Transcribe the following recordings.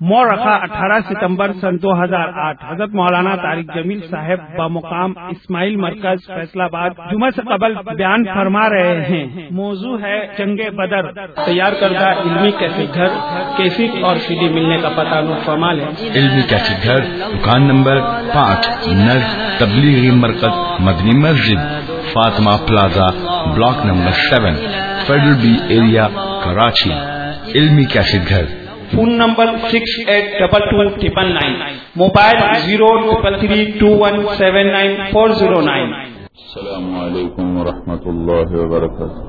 مور رکھا اٹھارہ ستمبر سن دو ہزار آٹھ۔ حضرت مولانا طارق جمیل صاحب بمقام اسماعیل مرکز فیصلہ آباد۔ جمعہ سے قبل بیان فرما رہے ہیں۔ موضوع ہے جنگ بدر۔ تیار کردہ علمی کیسے گھر، کیسی اور سی ڈی ملنے کا پتہ فرمال ہے علمی کیسے گھر، دکان نمبر پانچ نر تبلیغی مرکز، Madni Masjid, Fatima plaza, block number seven, federal B area, Karachi. علمی کیسے گھر phone number six eight double two triple nine, mobile zero triple three two one seven nine four zero nine. السلام علیکم ورحمۃ اللہ وبرکاتہ۔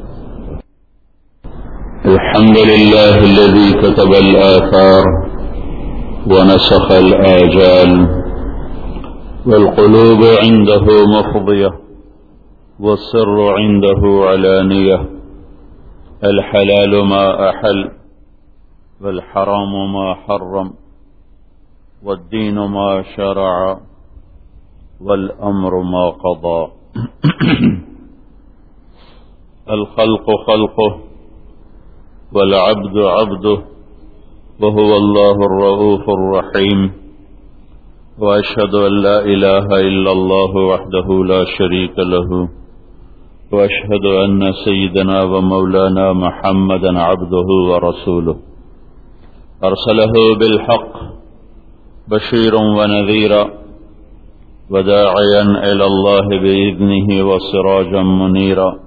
الحمد لله الذي كتب الآثار ونسخ الآجال والقلوب عنده مفضية والسر عنده علانية الحلال ما أحل والحرام ما حرم والدين ما شرع والأمر ما قضى. الخلق خلقه والعبد عبده وهو الله الرؤوف الرحيم. وأشهد أن لا إله إلا الله وحده لا شريك له. وأشهد أن سيدنا ومولانا محمدا عبده ورسوله. أرسله بالحق بشير ونذيرا وداعيا إلى الله بإذنه وسراجا منيرا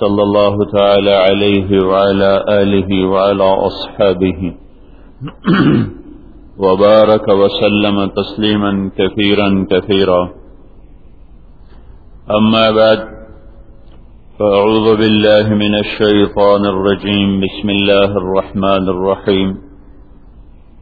صلى الله تعالى عليه وعلى آله وعلى أصحابه وبارك وسلم تسليما كثيرا كثيرا أما بعد فأعوذ بالله من الشيطان الرجيم بسم الله الرحمن الرحيم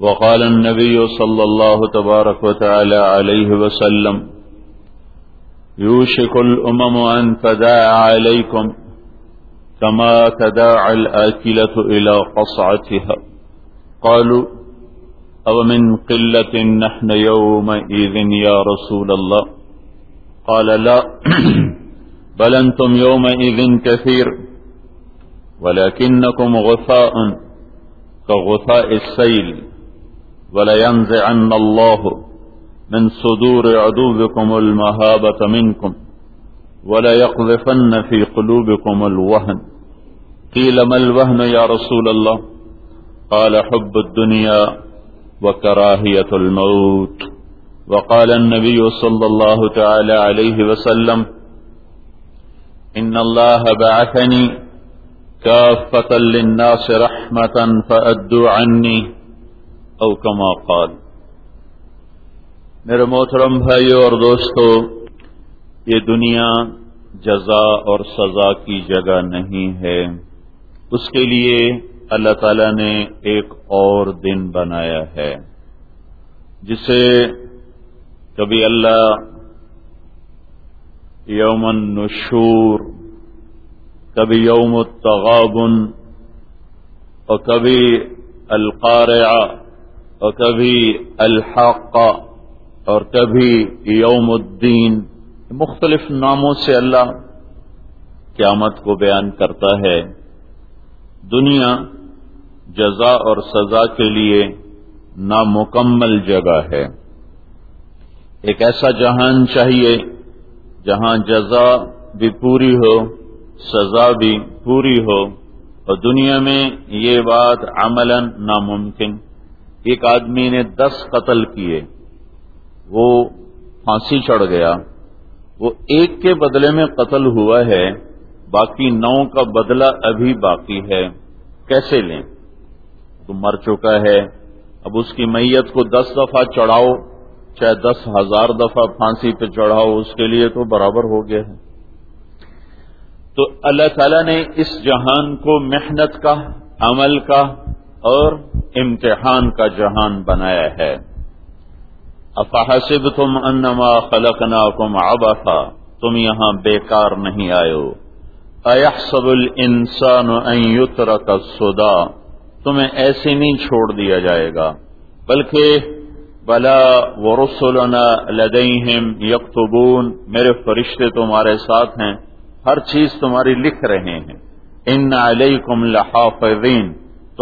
وقال النبي صلى الله تبارك وتعالى عليه وسلم، يوشك الأمم أن تداع عليكم كما تداع الآكلة إلى قصعتها. قالوا أو من قلة نحن يومئذ يا رسول الله؟ قال، لا، بل أنتم يومئذ كثير، ولكنكم غثاء كغثاء السيل. ولينزعن الله من صدور عدوكم المهابة منكم ولا يقذفن في قلوبكم الوهن. قيل ما الوهن يا رسول الله؟ قال حب الدنيا وكراهية الموت. وقال النبي صلى الله تعالى عليه وسلم، إن الله بعثني كافة للناس رحمة فأدوا عني. او کما قال۔ میرے محترم بھائی اور دوستو، یہ دنیا جزا اور سزا کی جگہ نہیں ہے۔ اس کے لیے اللہ تعالی نے ایک اور دن بنایا ہے، جسے کبھی اللہ یومن نشور کبھی یوم التغابن، اور کبھی القارعہ اور کبھی الحق اور کبھی یوم الدین، مختلف ناموں سے اللہ قیامت کو بیان کرتا ہے۔ دنیا جزا اور سزا کے لیے نامکمل جگہ ہے۔ ایک ایسا جہان چاہیے جہاں جزا بھی پوری ہو، سزا بھی پوری ہو، اور دنیا میں یہ بات عملاً ناممکن ایک آدمی نے دس قتل کیے، وہ پھانسی چڑھ گیا۔ وہ ایک کے بدلے میں قتل ہوا ہے، باقی نو کا بدلہ ابھی باقی ہے۔ کیسے لیں؟ تو مر چکا ہے۔ اب اس کی میت کو دس دفعہ چڑھاؤ، چاہے دس ہزار دفعہ پھانسی پہ چڑھاؤ، اس کے لیے تو برابر ہو گیا ہے۔ تو اللہ تعالیٰ نے اس جہان کو محنت کا، عمل کا اور امتحان کا جہان بنایا ہے۔ افحسب تم انما خلقناکم عبثا، تم یہاں بیکار نہیں آئے ہو۔ ایحسب الانسان ان یترک الصدا تمہیں ایسے نہیں چھوڑ دیا جائے گا، بلکہ بلا ورسلنا لدیہم یکتبون، میرے فرشتے تمہارے ساتھ ہیں، ہر چیز تمہاری لکھ رہے ہیں۔ ان علیکم لحافظین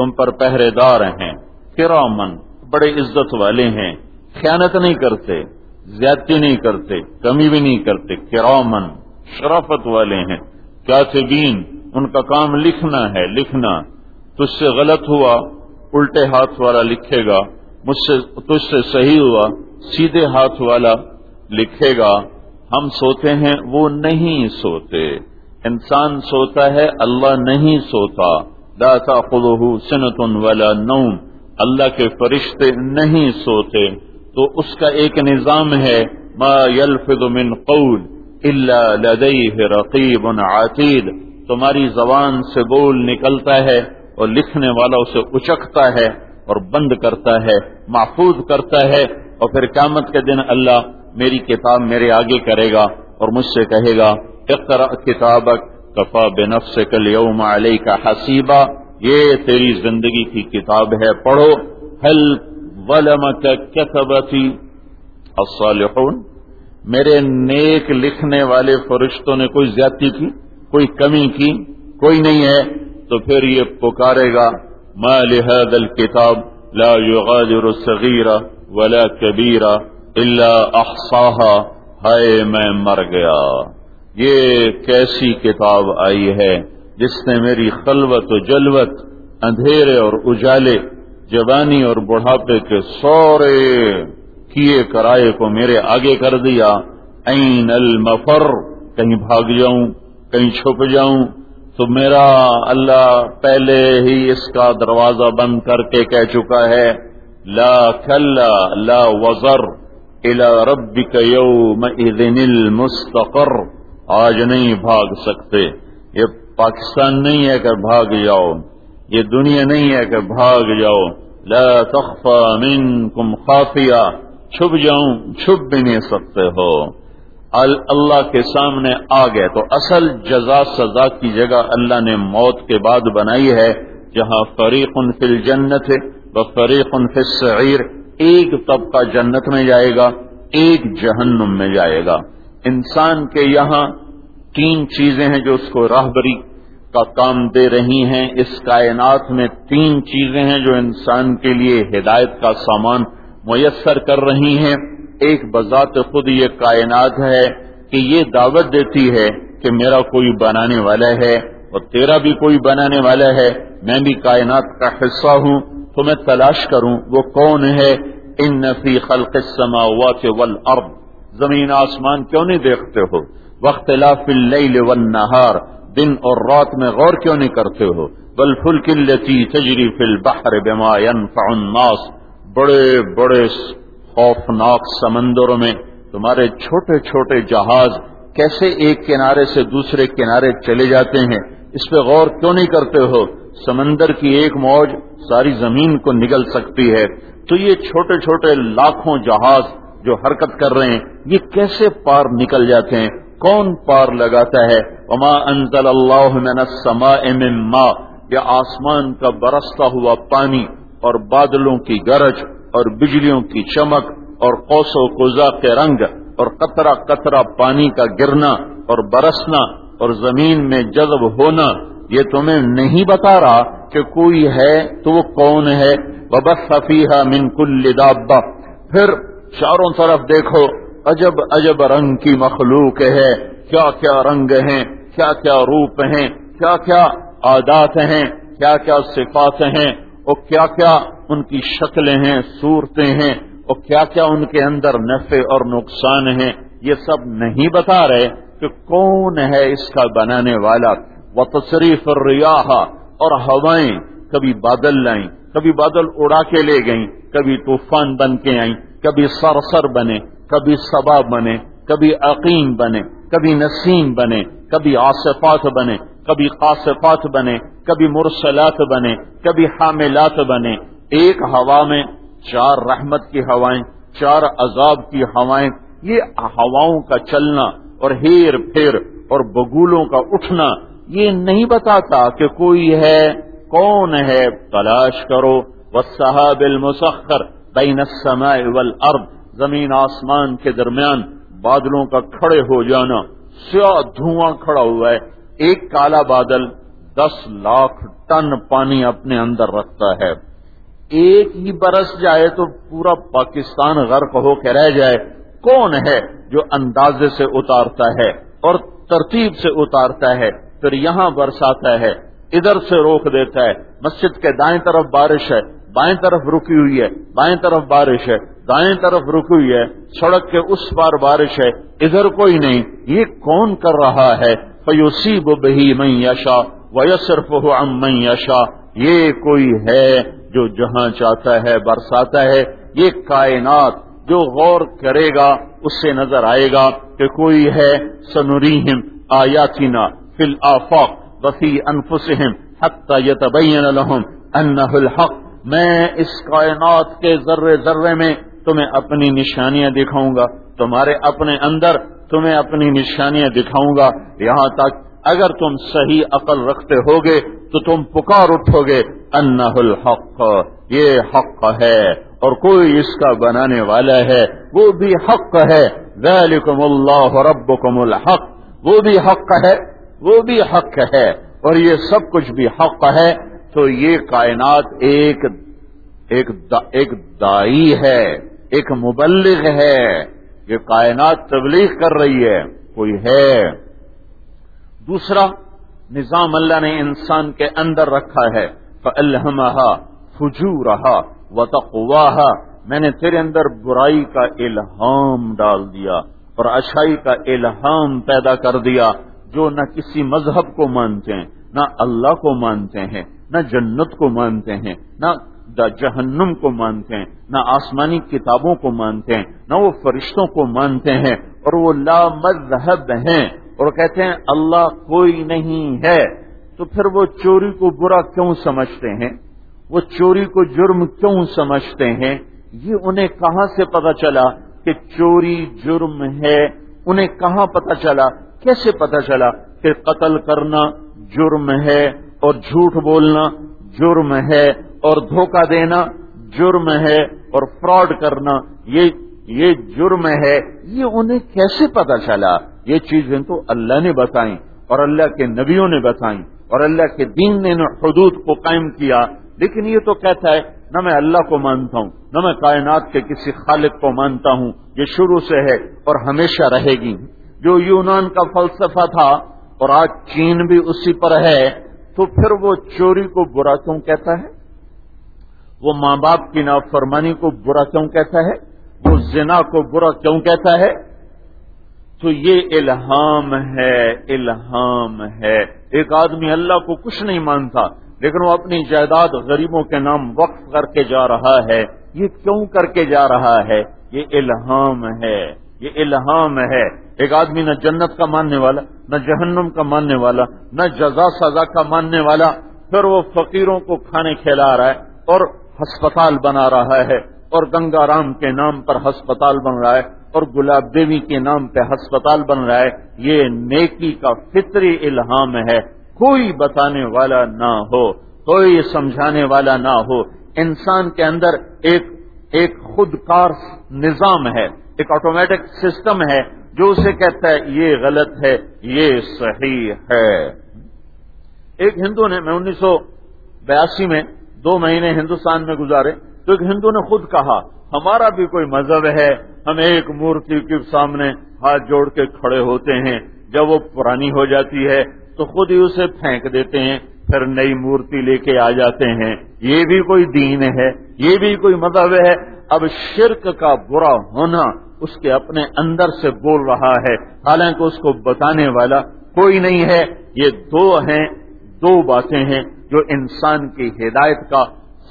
تم پر پہرے دار ہیں کرامن بڑے عزت والے ہیں، خیانت نہیں کرتے، زیادتی نہیں کرتے، کمی بھی نہیں کرتے کرامن شرافت والے ہیں۔ کاتبین، ان کا کام لکھنا ہے، لکھنا۔ تجھ سے غلط ہوا، الٹے ہاتھ والا لکھے گا، مجھ سے، تجھ سے صحیح ہوا، سیدھے ہاتھ والا لکھے گا۔ ہم سوتے ہیں، وہ نہیں سوتے۔ انسان سوتا ہے، اللہ نہیں سوتا۔ داتا خلو سنت ولا نوم۔ اللہ کے فرشتے نہیں سوتے۔ تو اس کا ایک نظام ہے، ما يلفظ من قول الا لديه رقیب عتید تمہاری زبان سے بول نکلتا ہے اور لکھنے والا اسے اچکتا ہے اور بند کرتا ہے، محفوظ کرتا ہے۔ اور پھر قیامت کے دن اللہ میری کتاب میرے آگے کرے گا اور مجھ سے کہے گا اقرا کتابک کفا بنفس کل یوم علیہ کا حسیبہ یہ تیری زندگی کی کتاب ہے، پڑھو حل ولم کتبتی الصالحون، میرے نیک لکھنے والے فرشتوں نے کوئی زیادتی کی، کوئی کمی کی، کوئی نہیں ہے، تو پھر یہ پکارے گا، ما لهذا الكتاب لا يغادر صغيرة ولا كبيرة اللہ احساہا ہائے میں مر گیا۔ یہ کیسی کتاب آئی ہے جس نے میری خلوت و جلوت، اندھیرے اور اجالے، جوانی اور بڑھاپے کے سورے کیے کرائے کو میرے آگے کر دیا این المفر، کہیں بھاگ جاؤں، کہیں چھپ جاؤں۔ تو میرا اللہ پہلے ہی اس کا دروازہ بند کر کے کہہ چکا ہے، لا کلا لا وزر الى ربك يومئذ المستقر۔ آج نہیں بھاگ سکتے۔ یہ پاکستان نہیں ہے کہ بھاگ جاؤ۔ یہ دنیا نہیں ہے کہ بھاگ جاؤ۔ لا تخفى منكم خافیہ چھپ جاؤں، چھپ بھی نہیں سکتے ہو۔ اللہ کے سامنے آ گئے تو اصل جزا سزا کی جگہ اللہ نے موت کے بعد بنائی ہے۔ جہاں فریق فی الجنت و فریق فی السعیر ایک طبقہ جنت میں جائے گا، ایک جہنم میں جائے گا۔ انسان کے یہاں تین چیزیں ہیں جو اس کو راہبری کا کام دے رہی ہیں۔ اس کائنات میں تین چیزیں ہیں جو انسان کے لیے ہدایت کا سامان میسر کر رہی ہیں۔ ایک بذات خود یہ کائنات ہے کہ یہ دعوت دیتی ہے کہ میرا کوئی بنانے والا ہے اور تیرا بھی کوئی بنانے والا ہے۔ میں بھی کائنات کا حصہ ہوں، تو میں تلاش کروں وہ کون ہے۔ ان نفی خلق السماوات والارض۔ زمین آسمان کیوں نہیں دیکھتے ہو؟ وقت اللیل والنہار دن اور رات میں غور کیوں نہیں کرتے ہو؟ بل فل قلتی تجری فی البحر بما ينفع الناس، بڑے بڑے خوفناک سمندروں میں تمہارے چھوٹے چھوٹے جہاز کیسے ایک کنارے سے دوسرے کنارے چلے جاتے ہیں؟ اس پہ غور کیوں نہیں کرتے ہو؟ سمندر کی ایک موج ساری زمین کو نگل سکتی ہے۔ تو یہ چھوٹے چھوٹے لاکھوں جہاز جو حرکت کر رہے ہیں، یہ کیسے پار نکل جاتے ہیں؟ کون پار لگاتا ہے؟ وما انزل اللہ من السماء من ماء آسمان کا برستا ہوا پانی اور بادلوں کی گرج اور بجلیوں کی چمک اور قوس و قزا کے رنگ اور قطرہ قطرہ پانی کا گرنا اور برسنا اور زمین میں جذب ہونا، یہ تمہیں نہیں بتا رہا کہ کوئی ہے تو وہ کون ہے؟ بس صفیحہ من کل پھر چاروں طرف دیکھو، عجب عجب رنگ کی مخلوق ہے۔ کیا کیا رنگ ہیں، کیا کیا روپ ہیں، کیا کیا عادات ہیں، کیا کیا صفات ہیں، اور کیا کیا ان کی شکلیں ہیں، صورتیں ہیں، اور کیا کیا ان کے اندر نفع اور نقصان ہیں۔ یہ سب نہیں بتا رہے کہ کون ہے اس کا بنانے والا۔ وہ تصریف ریاح اور ہوائیں کبھی بادل لائیں، کبھی بادل اڑا کے لے گئیں، کبھی طوفان بن کے آئیں۔ کبھی سرسر بنے، کبھی سبا بنے، کبھی عقیم بنے، کبھی نسیم بنے، کبھی آصفات بنے، کبھی قاصفات بنے، کبھی مرسلات بنے، کبھی حاملات بنے۔ ایک ہوا میں چار رحمت کی ہوائیں، چار عذاب کی ہوائیں۔ یہ ہواؤں کا چلنا اور ہیر پھیر اور بگولوں کا اٹھنا، یہ نہیں بتاتا کہ کوئی ہے، کون ہے، تلاش کرو۔ وہ صحاب المسخر بین السماء والارض، زمین آسمان کے درمیان بادلوں کا کھڑے ہو جانا، سیاہ دھواں کھڑا ہوا ہے۔ ایک کالا بادل دس لاکھ ٹن پانی اپنے اندر رکھتا ہے۔ ایک ہی برس جائے تو پورا پاکستان غرق ہو کے رہ جائے۔ کون ہے جو اندازے سے اتارتا ہے اور ترتیب سے اتارتا ہے، پھر یہاں برساتا ہے، ادھر سے روک دیتا ہے۔ مسجد کے دائیں طرف بارش ہے۔ بائیں طرف رکی ہوئی ہے، بائیں طرف بارش ہے، دائیں طرف رکی ہوئی ہے، سڑک کے اس پار بارش ہے، ادھر کوئی نہیں، یہ کون کر رہا ہے؟ فیوسی بہی میں یشا ویسرف میں یشا، یہ کوئی ہے جو جہاں چاہتا ہے برساتا ہے، یہ کائنات جو غور کرے گا، اس سے نظر آئے گا کہ کوئی ہے سنوریم آیاتنا فی الافاق وفی انفسہم حتی یتبین لهم انہ الحق۔ میں اس کائنات کے ذرے ذرے میں تمہیں اپنی نشانیاں دکھاؤں گا۔ تمہارے اپنے اندر تمہیں اپنی نشانیاں دکھاؤں گا۔ یہاں تک اگر تم صحیح عقل رکھتے ہوگے تو تم پکار اٹھو گے انہ الحق۔ یہ حق ہے اور کوئی اس کا بنانے والا ہے۔ وہ بھی حق ہے۔ ذالکم اللہ ربکم الحق۔ وہ بھی حق ہے۔ وہ بھی حق ہے۔ اور یہ سب کچھ بھی حق ہے۔ تو یہ کائنات ایک ایک دا، ایک دائی ہے، ایک مبلغ ہے یہ کائنات تبلیغ کر رہی ہے، کوئی ہے۔ دوسرا، نظام اللہ نے انسان کے اندر رکھا ہے الحمہ فجو رہا و میں نے تیرے اندر برائی کا الہام ڈال دیا اور اچھائی کا الہام پیدا کر دیا، جو نہ کسی مذہب کو مانتے ہیں نہ اللہ کو مانتے ہیں۔ نہ جنت کو مانتے ہیں، نہ جہنم کو مانتے ہیں، نہ آسمانی کتابوں کو مانتے ہیں، نہ وہ فرشتوں کو مانتے ہیں اور وہ لا مذہب ہیں اور کہتے ہیں اللہ کوئی نہیں ہے۔ تو پھر وہ چوری کو برا کیوں سمجھتے ہیں؟ وہ چوری کو جرم کیوں سمجھتے ہیں؟ یہ انہیں کہاں سے پتا چلا کہ چوری جرم ہے؟ انہیں کہاں پتا چلا؟ کیسے پتا چلا کہ قتل کرنا جرم ہے؟ اور جھوٹ بولنا جرم ہے اور دھوکہ دینا جرم ہے اور فراڈ کرنا یہ یہ جرم ہے یہ انہیں کیسے پتا چلا؟ یہ چیزیں تو اللہ نے بتائیں اور اللہ کے نبیوں نے بتائیں اور اللہ کے دین نے حدود کو قائم کیا۔ لیکن یہ تو کہتا ہے، نہ میں اللہ کو مانتا ہوں، نہ میں کائنات کے کسی خالق کو مانتا ہوں۔ یہ شروع سے ہے اور ہمیشہ رہے گی۔ جو یونان کا فلسفہ تھا اور آج چین بھی اسی پر ہے تو پھر وہ چوری کو برا کیوں کہتا ہے؟ وہ ماں باپ کی نافرمانی کو برا کیوں کہتا ہے؟ وہ زنا کو برا کیوں کہتا ہے؟ تو یہ الہام ہے الہام ہے۔ ایک آدمی اللہ کو کچھ نہیں مانتا، لیکن وہ اپنی جائیداد غریبوں کے نام وقف کر کے جا رہا ہے۔ یہ کیوں کر کے جا رہا ہے؟ یہ الہام ہے۔ یہ الہام ہے۔ ایک آدمی نہ جنت کا ماننے والا، نہ جہنم کا ماننے والا، نہ جزا سزا کا ماننے والا، پھر وہ فقیروں کو کھانے کھلا رہا ہے اور ہسپتال بنا رہا ہے اور گنگا رام کے نام پر ہسپتال بن رہا ہے اور گلاب دیوی کے نام پہ ہسپتال بن رہا ہے۔ یہ نیکی کا فطری الہام ہے۔ کوئی بتانے والا نہ ہو، کوئی سمجھانے والا نہ ہو۔ انسان کے اندر ایک ایک خود کار نظام ہے۔ ایک آٹومیٹک سسٹم ہے جو اسے کہتا ہے یہ غلط ہے، یہ صحیح ہے۔ ایک ہندو نے میں انیس سو بیاسی میں دو مہینے ہندوستان میں گزارے، تو ایک ہندو نے خود کہا، ہمارا بھی کوئی مذہب ہے، ہم ایک مورتی کے سامنے ہاتھ جوڑ کے کھڑے ہوتے ہیں، جب وہ پرانی ہو جاتی ہے تو خود ہی اسے پھینک دیتے ہیں، پھر نئی مورتی لے کے آ جاتے ہیں۔ یہ بھی کوئی دین ہے، یہ بھی کوئی مذہب ہے۔ اب شرک کا برا ہونا اس کے اپنے اندر سے بول رہا ہے حالانکہ اس کو بتانے والا کوئی نہیں ہے یہ دو ہیں، دو باتیں ہیں جو انسان کی ہدایت کا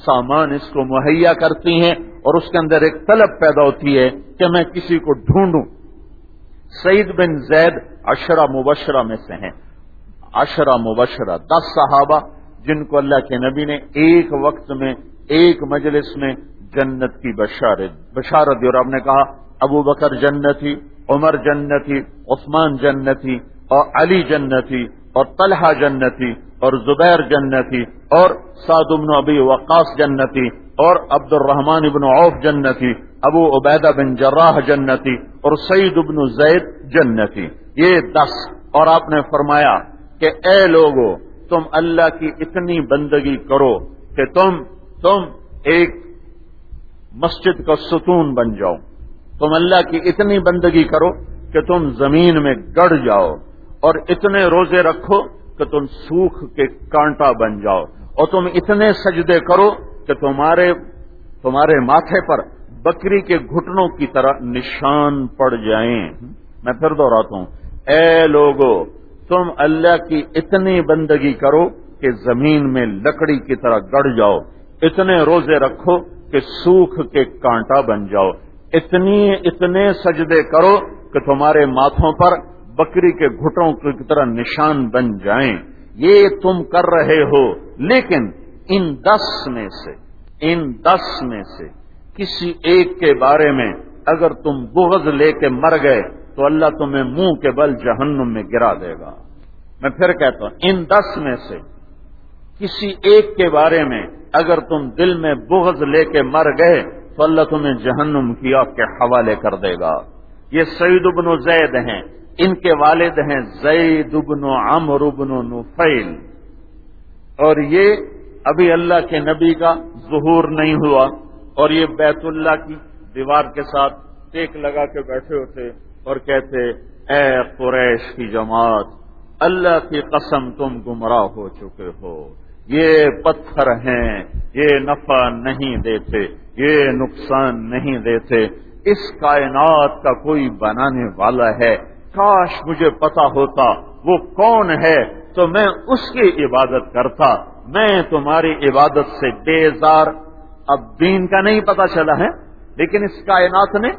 سامان اس کو مہیا کرتی ہیں اور اس کے اندر ایک طلب پیدا ہوتی ہے کہ میں کسی کو ڈھونڈوں۔ سعید بن زید اشرا مبشرہ میں سے ہیں۔ اشرا مبشرہ، دس صحابہ جن کو اللہ کے نبی نے ایک وقت میں، ایک مجلس میں جنت کی بشارت بشارت اور آپ نے کہا ابو بکر جنتی، عمر جنتی، عثمان جنتی، اور علی جنتی، اور طلحہ جنتی، اور زبیر جنتی، اور سعد بن ابی وقاص جنتی، اور عبد الرحمان ابن عوف جنتی، ابو عبیدہ بن جراح جنتی، اور سعید ابن زید جنتی۔ یہ دس۔ اور آپ نے فرمایا کہ اے لوگو، تم اللہ کی اتنی بندگی کرو کہ تم تم ایک مسجد کا ستون بن جاؤ۔ تم اللہ کی اتنی بندگی کرو کہ تم زمین میں گڑ جاؤ اور اتنے روزے رکھو کہ تم سوکھ کے کانٹا بن جاؤ اور تم اتنے سجدے کرو کہ تمہارے تمہارے ماتھے پر بکری کے گھٹنوں کی طرح نشان پڑ جائیں۔ میں پھر دوہراتا ہوں۔ اے لوگو، تم اللہ کی اتنی بندگی کرو کہ زمین میں لکڑی کی طرح گڑ جاؤ۔ اتنے روزے رکھو کہ سوکھ کے کانٹا بن جاؤ۔ اتنی اتنے سجدے کرو کہ تمہارے ماتھوں پر بکری کے گھٹوں کی طرح نشان بن جائیں۔ یہ تم کر رہے ہو، لیکن ان دس میں سے، ان دس میں سے کسی ایک کے بارے میں اگر تم بغض لے کے مر گئے تو اللہ تمہیں منہ کے بل جہنم میں گرا دے گا۔ میں پھر کہتا ہوں، ان دس میں سے کسی ایک کے بارے میں اگر تم دل میں بغض لے کے مر گئے تو اللہ تمہیں جہنم کی آگ کے حوالے کر دے گا۔ یہ سعید ابن زید ہیں۔ ان کے والد ہیں زید ابن عمر ابن نفیل۔ اور یہ ابھی اللہ کے نبی کا ظہور نہیں ہوا۔ اور یہ بیت اللہ کی دیوار کے ساتھ ٹیک لگا کے بیٹھے ہوتے اور کہتے، اے قریش کی جماعت، اللہ کی قسم تم گمراہ ہو چکے ہو۔ یہ پتھر ہیں، یہ نفع نہیں دیتے۔ یہ نقصان نہیں دیتے۔ اس کائنات کا کوئی بنانے والا ہے۔ کاش مجھے پتا ہوتا وہ کون ہے تو میں اس کی عبادت کرتا۔ میں تمہاری عبادت سے بیزار۔ اب دین کا نہیں پتا چلا ہے، لیکن اس کائنات نے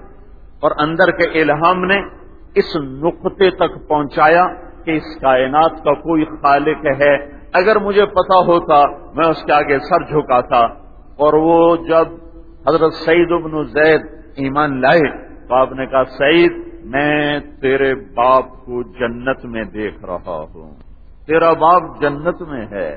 اور اندر کے الہام نے اس نقطے تک پہنچایا کہ اس کائنات کا کوئی خالق ہے۔ اگر مجھے پتا ہوتا، میں اس کے آگے سر جھکا تھا اور وہ جب حضرت سعید ابن زید ایمان لائے تو آپ نے کہا، سعید، میں تیرے باپ کو جنت میں دیکھ رہا ہوں۔ تیرا باپ جنت میں ہے۔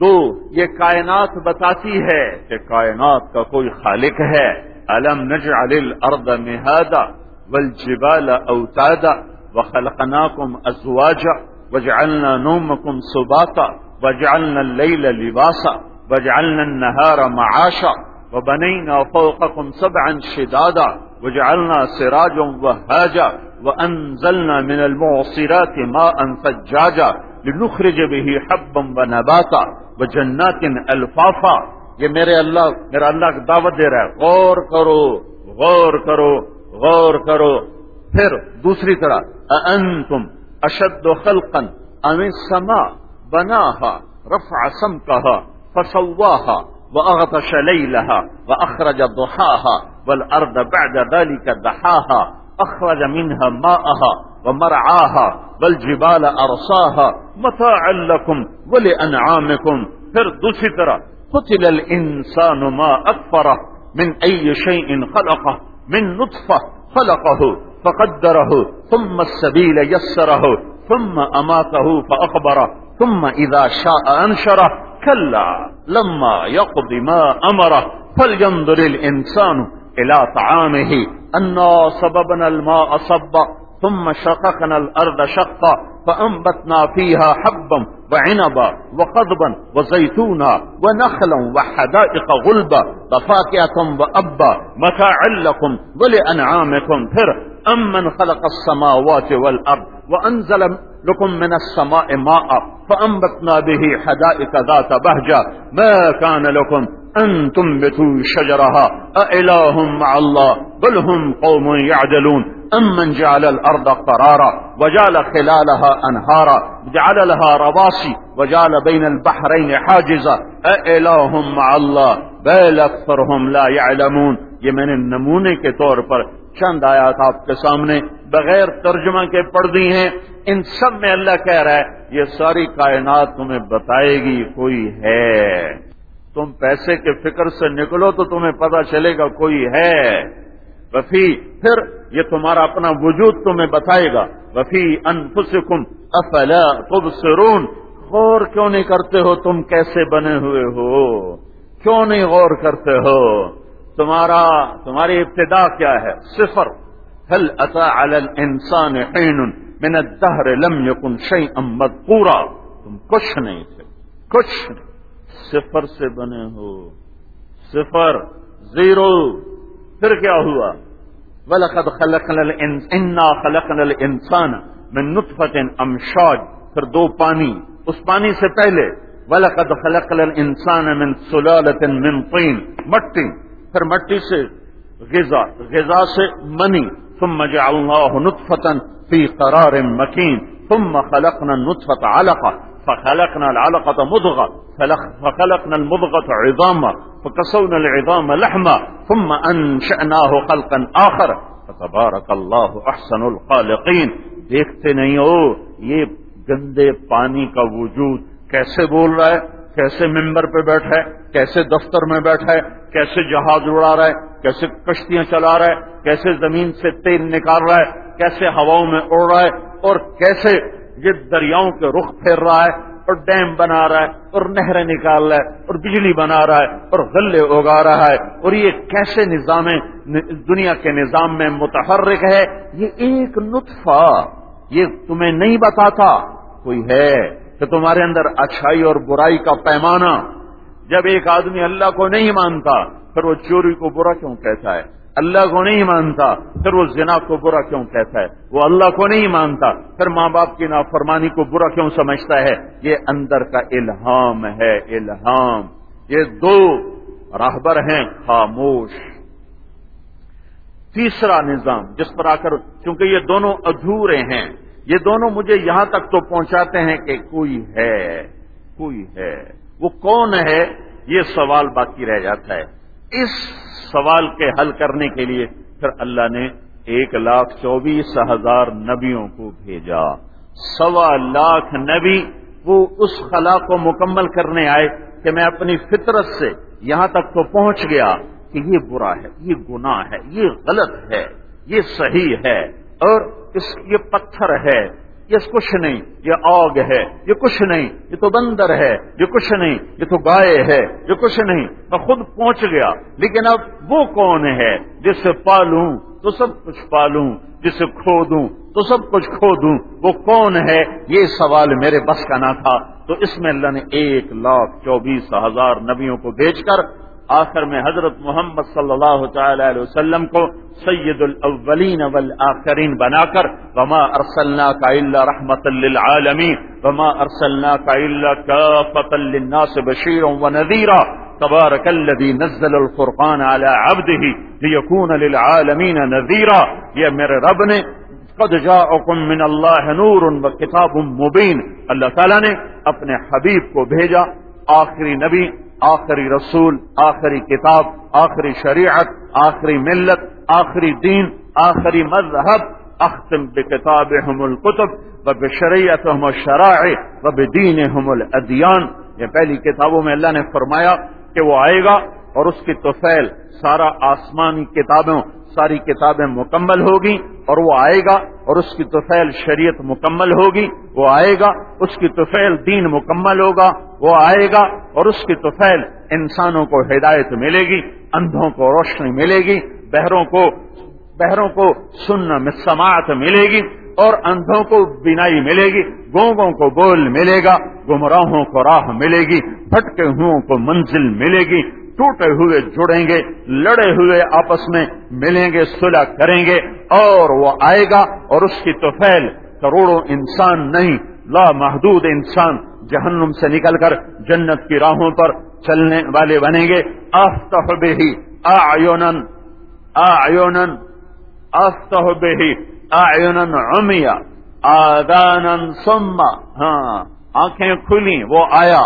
دو، یہ کائنات بتاتی ہے کہ کائنات کا کوئی خالق ہے۔ الم نجعل الارض مهادا والجبال اوتادا وخلقناكم ازواجا وجعلنا نومكم سباتا وجعلنا الليل لباسا وجعلنا النهار معاشا وبنينا فوقكم سبعا شدادا وجعلنا سراجا وهاجا وأنزلنا من المعصرات ماء ثجاجا لنخرج به حبا ونباتا وجنات الفافا یہ میرے اللہ، میرا اللہ دعوت دے رہا ہے۔ غور کرو غور کرو غور کرو۔ پھر دوسری طرح انتم اشد خلقا ام السماء بناها رفع سمكها فسواها وأغطش ليلها وأخرج ضحاها والأرض بعد ذلك دحاها أخرج منها ماءها ومرعاها والجبال أرصاها متاعا لكم ولأنعامكم فرد سترة قتل الإنسان ما أكفره من أي شيء خلقه من نطفة خلقه فقدره ثم السبيل يسره ثم أماته فأخبره ثم إذا شاء أنشره كلا لما يقضي ما أمره فلينظر الإنسان إلى طعامه أنا صببنا الماء صبا ثم شققنا الأرض شقا فأنبتنا فيها حبا وعنبا وقضبا وزيتونا ونخلا وحدائق غلبا وفاكهة وأبا متاعا لكم ولأنعامكم فر أمن خلق السماوات والأرض وأنزل لكم من السماء ماء فأنبتنا به حدائق ذات بهجة. ما كان لكم أن تنبتوا شجرها؟ أإله مع الله؟ بل هم قوم يعدلون. أمن جعل الأرض قرارا؟ وجعل خلالها أنهارا. جعل لها رواسي. وجعل بين البحرين حاجزا. أإله مع الله؟ بل أكثرهم لا يعلمون. یہ میں نے نمونے کے طور پر چند آیات آپ کے سامنے بغیر ترجمہ کے پڑھ دی ہیں۔ ان سب میں اللہ کہہ رہا ہے، یہ ساری کائنات تمہیں بتائے گی، کوئی ہے۔ تم پیسے کے فکر سے نکلو تو تمہیں پتا چلے گا کوئی ہے۔ وفی، پھر یہ تمہارا اپنا وجود تمہیں بتائے گا۔ وفی انفسکم، افلا تبصرون۔ غور کیوں نہیں کرتے ہو تم کیسے بنے ہوئے ہو؟ کیوں نہیں غور کرتے ہو؟ تمہارا، تمہاری ابتدا کیا ہے؟ صفر. هل اتى على الانسان حين من الدهر لم يكن شيئا مذكورا تم کچھ نہیں تھے. کچھ نہیں. صفر سے بنے ہو. صفر. زیرو. پھر کیا ہوا؟ ولقد خلقنا انا خلقنا الانسان من نطفه امشاج پھر دو پانی. اس پانی سے پہلے. ولقد خلقنا الانسان من سلاله من طين. مٹی. پھر مٹی سے غذا غذا سے منی۔ ثم جعلناه نطفة في قرار مكين ثم خلقنا النطفة علقة۔ فخلقنا العلقة مضغة۔ فخلقنا المضغة عظاما۔ فكسونا العظام لحما۔ ثم أنشأناه خلقا آخر۔ فتبارك الله أحسن الخالقين۔ دیکھتے نہیں ہو، یہ گندے پانی کا وجود کیسے بول رہا ہے؟ کیسے ممبر پہ بیٹھا ہے، کیسے دفتر میں بیٹھا ہے، کیسے جہاز اڑا رہا ہے، کیسے کشتیاں چلا رہا ہے، کیسے زمین سے تیل نکال رہا ہے، کیسے ہواؤں میں اڑ رہا ہے اور کیسے یہ دریاؤں کے رخ پھیر رہا ہے اور ڈیم بنا رہا ہے اور نہریں نکال رہا ہے اور بجلی بنا رہا ہے اور غلے اگا رہا ہے اور یہ کیسے نظام دنیا کے نظام میں متحرک ہے، یہ ایک نطفہ، یہ تمہیں نہیں بتاتا، کوئی ہے؟ کہ تمہارے اندر اچھائی اور برائی کا پیمانہ جب ایک آدمی اللہ کو نہیں مانتا، پھر وہ چوری کو برا کیوں کہتا ہے؟ اللہ کو نہیں مانتا، پھر وہ زنا کو برا کیوں کہتا ہے؟ وہ اللہ کو نہیں مانتا، پھر ماں باپ کی نافرمانی کو برا کیوں سمجھتا ہے؟ یہ اندر کا الہام ہے، الہام۔ یہ دو راہبر ہیں، خاموش۔ تیسرا نظام، جس پر آ کر کیونکہ یہ دونوں ادھورے ہیں یہ دونوں مجھے یہاں تک تو پہنچاتے ہیں کہ کوئی ہے کوئی ہے۔ وہ کون ہے؟ یہ سوال باقی رہ جاتا ہے۔ اس سوال کے حل کرنے کے لیے پھر اللہ نے ایک لاکھ چوبیس ہزار نبیوں کو بھیجا۔ سوا لاکھ نبی وہ اس خلا کو مکمل کرنے آئے کہ میں اپنی فطرت سے یہاں تک تو پہنچ گیا کہ یہ برا ہے، یہ گناہ ہے، یہ غلط ہے، یہ صحیح ہے۔ اور اس یہ پتھر ہے، یہ کچھ نہیں، یہ آگ ہے، یہ کچھ نہیں، یہ تو بندر ہے، یہ کچھ نہیں، یہ تو گائے ہے، یہ کچھ نہیں۔ میں خود پہنچ گیا، لیکن اب وہ کون ہے جسے پالوں تو سب کچھ پالوں جسے کھو دوں تو سب کچھ کھو دوں وہ کون ہے؟ یہ سوال میرے بس کا نہ تھا۔ تو اس میں اللہ نے ایک لاکھ چوبیس ہزار نبیوں کو بھیج کر آخر میں حضرت محمد صلی اللہ تعالی علیہ وسلم کو سید الاولین والآخرین بنا کر، وما ارسلنا کا اللہ رحمت للعالمین وما ارسلنا کا اللہ کافتا للناس بشیر و نذیرا تبارک الذي نزل الفرقان على عبده ليكون للعالمین نذیرا. یہ میرے رب نے، قد جاءكم من اللہ نور و کتاب مبین اللہ تعالیٰ نے اپنے حبیب کو بھیجا، آخری نبی آخری رسول، آخری کتاب، آخری شریعت، آخری ملت، آخری دین، آخری مذہب، اختم بکتاب ہم القتب و بشریعت ہم الشرائع و بدین ہم الادیان۔ یہ پہلی کتابوں میں اللہ نے فرمایا کہ وہ آئے گا اور اس کی توفیل سارا آسمانی کتابوں ساری کتابیں مکمل ہوگی اور وہ آئے گا اور اس کی توفیل شریعت مکمل ہوگی، وہ آئے گا، اس کی توفیل دین مکمل ہوگا، وہ آئے گا اور اس کی توفیل انسانوں کو ہدایت ملے گی، اندھوں کو روشنی ملے گی، بہروں کو بہروں کو سننا میں سماعت ملے گی اور اندھوں کو بینائی ملے گی، گونگوں کو بول ملے گا، گمراہوں کو راہ ملے گی، بھٹکے ہوں کو منزل ملے گی ٹوٹے ہوئے جڑیں گے، لڑے ہوئے آپس میں ملیں گے، صلح کریں گے اور وہ آئے گا اور اس کی توفیل کروڑوں انسان نہیں لا محدود انسان جہنم سے نکل کر جنت کی راہوں پر چلنے والے بنیں گے۔ آفتہ بے ہی آیونن آیونن آفتہ بے ہی آیونن آدانن سما ہاں آنکھیں کھلی، وہ آیا،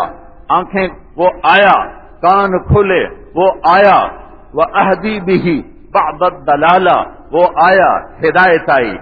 آنکھیں، وہ آیا۔ کان کھلے، وہ آیا وہ اہدی بھی بعد دلالا وہ آیا، ہدایت آئی۔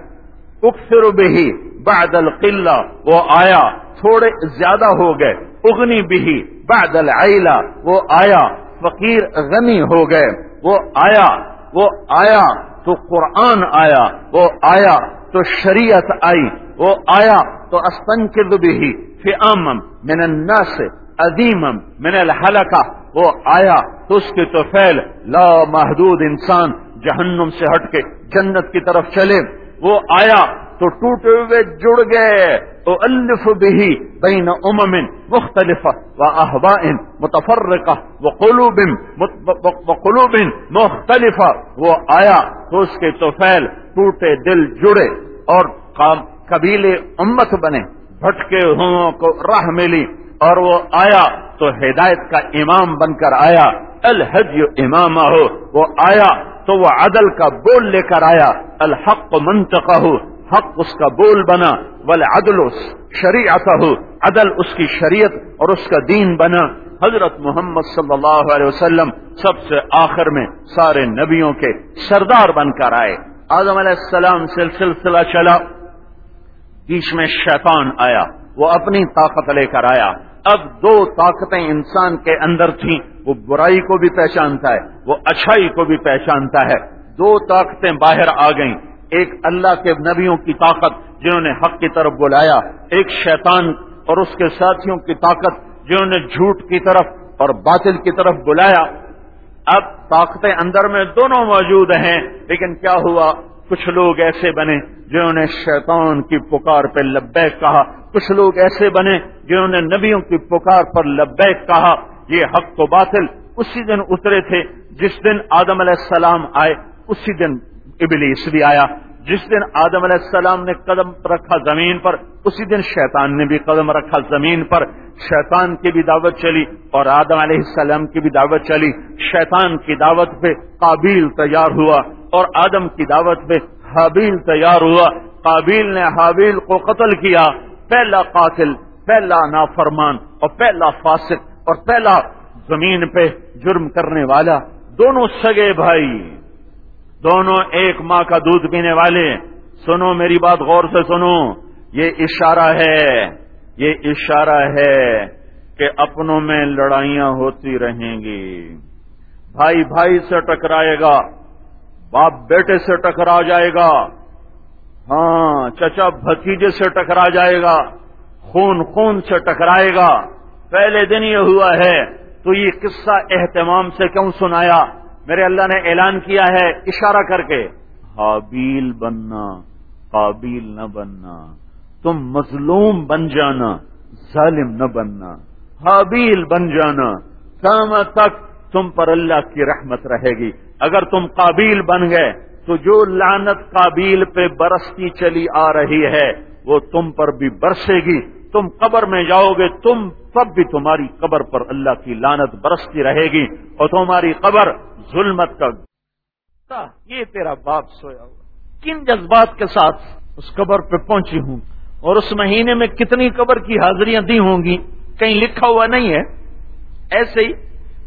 اکثر بھی بعد القلہ وہ آیا، تھوڑے زیادہ ہو گئے۔ اگنی بھی بعد العیلا وہ آیا، فقیر غنی ہو گئے۔ وہ آیا وہ آیا، تو قرآن آیا، وہ آیا، تو شریعت آئی۔ وہ آیا، تو استن کے دبی فی آمم من الناس عدیمم من الحلقہ، وہ آیا تو اس کی تو فیل لا محدود انسان جہنم سے ہٹ کے جنت کی طرف چلے۔ وہ آیا تو ٹوٹے ہوئے جڑ گئے۔ تو الف بھی بین امم مختلف و احبا متفرقہ وہ قلوب قلوب مختلف وہ آیا تو اس کے توفیل ٹوٹے دل جڑے اور قبیلے امت بنے۔ بھٹکے ہوں کو راہ ملی۔ اور وہ آیا تو ہدایت کا امام بن کر آیا الحج امام ہو وہ آیا تو وہ عدل کا بول لے کر آیا، الحق منتقہ ہو حق اس کا بول بنا بل عدل شریعت ہو عدل اس کی شریعت اور اس کا دین بنا۔ حضرت محمد صلی اللہ علیہ وسلم سب سے آخر میں سارے نبیوں کے سردار بن کر آئے۔ آدم علیہ السلام سے سلسلہ چلا، بیچ میں شیطان آیا۔ وہ اپنی طاقت لے کر آیا۔ اب دو طاقتیں انسان کے اندر تھیں۔ وہ برائی کو بھی پہچانتا ہے، وہ اچھائی کو بھی پہچانتا ہے۔ دو طاقتیں باہر آ گئیں۔ ایک اللہ کے نبیوں کی طاقت جنہوں نے حق کی طرف بلایا، ایک شیطان اور اس کے ساتھیوں کی طاقت جنہوں نے جھوٹ کی طرف اور باطل کی طرف بلایا۔ اب طاقتیں اندر میں دونوں موجود ہیں، لیکن کیا ہوا؟ کچھ لوگ ایسے بنے جنہوں نے شیطان کی پکار پہ لبیک کہا۔ کچھ لوگ ایسے بنے جنہوں نے نبیوں کی پکار پر لبیک کہا۔ یہ حق تو باطل اسی دن اترے تھے جس دن آدم علیہ السلام آئے، اسی دن ابلیس بھی آیا۔ جس دن آدم علیہ السلام نے قدم رکھا زمین پر، اسی دن شیطان نے بھی قدم رکھا زمین پر۔ شیطان کی بھی دعوت چلی اور آدم علیہ السلام کی بھی دعوت چلی۔ شیطان کی دعوت پہ قابیل تیار ہوا اور آدم کی دعوت پہ حابیل تیار ہوا۔ قابیل نے حابیل کو قتل کیا۔ پہلا قاتل، پہلا نافرمان اور پہلا فاسق اور پہلا زمین پہ جرم کرنے والا۔ دونوں سگے بھائی۔ دونوں ایک ماں کا دودھ پینے والے، سنو میری بات غور سے سنو، یہ اشارہ ہے، یہ اشارہ ہے کہ اپنوں میں لڑائیاں ہوتی رہیں گی۔ بھائی بھائی سے ٹکرائے گا، باپ بیٹے سے ٹکرا جائے گا۔ ہاں چچا بھتیجے سے ٹکرا جائے گا، خون خون سے ٹکرائے گا۔ پہلے دن یہ ہوا ہے، تو یہ قصہ اہتمام سے کیوں سنایا؟ میرے اللہ نے اعلان کیا ہے، اشارہ کر کے حابیل بننا، قابیل نہ بننا، تم مظلوم بن جانا، ظالم نہ بننا حابیل بن جانا کام تک تم پر اللہ کی رحمت رہے گی۔ اگر تم قابیل بن گئے، تو جو لانت قابیل پہ برستی چلی آ رہی ہے، وہ تم پر بھی برسے گی۔ تم قبر میں جاؤ گے، تم تب بھی تمہاری قبر پر اللہ کی لانت برستی رہے گی اور تمہاری قبر ظلمت کا یہ تیرا باپ سویا ہوا۔ کن جذبات کے ساتھ اس قبر پہ پہنچی ہوں؟ اور اس مہینے میں کتنی قبر کی حاضریاں دی ہوں گی؟ کہیں لکھا ہوا نہیں ہے۔ ایسے ہی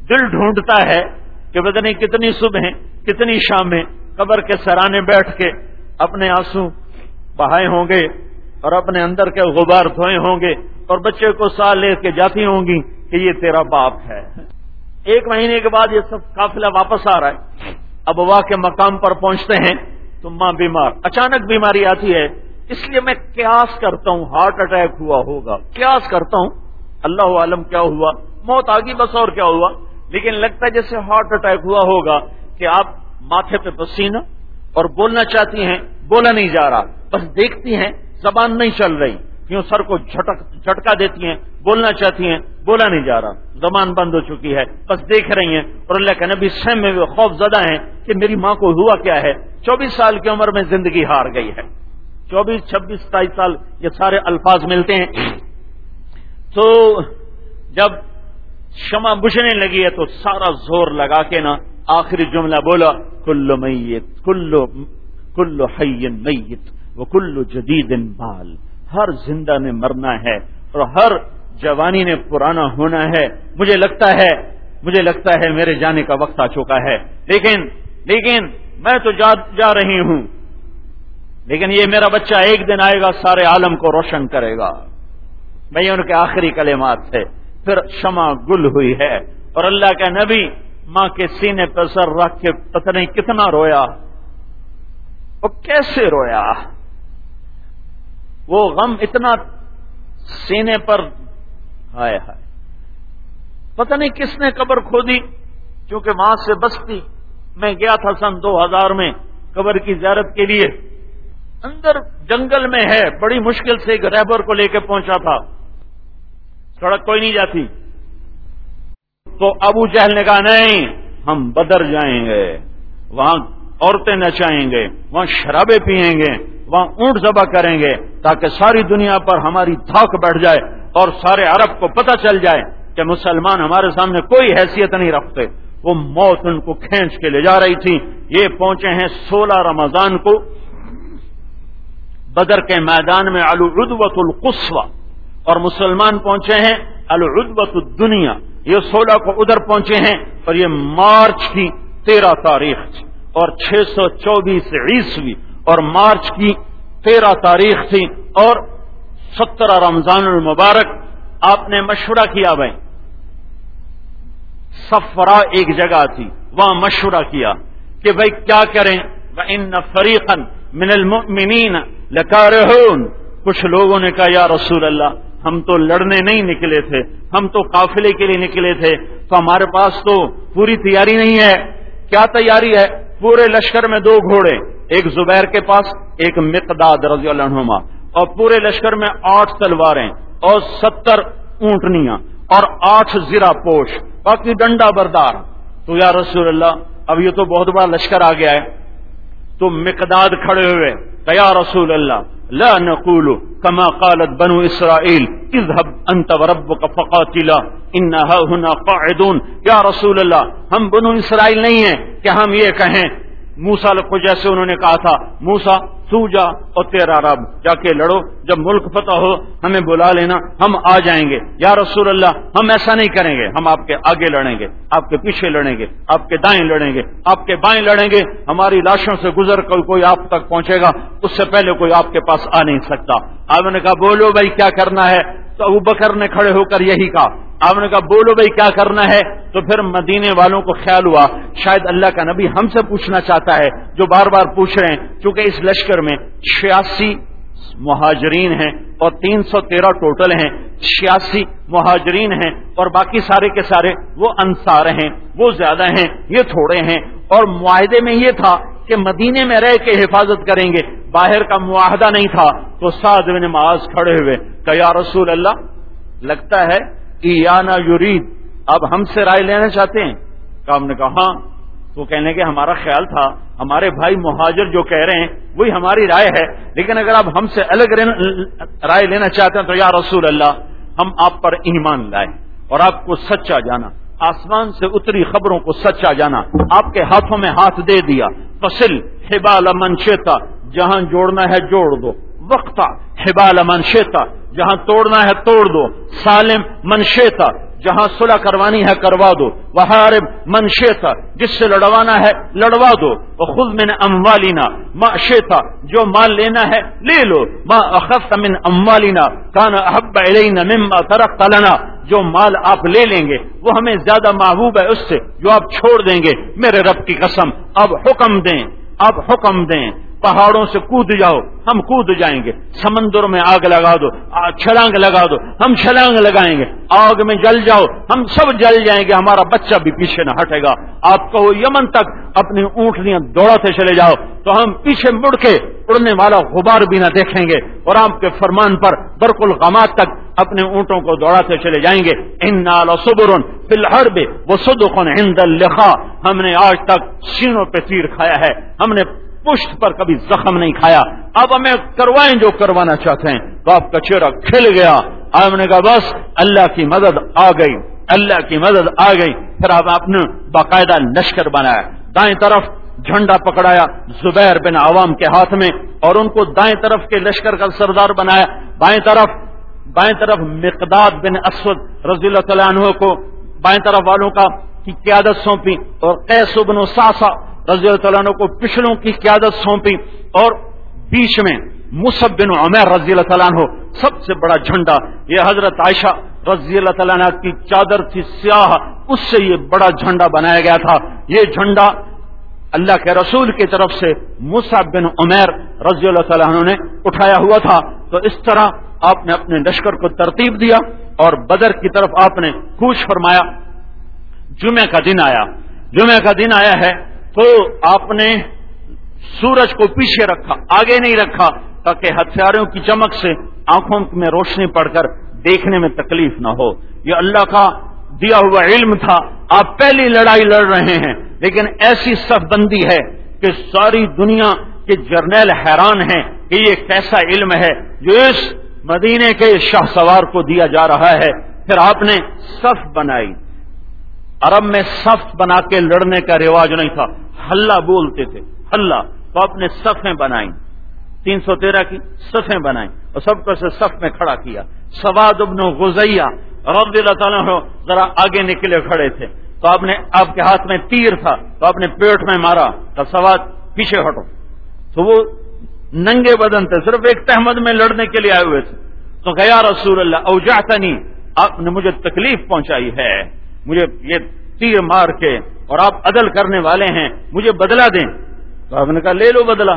دل ڈھونڈتا ہے کہ پتہ نہیں کتنی صبح کتنی شامیں قبر کے سرانے بیٹھ کے اپنے آنسو بہائے ہوں گے۔ اور اپنے اندر کے غبار دھوئے ہوں گے اور بچے کو سال لے کے جاتی ہوں گی کہ یہ تیرا باپ ہے۔ ایک مہینے کے بعد یہ سب قافلہ واپس آ رہا ہے۔ اب واہ کے مقام پر پہنچتے ہیں تو ماں بیمار، اچانک بیماری آتی ہے۔ اس لیے میں قیاس کرتا ہوں، ہارٹ اٹیک ہوا ہوگا۔ قیاس کرتا ہوں، اللہ عالم کیا ہوا؟ موت آگی بس اور کیا ہوا؟ لیکن لگتا ہے جیسے ہارٹ اٹیک ہوا ہوگا کہ آپ ماتھے پہ پسینہ اور بولنا چاہتی ہیں، بولا نہیں جا رہا۔ بس دیکھتی ہیں زبان نہیں چل رہی۔ کیوں سر کو جھٹک جھٹکا دیتی ہیں، بولنا چاہتی ہیں، بولا نہیں جا رہا۔ زبان بند ہو چکی ہے، بس دیکھ رہی ہیں۔ اور اللہ کے نبی سہم میں خوف زدہ ہیں کہ میری ماں کو ہوا کیا ہے۔ چوبیس سال کی عمر میں زندگی ہار گئی ہے۔ چوبیس، چھبیس، ستائیس سال یہ سارے الفاظ ملتے ہیں۔ تو جب شمع بجھنے لگی ہے تو سارا زور لگا کے نا آخری جملہ بولا کلو میت کلو کلو حین میت۔ وہ کلو جدید بال۔ ہر زندہ نے مرنا ہے اور ہر جوانی نے پرانا ہونا ہے۔ مجھے لگتا ہے، مجھے لگتا ہے میرے جانے کا وقت آ چکا ہے۔ لیکن لیکن میں تو جا جا رہی ہوں۔ لیکن یہ میرا بچہ ایک دن آئے گا، سارے عالم کو روشن کرے گا۔ بھائی ان کے آخری کلمات تھے۔ پھر شمع گل ہوئی ہے۔ اور اللہ کا نبی ماں کے سینے پر سر رکھ کے پتہ نہیں کتنا رویا۔ وہ کیسے رویا؟ وہ غم اتنا سینے پر ہائے ہائے۔ پتہ نہیں کس نے قبر کھودی؟ کیونکہ وہاں سے بستی۔ میں گیا تھا سن دو ہزار میں قبر کی زیارت کے لیے۔ اندر جنگل میں ہے، بڑی مشکل سے ایک رہبر کو لے کے پہنچا تھا۔ سڑک کوئی نہیں جاتی۔ تو ابو جہل نے کہا، نہیں، ہم بدر جائیں گے۔ وہاں عورتیں نچائیں گے، وہاں شرابیں پیئیں گے۔ وہاں اونٹ ذبح کریں گے تاکہ ساری دنیا پر ہماری دھاک بیٹھ جائے اور سارے عرب کو پتہ چل جائے کہ مسلمان ہمارے سامنے کوئی حیثیت نہیں رکھتے۔ وہ موت ان کو کھینچ کے لے جا رہی تھی۔ یہ پہنچے ہیں سولہ رمضان کو۔ بدر کے میدان میں الردوت القصوہ۔ اور مسلمان پہنچے ہیں الردوت الدنیا۔ یہ سولہ کو ادھر پہنچے ہیں اور یہ مارچ کی تیرہ تاریخ۔ اور چھ سو چوبیس عیسوی اور مارچ کی تیرہ تاریخ تھی اور سترہ رمضان المبارک آپ نے مشورہ کیا بھائی۔ سفرا ایک جگہ تھی، وہاں مشورہ کیا کہ بھائی کیا کریں؟ ان فریقن من المؤمنین لکارہون۔ کچھ لوگوں نے کہا، یا رسول اللہ، ہم تو لڑنے نہیں نکلے تھے، ہم تو قافلے کے لیے نکلے تھے، تو ہمارے پاس تو پوری تیاری نہیں ہے۔ کیا تیاری ہے؟ پورے لشکر میں دو گھوڑے، ایک زبیر کے پاس، ایک مقداد رضی اللہ عنہما، اور پورے لشکر میں آٹھ تلواریں اور ستر اونٹنیاں اور آٹھ زیرا پوش۔ باقی ڈنڈا بردار۔ تو یا رسول اللہ، اب یہ تو بہت بڑا لشکر آ گیا ہے۔ تو مقداد کھڑے ہوئے، یا رسول اللہ لا نقول كما قالت بنو اسرائیل اذهب انت وربك فقاتلا انها هنا قاعدون. یا رسول اللہ ہم بنو اسرائیل نہیں ہیں کہ ہم یہ کہیں؟ موسا کو جیسے انہوں نے کہا تھا موسا تو جا اور تیرا رب، جا کے لڑو، جب ملک فتح ہو، ہمیں بلا لینا، ہم آ جائیں گے۔ یا رسول اللہ، ہم ایسا نہیں کریں گے، ہم آپ کے آگے لڑیں گے، آپ کے پیچھے لڑیں گے، آپ کے دائیں لڑیں گے، آپ کے بائیں لڑیں گے۔ ہماری لاشوں سے گزر کر کوئی آپ تک پہنچے گا، اس سے پہلے کوئی آپ کے پاس آ نہیں سکتا۔ آپ نے کہا، بولو بھائی، کیا کرنا ہے؟ تو ابو بکر نے کھڑے ہو کر یہی کہا۔ آپ نے کہا، بولو بھائی، کیا کرنا ہے؟ تو پھر مدینے والوں کو خیال ہوا۔ شاید اللہ کا نبی ہم سے پوچھنا چاہتا ہے، جو بار بار پوچھ رہے ہیں۔ چونکہ اس لشکر میں چھیاسی مہاجرین ہیں اور تین سو تیرہ ٹوٹل ہیں۔ چھیاسی مہاجرین ہیں اور باقی سارے کے سارے وہ انصار ہیں۔ وہ زیادہ ہیں، یہ تھوڑے ہیں۔ اور معاہدے میں یہ تھا کہ مدینے میں رہ کے حفاظت کریں گے۔ باہر کا معاہدہ نہیں تھا۔ تو سعد بن معاذ کھڑے ہوئے۔ کہ یا رسول اللہ، لگتا ہے ایانا یورید اب ہم سے رائے لینا چاہتے ہیں۔ کام نے کہا ہاں۔ تو کہنے کے ہمارا خیال تھا، ہمارے بھائی مہاجر جو کہہ رہے ہیں، وہی ہماری رائے ہے۔ لیکن اگر آپ ہم سے الگ رائے لینا چاہتے ہیں، تو یا رسول اللہ، ہم آپ پر ایمان لائے اور آپ کو سچا جانا۔ آسمان سے اتری خبروں کو سچا جانا۔ آپ کے ہاتھوں میں ہاتھ دے دیا۔ فصل حبال منشیتا جہاں جوڑنا ہے جوڑ دو۔ وقتا، حبال منشیتا جہاں توڑنا ہے توڑ دو۔ سالم منشیتا جہاں صلح کروانی ہے کروا دو وہ منشیتا جس سے لڑوانا ہے لڑوا دو۔ وہ خود میں نے اموالینا ماں شیتا جو مال لینا ہے لے لو۔ ماں اخذت من اموالینا کان احب الینا مما ترقت لنا۔ جو مال آپ لے لیں گے، وہ ہمیں زیادہ محبوب ہے اس سے جو آپ چھوڑ دیں گے۔ میرے رب کی قسم، اب حکم دیں، اب حکم دیں۔ پہاڑوں سے کود جاؤ، ہم کود جائیں گے۔ سمندر میں آگ لگا دو چھلانگ لگا دو، ہم چھلانگ لگائیں گے۔ آگ میں جل جاؤ، ہم سب جل جائیں گے، ہمارا بچہ بھی پیچھے نہ ہٹے گا۔ آپ کہو، یمن تک اپنی اونٹنیاں دوڑاتے چلے جاؤ، تو ہم پیچھے مڑ کے اڑنے والا غبار بھی نہ دیکھیں گے۔ اور آپ کے فرمان پر برق الغمات تک اپنے اونٹوں کو دوڑاتے چلے جائیں گے۔ ان نال صبر فی الحرب وہ عند اللقاء۔ ہم نے آج تک سینوں پہ تیر کھایا ہے۔ ہم نے پشت پر کبھی زخم نہیں کھایا۔ اب ہمیں کروائیں جو کروانا چاہتے ہیں۔ تو آپ کا چہرہ کھل گیا۔ آپ نے کہا، بس، اللہ کی مدد آ گئی۔ اللہ کی مدد آ گئی۔ پھر آپ آپ نے باقاعدہ لشکر بنایا۔ دائیں طرف جھنڈا پکڑایا زبیر بن عوام کے ہاتھ میں اور ان کو دائیں طرف کے لشکر کا سردار بنایا۔ بائیں طرف بائیں طرف مقداد بن اسود رضی اللہ تعالیٰ عنہ کو، بائیں طرف والوں کا کی قیادت سونپی اور قیس بن ساسا رضی اللہ تعالیٰ عنہ کو پچھلوں کی قیادت سونپی اور بیچ میں مصب بن عمیر رضی اللہ تعالیٰ عنہ سب سے بڑا جھنڈا، یہ حضرت عائشہ رضی اللہ تعالیٰ نے کی چادر تھی سیاہ، اس سے یہ بڑا جھنڈا بنایا گیا تھا۔ یہ جھنڈا اللہ کے رسول کی طرف سے مصعب بن عمیر رضی اللہ تعالیٰ عنہ نے اٹھایا ہوا تھا۔ تو اس طرح آپ نے اپنے لشکر کو ترتیب دیا اور بدر کی طرف آپ نے کوچ فرمایا۔ جمعہ کا دن آیا۔ جمعہ کا دن آیا ہے۔ تو آپ نے سورج کو پیچھے رکھا، آگے نہیں رکھا، تاکہ ہتھیاروں کی چمک سے آنکھوں میں روشنی پڑ کر دیکھنے میں تکلیف نہ ہو۔ یہ اللہ کا دیا ہوا علم تھا۔ آپ پہلی لڑائی لڑ رہے ہیں، لیکن ایسی صف بندی ہے کہ ساری دنیا کے جرنیل حیران ہیں کہ یہ کیسا علم ہے جو اس مدینے کے شاہ سوار کو دیا جا رہا ہے۔ پھر آپ نے صف بنائی۔ عرب میں صف بنا کے لڑنے کا رواج نہیں تھا۔ ہلہ بولتے تھے۔ ہلہ۔ تو آپ نے صفیں بنائی تین سو تیرہ کی صفیں بنائی اور سب کو صف میں کھڑا کیا۔ سواد ابن غزیہ رب اللہ تعالیٰ ذرا آگے نکلے کھڑے تھے۔ تو آپ نے آپ کے ہاتھ میں تیر تھا۔ تو آپ نے پیٹ میں مارا۔ تو سواد پیچھے ہٹو۔ تو وہ ننگے بدن تھے۔ صرف ایک تحمد میں لڑنے کے لیے آئے ہوئے تھے۔ تو گیا رسول اللہ اوجاتنی آپ نے مجھے تکلیف پہنچائی ہے۔ مجھے یہ تیر مار کے اور آپ عدل کرنے والے ہیں، مجھے بدلا دیں۔ تو آپ نے کہا، لے لو بدلا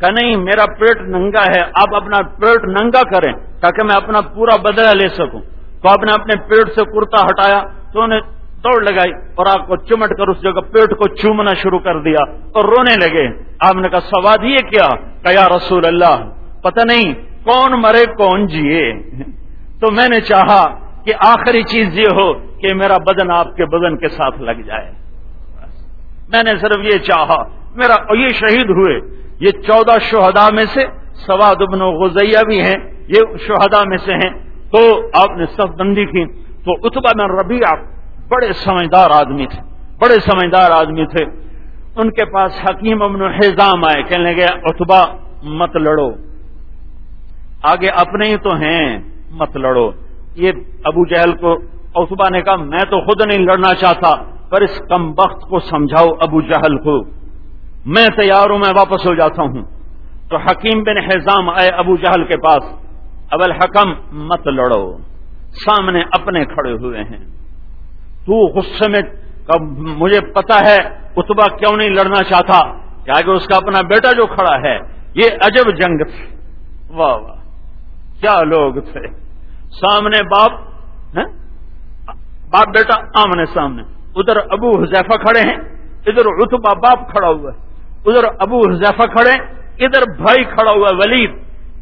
کہ نہیں، میرا پیٹ ننگا ہے، آپ اپنا پیٹ ننگا کریں تاکہ میں اپنا پورا بدلا لے سکوں۔ تو آپ نے اپنے پیٹ سے کرتا ہٹایا، تو انہیں دوڑ لگائی اور آپ کو چمٹ کر اس جگہ پیٹ کو چومنا شروع کر دیا اور رونے لگے۔ آپ نے کہا، سواد یہ کیا؟ کہ یا رسول اللہ، پتہ نہیں، کون مرے، کون جیے۔ تو میں نے چاہا کہ آخری چیز یہ ہو کہ میرا بدن آپ کے بدن کے ساتھ لگ جائے۔ میں نے صرف یہ چاہا، میرا یہ شہید ہوئے۔ یہ چودہ شہدا میں سے سواد ابن غزیہ بھی ہیں، یہ شہدا میں سے ہیں۔ تو آپ نے سب بندی کی۔ تو اتبا میں ربی آپ بڑے سمجھدار آدمی تھے، بڑے سمجھدار آدمی تھے۔ ان کے پاس حکیم ابن حزام آئے، کہنے لگے اتبا مت لڑو۔ آگے اپنے ہی تو ہیں، مت لڑو۔ یہ ابو جہل کو اتبا نے کہا، میں تو خود نہیں لڑنا چاہتا، پر اس کم وقت کو سمجھاؤ ابو جہل کو۔ میں تیار ہوں، میں واپس ہو جاتا ہوں۔ تو حکیم بن حزام آئے ابو جہل کے پاس۔ اب الحکم مت لڑو، سامنے اپنے کھڑے ہوئے ہیں۔ تو غصے میں مجھے پتا ہے اتبا کیوں نہیں لڑنا چاہتا؟ کیا کہ اس کا اپنا بیٹا جو کھڑا ہے، یہ عجب جنگ تھے واہ واہ، کیا لوگ تھے۔ سامنے باپ ہاں؟ باپ بیٹا آمنے سامنے۔ ادھر ابو حذیفہ کھڑے ہیں، ادھر اتبا باپ کھڑا ہوا ہے۔ ادھر ابو حذیفہ کھڑے ادھر بھائی کھڑا ہوا ولید۔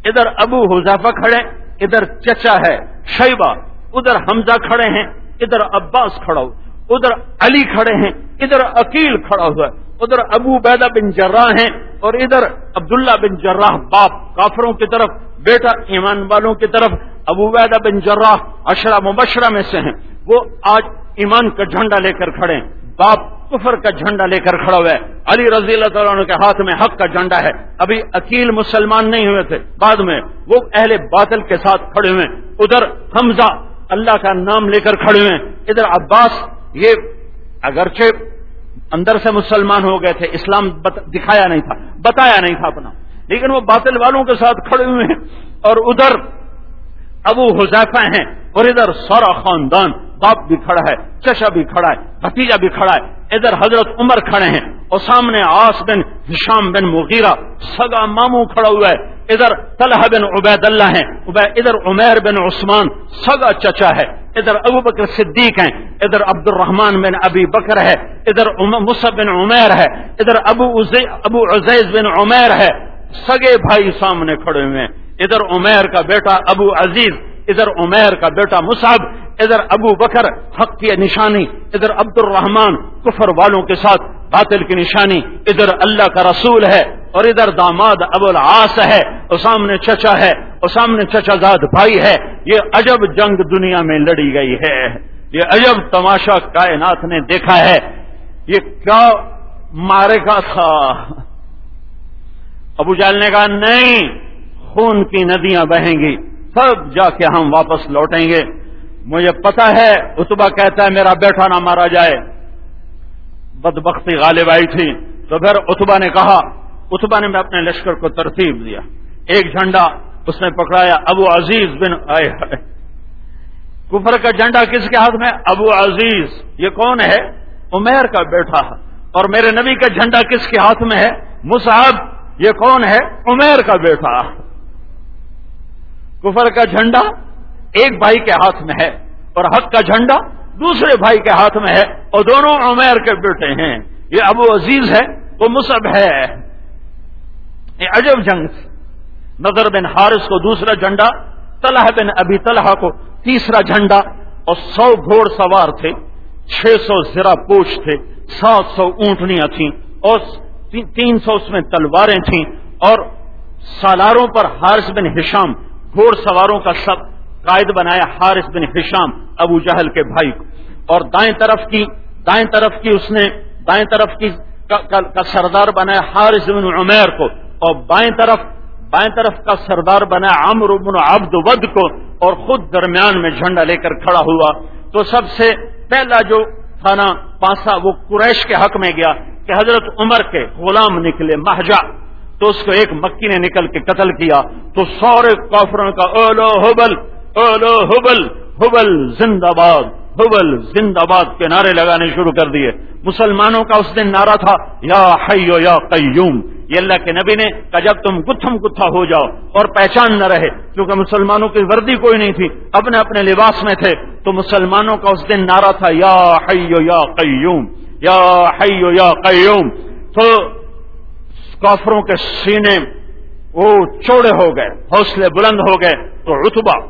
ادھر ابو حذیفہ کھڑے ادھر چچا ہے، شیبہ۔ ادھر حمزہ کھڑے ہیں، ادھر عباس کھڑا ہوا ادھر علی کھڑے ہیں، ادھر عقیل کھڑا ہوا ہے۔ ادھر ابو بیدا بن جراہ ہیں اور ادھر عبداللہ بن جراہ باپ۔ کافروں کی طرف، بیٹا ایمان والوں کی طرف ابو بیدا بن جراہ اشرا مبشرہ میں سے ہیں۔ وہ آج ایمان کا جھنڈا لے کر کھڑے باپ کفر کا جھنڈا لے کر کھڑا ہوا ہے۔ علی رضی اللہ تعالیٰ عنہ کے ہاتھ میں حق کا جھنڈا ہے۔ ابھی عقیل مسلمان نہیں ہوئے تھے۔ بعد میں وہ اہل باطل کے ساتھ کھڑے ہوئے ادھر حمزہ اللہ کا نام لے کر کھڑے ہوئے ادھر عباس، یہ اگرچہ اندر سے مسلمان ہو گئے تھے، اسلام دکھایا نہیں تھا، بتایا نہیں تھا اپنا۔ لیکن وہ باطل والوں کے ساتھ کھڑے ہوئے ہیں۔ اور ادھر ابو حذیفہ ہیں اور ادھر سورا خاندان۔ باپ بھی کھڑا ہے چشا بھی کھڑا ہے بھتیجا بھی کھڑا ہے ادھر حضرت عمر کھڑے ہیں اور سامنے آس بن ہشام بن مغیرہ سگا مامو کھڑا ہوا ہے ادھر طلحہ بن عبید اللہ ہیں ادھر عمیر بن عثمان سگا چچا ہے ادھر ابو بکر صدیق ہیں ادھر عبد الرحمان بن ابی بکر ہے ادھر مصب بن عمیر ہے ادھر ابو ابو عزیز بن عمیر ہے سگے بھائی سامنے کھڑے ہوئے ہیں ادھر عمیر کا بیٹا ابو عزیز ادھر عمیر کا بیٹا مصعب، ادھر ابو بکر، حق کی نشانی، ادھر عبد الرحمان کفر والوں کے ساتھ باطل کی نشانی، ادھر اللہ کا رسول ہے اور ادھر داماد ابو العاص ہے، اور سامنے چچا ہے، اور سامنے چچا زاد بھائی ہے۔ یہ عجب جنگ دنیا میں لڑی گئی ہے۔ یہ عجب تماشا کائنات نے دیکھا ہے۔ یہ کیا مارے کا تھا۔ ابو جال نے کہا، نہیں، خون کی ندیاں بہیں گی۔ سب جا کے ہم واپس لوٹیں گے۔ مجھے پتا ہے اتبا کہتا ہے، میرا بیٹا نہ مارا جائے۔ بدبختی غالب آئی تھی۔ تو پھر اتبا نے کہا اتبا نے میں اپنے لشکر کو ترتیب دیا۔ ایک جھنڈا اس نے پکڑایا، ابو عزیز بن آئے۔ کفر کا جھنڈا کس کے ہاتھ میں؟ ابو عزیز۔ یہ کون ہے؟ عمیر کا بیٹا۔ اور میرے نبی کا جھنڈا کس کے ہاتھ میں ہے؟ مصعب۔ یہ کون ہے؟ عمیر کا بیٹا۔ کفر کا جھنڈا ایک بھائی کے ہاتھ میں ہے اور حق کا جھنڈا دوسرے بھائی کے ہاتھ میں ہے اور دونوں عمیر کے بیٹے ہیں۔ یہ ابو عزیز ہے، وہ مصب ہے۔ یہ عجب جنگ نظر بن حارث کو دوسرا جھنڈا، طلحہ بن ابی طلحہ کو تیسرا جھنڈا اور سو گھوڑ سوار تھے۔ چھ سو زرا پوچھ تھے، سات سو اونٹنیاں تھیں اور تین سو اس میں تلواریں تھیں اور سالاروں پر حارث بن ہشام گھوڑ سواروں کا سب قائد بنایا حارث بن ہشام ابو جہل کے بھائی کو۔ اور دائیں طرف کی، دائیں طرف کی اس نے، دائیں طرف کی کا سردار بنایا حارث بن عمیر کو۔ اور بائیں طرف بائیں طرف کا سردار بنایا عمر بن عبد ود کو۔ اور خود درمیان میں جھنڈا لے کر کھڑا ہوا۔ تو سب سے پہلا جو تھا نا پاسا وہ قریش کے حق میں گیا کہ حضرت عمر کے غلام نکلے، مہجا۔ تو اس کو ایک مکی نے نکل کے قتل کیا تو سورے کافروں کا اولو حبل اولو حبل حبل زندہ باد، حبل زندہ باد کے نعرے لگانے شروع کر دیے۔ مسلمانوں کا اس دن نعرہ تھا، یا حیو یا قیوم۔ یہ اللہ کے نبی نے کہا، جب تم گتھم گتھا ہو جاؤ اور پہچان نہ رہے، کیونکہ مسلمانوں کی وردی کوئی نہیں تھی، اپنے اپنے لباس میں تھے، تو مسلمانوں کا اس دن نعرہ تھا، یا حیو یا قیوم، یا حیو یا قیوم۔ تو کافروں کے سینے وہ چوڑے ہو گئے، حوصلے بلند ہو گئے، تو رتبا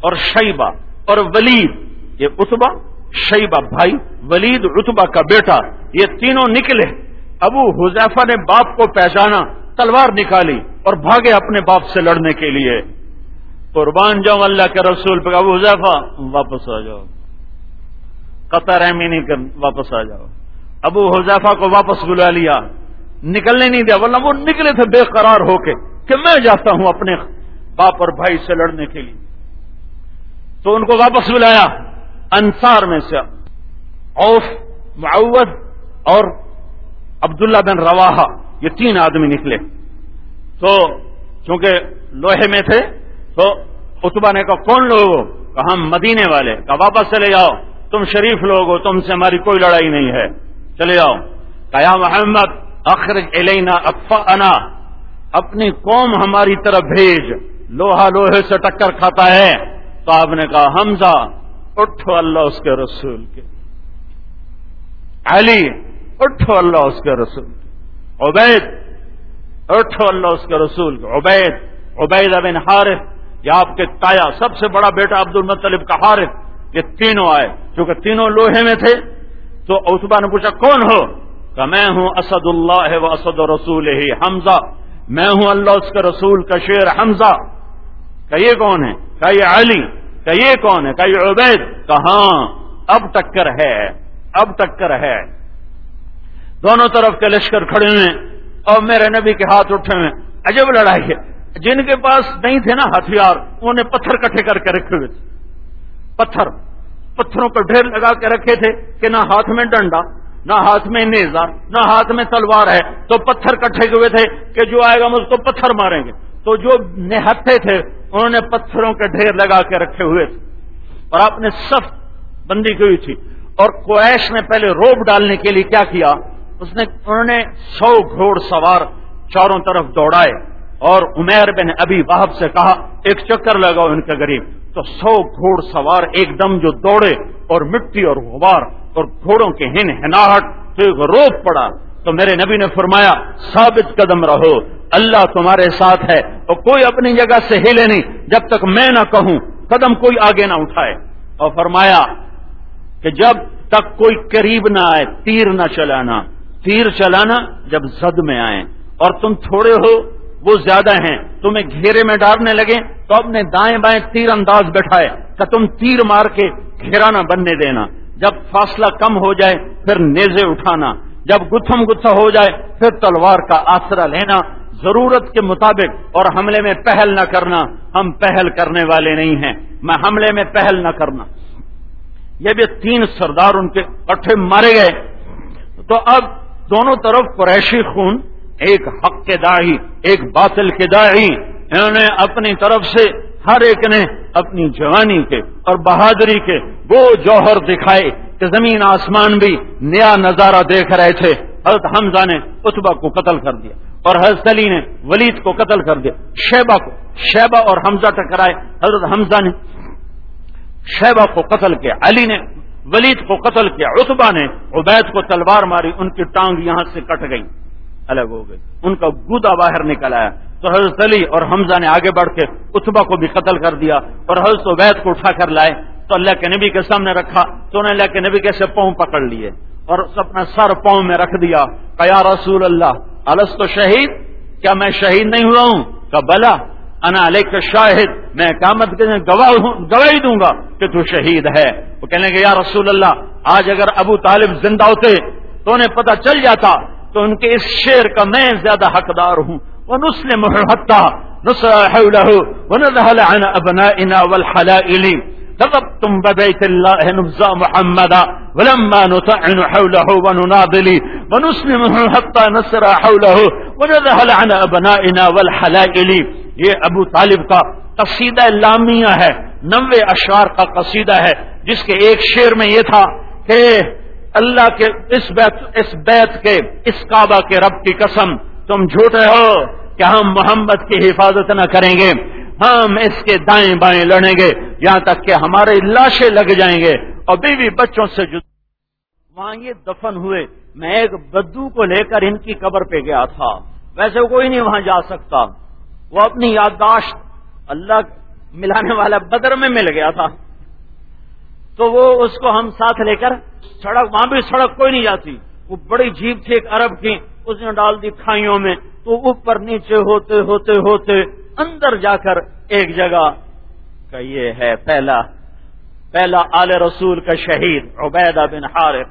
اور شیبہ اور ولید، یہ اتبا شیبہ بھائی، ولید رتبا کا بیٹا، یہ تینوں نکلے۔ ابو حذیفہ نے باپ کو پہچانا، تلوار نکالی اور بھاگے اپنے باپ سے لڑنے کے لیے۔ قربان جاؤ اللہ کے رسول پہ ابو حذیفہ، واپس آ جاؤ۔ قطر احمی نہیں کر، واپس آ جاؤ۔ ابو حذیفہ کو واپس بلا لیا۔ نکلنے نہیں دیا، ورنہ وہ نکلے تھے بے قرار ہو کے کہ میں جاتا ہوں اپنے باپ اور بھائی سے لڑنے کے لیے۔ تو ان کو واپس بلایا انصار میں سے اوف معود اور عبداللہ بن رواحہ، یہ تین آدمی نکلے۔ تو چونکہ لوہے میں تھے، تو اتبا نے کہا، کون لوگ ہو؟ کہا، ہم مدینے والے۔ کہا، واپس چلے جاؤ، تم شریف لوگ ہو، تم سے ہماری کوئی لڑائی نہیں ہے۔ چلے جاؤ۔ کہا محمد اخرج الینا اکفا انا اپنی قوم ہماری طرف بھیج۔ لوہا لوہے سے ٹکر کھاتا ہے۔ تو آپ نے کہا، حمزہ، اٹھو اللہ اس کے رسول کے۔ علی، اٹھو اللہ اس کے رسول کے۔ عبید، اٹھو اللہ اس کے رسول کے۔ عبید عبید ابن حارث یا آپ کے تایا، سب سے بڑا بیٹا عبد المطلب کا حارث، یہ تینوں آئے۔ کیونکہ تینوں لوہے میں تھے، تو اتبا نے پوچھا، کون ہو؟ کہ میں ہوں اسد اللہ و اسد رسول ہی حمزہ میں ہوں اللہ اس کے رسول کا شیر حمزہ. کہ یہ کون ہے؟ کہ یہ علی. کہ یہ کون ہے؟ کہ یہ عبید. کہ ہاں اب ٹکر ہے. اب ٹکر ہے. دونوں طرف کے لشکر کھڑے ہوئے اور میرے نبی کے ہاتھ اٹھے ہوئے عجب لڑائی ہے. جن کے پاس نہیں تھے نا ہتھیار، انہوں نے پتھر کٹھے کر کے رکھے ہوئے تھے. پتھر. پتھروں پر ڈھیر لگا کے رکھے تھے کہ نہ ہاتھ میں ڈنڈا نہ ہاتھ میں نیزا نہ ہاتھ میں تلوار ہے۔ تو پتھر کٹھے ہوئے تھے کہ جو آئے گا مجھ کو پتھر ماریں گے۔ تو جو نہتے تھے، انہوں نے پتھروں کے ڈھیر لگا کے رکھے ہوئے تھے۔ اور آپ نے سخت بندی کی ہوئی تھی۔ اور کویش نے پہلے روب ڈالنے کے لیے کیا کیا؟ اس نے، انہوں نے سو گھوڑ سوار چاروں طرف دوڑائے۔ اور عمیر بن ابھی واہب سے کہا، ایک چکر لگاؤ ان کے غریب تو سو گھوڑ سوار ایک دم جو دوڑے اور مٹی اور غبار اور گھوڑوں کے ہن ہناہٹ تو ایک روپ پڑا تو میرے نبی نے فرمایا، ثابت قدم رہو، اللہ تمہارے ساتھ ہے اور کوئی اپنی جگہ سے ہلے نہیں، جب تک میں نہ کہوں، قدم کوئی آگے نہ اٹھائے۔ اور فرمایا کہ جب تک کوئی قریب نہ آئے، تیر نہ چلانا۔ تیر چلانا جب زد میں آئے۔ اور تم تھوڑے ہو، وہ زیادہ ہیں۔ تمہیں گھیرے میں ڈالنے لگے، تو اپنے دائیں بائیں تیر انداز بیٹھائے کہ تم تیر مار کے گھیرا نہ بننے دینا۔ جب فاصلہ کم ہو جائے، پھر نیزے اٹھانا۔ جب گتھم گتھا ہو جائے، پھر تلوار کا آسرا لینا۔ ضرورت کے مطابق اور حملے میں پہل نہ کرنا۔ ہم پہل کرنے والے نہیں ہیں۔ میں حملے میں پہل نہ کرنا۔ یہ بھی تین سردار ان کے کٹھے مارے گئے۔ تو اب دونوں طرف قریشی خون، ایک حق کے داڑھی ایک باطل کے داڑھی انہوں نے اپنی طرف سے ہر ایک نے اپنی جوانی کے اور بہادری کے وہ جوہر دکھائے کہ زمین آسمان بھی نیا نظارہ دیکھ رہے تھے۔ حضرت حمزہ نے اتبا کو قتل کر دیا اور حضرت علی نے ولید کو قتل کر دیا۔ شیبہ کو، شیبہ اور حمزہ ٹکرائے۔ حضرت حمزہ نے شیبہ کو قتل کیا، علی نے ولید کو قتل کیا اتبا نے عبید کو تلوار ماری، ان کی ٹانگ یہاں سے کٹ گئی، الگ ہو گئی۔ ان کا گودا باہر نکل آیا۔ تو حضرت علی اور حمزہ نے آگے بڑھ کے اتبا کو بھی قتل کر دیا اور حضرت عبید کو اٹھا کر لائے تو اللہ کے نبی کے سامنے رکھا تو انہیں اللہ کے نبی کیسے پاؤں پکڑ لیے اور اپنا سر پاؤں میں رکھ دیا یا رسول اللہ الس تو شہید؟ کیا میں شہید نہیں ہوا ہوں؟ کہ بلا، انا علیہ شاہد، میں قامت کے گواہی دوں گا کہ تو شہید ہے۔ وہ کہنے گے یا رسول اللہ، آج اگر ابو طالب زندہ ہوتے تو انہیں پتہ چل جاتا تو ان کے اس شیر کا میں زیادہ حقدار ہوں۔ وہ نسل محتا نسر ابنا والحلائل. كذبتم ببيت الله نبزى محمدا، ولما نطعن حوله ونناضل. ونسلمه حتى نسر حوله ونذهل عن أبنائنا والحلائل. یہ ابو طالب کا قصیدہ لامیہ ہے، نوے اشعار کا قصیدہ ہے، جس کے ایک شعر میں یہ تھا کہ اللہ کے اس بیت اس بیت کے، اس کعبہ کے رب کی قسم تم جھوٹے ہو کہ ہم محمد کی حفاظت نہ کریں گے، ہم اس کے دائیں بائیں لڑیں گے، یہاں تک کہ ہمارے لاشیں لگ جائیں گے اور بیوی بچوں سے جو وہاں یہ دفن ہوئے۔ میں ایک بدو کو لے کر ان کی قبر پہ گیا تھا۔ ویسے کوئی نہیں وہاں جا سکتا۔ وہ اپنی یادداشت اللہ ملانے والا بدر میں مل گیا تھا۔ تو وہ اس کو ہم ساتھ لے کر سڑک وہاں بھی سڑک کوئی نہیں جاتی۔ وہ بڑی جیپ تھی ایک ارب کی اس نے ڈال دی کھائیوں میں۔ تو اوپر نیچے ہوتے ہوتے ہوتے، اندر جا کر ایک جگہ کا یہ ہے پہلا پہلا آل رسول کا شہید، عبیدہ بن حارف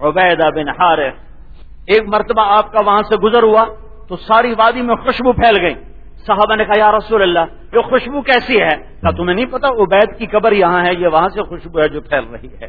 عبیدہ بن حارف ایک مرتبہ آپ کا وہاں سے گزر ہوا تو ساری وادی میں خوشبو پھیل گئی۔ صحابہ نے کہا، یا رسول اللہ، یہ خوشبو کیسی ہے؟ کہا، تمہیں نہیں پتا، عبید کی قبر یہاں ہے، یہ وہاں سے خوشبو ہے جو پھیل رہی ہے۔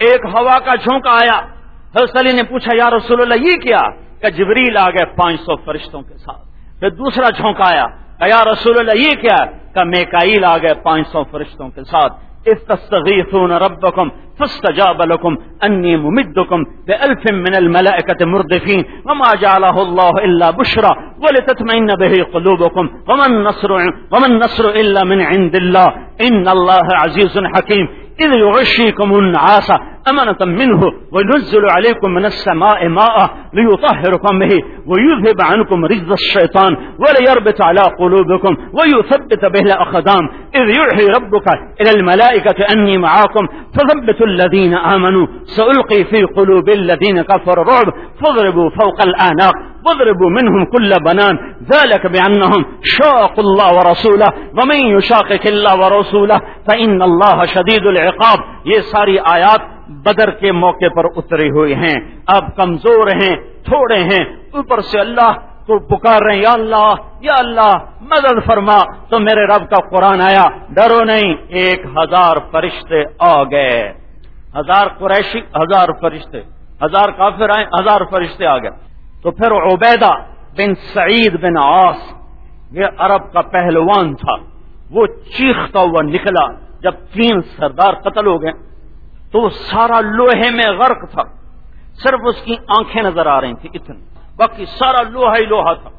ایک ہوا کا جھونکا آیا۔ حضرت علی نے پوچھا یا رسول اللہ یہ کیا؟ کہ جبریل آ گئے پانچ سو فرشتوں کے ساتھ۔ پھر دوسرا جھونکا آیا یا رسول اللہ یہ کیا کہ میکائیل آ گئے پانچ سو فرشتوں کے ساتھ۔ استغيثون ربكم فاستجاب لكم أني ممدكم بألف من الملائكة مردفين وما جعله الله إلا بشرى ولتتمئن به قلوبكم وما النصر, وما النصر إلا من عند الله إن الله عزيز حكيم إذ يغشيكم النعاس أمنة منه وينزل عليكم من السماء ماء ليطهركم به ويذهب عنكم رجز الشيطان وليربط على قلوبكم ويثبت به الأخدام إذ يعهي ربك إلى الملائكة أني معاكم. فثبتوا الذين آمنوا. سألقي في قلوب الذين كفروا رعب فاضربوا فوق الآناق واضربوا منهم كل بنان. ذلك بأنهم شاقوا الله ورسوله. ومن يشاقك الله ورسوله فإن الله شديد العقاب. یہ ساری آیات بدر کے موقع پر اتری ہوئی ہیں۔ اب کمزور ہیں، تھوڑے ہیں۔ اوپر سے اللہ کو پکار رہے ہیں یا اللہ یا اللہ، مدد فرما۔ تو میرے رب کا قرآن آیا۔ ڈرو نہیں، ایک ہزار فرشتے آ گئے۔ ہزار قریشی، ہزار فرشتے۔ ہزار کافر آئے، ہزار فرشتے آ گئے۔ تو پھر عبیدہ بن سعید بن آس یہ عرب کا پہلوان تھا۔ وہ چیختا ہوا نکلا جب تین سردار قتل ہو گئے۔ تو وہ سارا لوہے میں غرق تھا۔ صرف اس کی آنکھیں نظر آ رہی تھیں اتنی۔ باقی سارا لوہا ہی لوہا تھا۔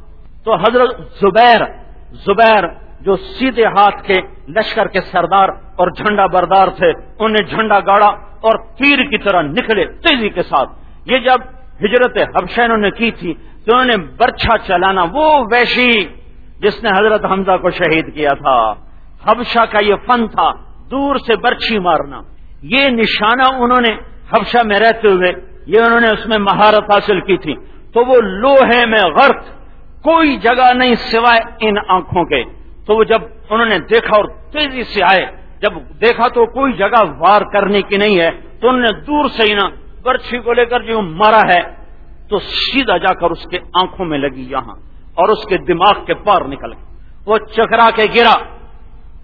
تو حضرت زبیر زبیر جو سیدھے ہاتھ کے لشکر کے سردار اور جھنڈا بردار تھے انہیں جھنڈا گاڑا اور تیر کی طرح نکلے تیزی کے ساتھ۔ یہ جب ہجرت حبشہ انہوں نے کی تھی، تو انہوں نے برچھا چلانا وہ ویشی جس نے حضرت حمزہ کو شہید کیا تھا۔ حبشہ کا یہ فن تھا، دور سے برچھی مارنا۔ یہ نشانہ انہوں نے حبشہ میں رہتے ہوئے، یہ انہوں نے اس میں مہارت حاصل کی تھی۔ تو وہ لوہے میں غرق، کوئی جگہ نہیں سوائے ان آنکھوں کے۔ تو وہ جب انہوں نے دیکھا اور تیزی سے آئے، جب دیکھا تو کوئی جگہ وار کرنے کی نہیں ہے، تو انہوں نے دور سے ہی نا برچھی کو لے کر جو مارا ہے، تو سیدھا جا کر اس کے آنکھوں میں لگی یہاں اور اس کے دماغ کے پار نکل گئے وہ چکرا کے گرا۔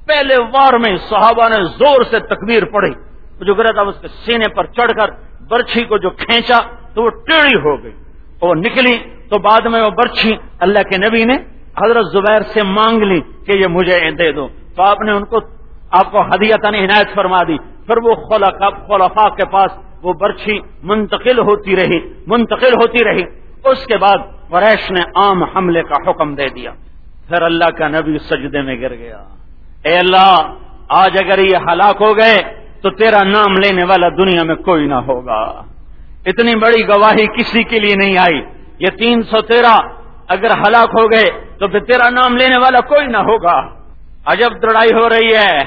پہلے وار میں صحابہ نے زور سے تکبیر پڑھی۔ جو گرا تھا، اس کے سینے پر چڑھ کر برچھی کو جو کھینچا تو وہ ٹیڑھی ہو گئی۔ وہ نکلی، تو بعد میں وہ برچھی اللہ کے نبی نے حضرت زبیر سے مانگ لی کہ یہ مجھے دے دو۔ تو آپ نے ان کو، آپ کو ہدیت عنایت فرما دی۔ پھر وہ خلفاء کے پاس وہ برچھی منتقل ہوتی رہی، منتقل ہوتی رہی۔ اس کے بعد قریش نے عام حملے کا حکم دے دیا۔ پھر اللہ کا نبی سجدے میں گر گیا۔ اے اللہ، آج اگر یہ ہلاک ہو گئے تو تیرا نام لینے والا دنیا میں کوئی نہ ہوگا۔ اتنی بڑی گواہی کسی کے لیے نہیں آئی۔ یہ تین سو تیرہ اگر ہلاک ہو گئے تو پھر تیرا نام لینے والا کوئی نہ ہوگا۔ عجب لڑائی ہو رہی ہے۔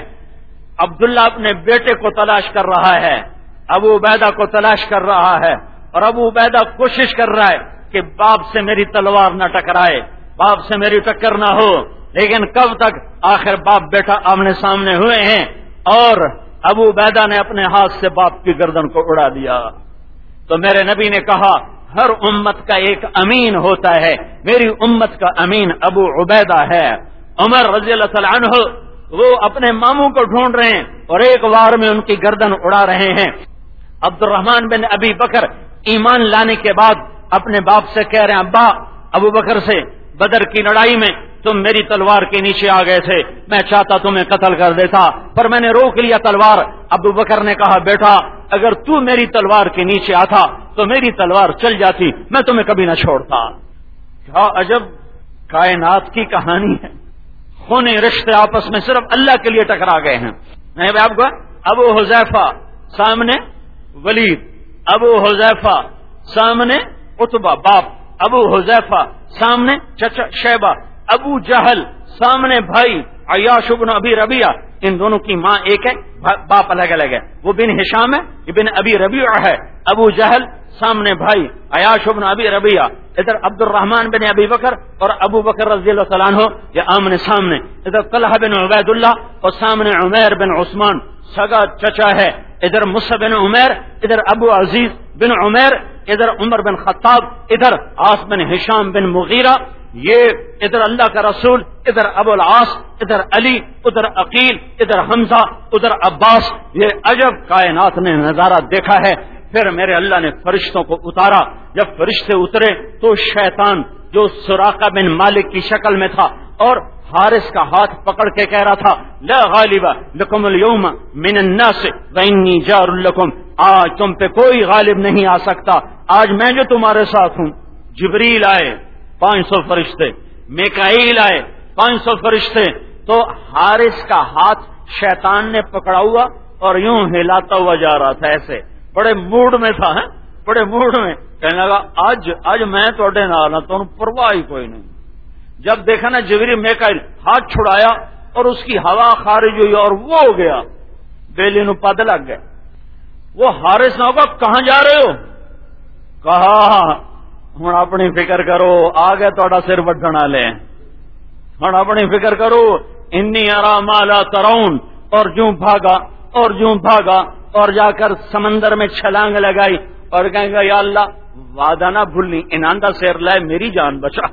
عبداللہ اپنے بیٹے کو تلاش کر رہا ہے۔ ابو عبیدہ کو تلاش کر رہا ہے۔ اور ابو عبیدہ کوشش کر رہا ہے کہ باپ سے میری تلوار نہ ٹکرائے۔ باپ سے میری ٹکر نہ ہو۔ لیکن کب تک آخر باپ بیٹا آمنے سامنے ہوئے ہیں اور ابو بیدا نے اپنے ہاتھ سے باپ کی گردن کو اڑا دیا۔ تو میرے نبی نے کہا، ہر امت کا ایک امین ہوتا ہے۔ میری امت کا امین ابو عبیدہ ہے۔ عمر رضی اللہ تعالیٰ عنہ، وہ اپنے ماموں کو ڈھونڈ رہے ہیں اور ایک وار میں ان کی گردن اڑا رہے ہیں۔ عبد الرحمان بن ابی بکر ایمان لانے کے بعد اپنے باپ سے کہہ رہے ہیں، ابا، ابو بکر سے، بدر کی لڑائی میں تم میری تلوار کے نیچے آ گئے تھے، میں چاہتا تمہیں قتل کر دیتا، پر میں نے روک لیا تلوار۔ ابو بکر نے کہا، بیٹا، اگر تو میری تلوار کے نیچے آتا، تو میری تلوار چل جاتی، میں تمہیں کبھی نہ چھوڑتا۔ کیا عجب کائنات کی کہانی ہے۔ خونے رشتے آپس میں صرف اللہ کے لیے ٹکرا گئے ہیں۔ میں آپ کو؟ ابو حذیفہ سامنے ولید، ابو حذیفہ سامنے اتبا باپ، ابو حذیفہ سامنے چچا شیبہ۔ ابو جہل، سامنے بھائی، عیاش بن ابی ربیہ ان دونوں کی ماں ایک ہے باپ الگ الگ ہے وہ بن ہشام ہے یہ بن ابی ربیع ہے۔ ابو جہل، سامنے بھائی، عیاش بن ابی ربیہ ادھر عبد الرحمان بن ابی بکر اور ابو بکر رضی اللہ تعالیٰ عنہ، یہ آمنے سامنے۔ ادھر طلحہ بن عبید اللہ اور سامنے عمیر بن عثمان۔ سگا چچا ہے۔ ادھر مصب بن عمیر، ادھر ابو عزیز بن عمیر، ادھر عمر بن خطاب، ادھر آس بن ہشام بن مغیرہ۔ یہ ادھر اللہ کا رسول، ادھر ابو العاص، ادھر علی، ادھر عقیل، ادھر حمزہ، ادھر عباس، یہ عجب کائنات نے نظارہ دیکھا ہے۔ پھر میرے اللہ نے فرشتوں کو اتارا۔ جب فرشتے اترے تو شیطان جو سوراخا بن مالک کی شکل میں تھا اور حارث کا ہاتھ پکڑ کے کہہ رہا تھا، لا غالب لکم اليوم من الناس وانی جار لکم۔ آج تم پہ کوئی غالب نہیں آ سکتا۔ آج میں جو تمہارے ساتھ ہوں۔ جبریل آئے۔ پانچ سو فرشتے۔ میکائیل آئے، پانچ سو فرشتے۔ تو حارث کا ہاتھ شیطان نے پکڑا ہوا اور یوں ہلاتا ہوا جا رہا تھا ایسے۔ بڑے موڈ میں تھا ہاں؟ بڑے موڈ میں۔ کہنے لگا، آج آج میں تو نہ تو پرواہ ہی کوئی نہیں۔ جب دیکھا نا جبری میکائل ہاتھ چھڑایا اور اس کی ہوا خارج ہوئی اور وہ ہو گیا، بیلی نو پد لگ گئے۔ وہ ہارس نہ ہوگا، کہاں جا رہے ہو؟ کہا ہوں اپنی فکر کرو آ گئے تھوڑا سر وڈنا لے ہوں اپنی فکر کرو انی آرام مالا ترون اور جو بھاگا اور جو بھاگا اور جا کر سمندر میں چھلانگ لگائی اور کہیں گے یا اللہ وعدہ نہ بھولنی اناندہ سیر لائے میری جان بچا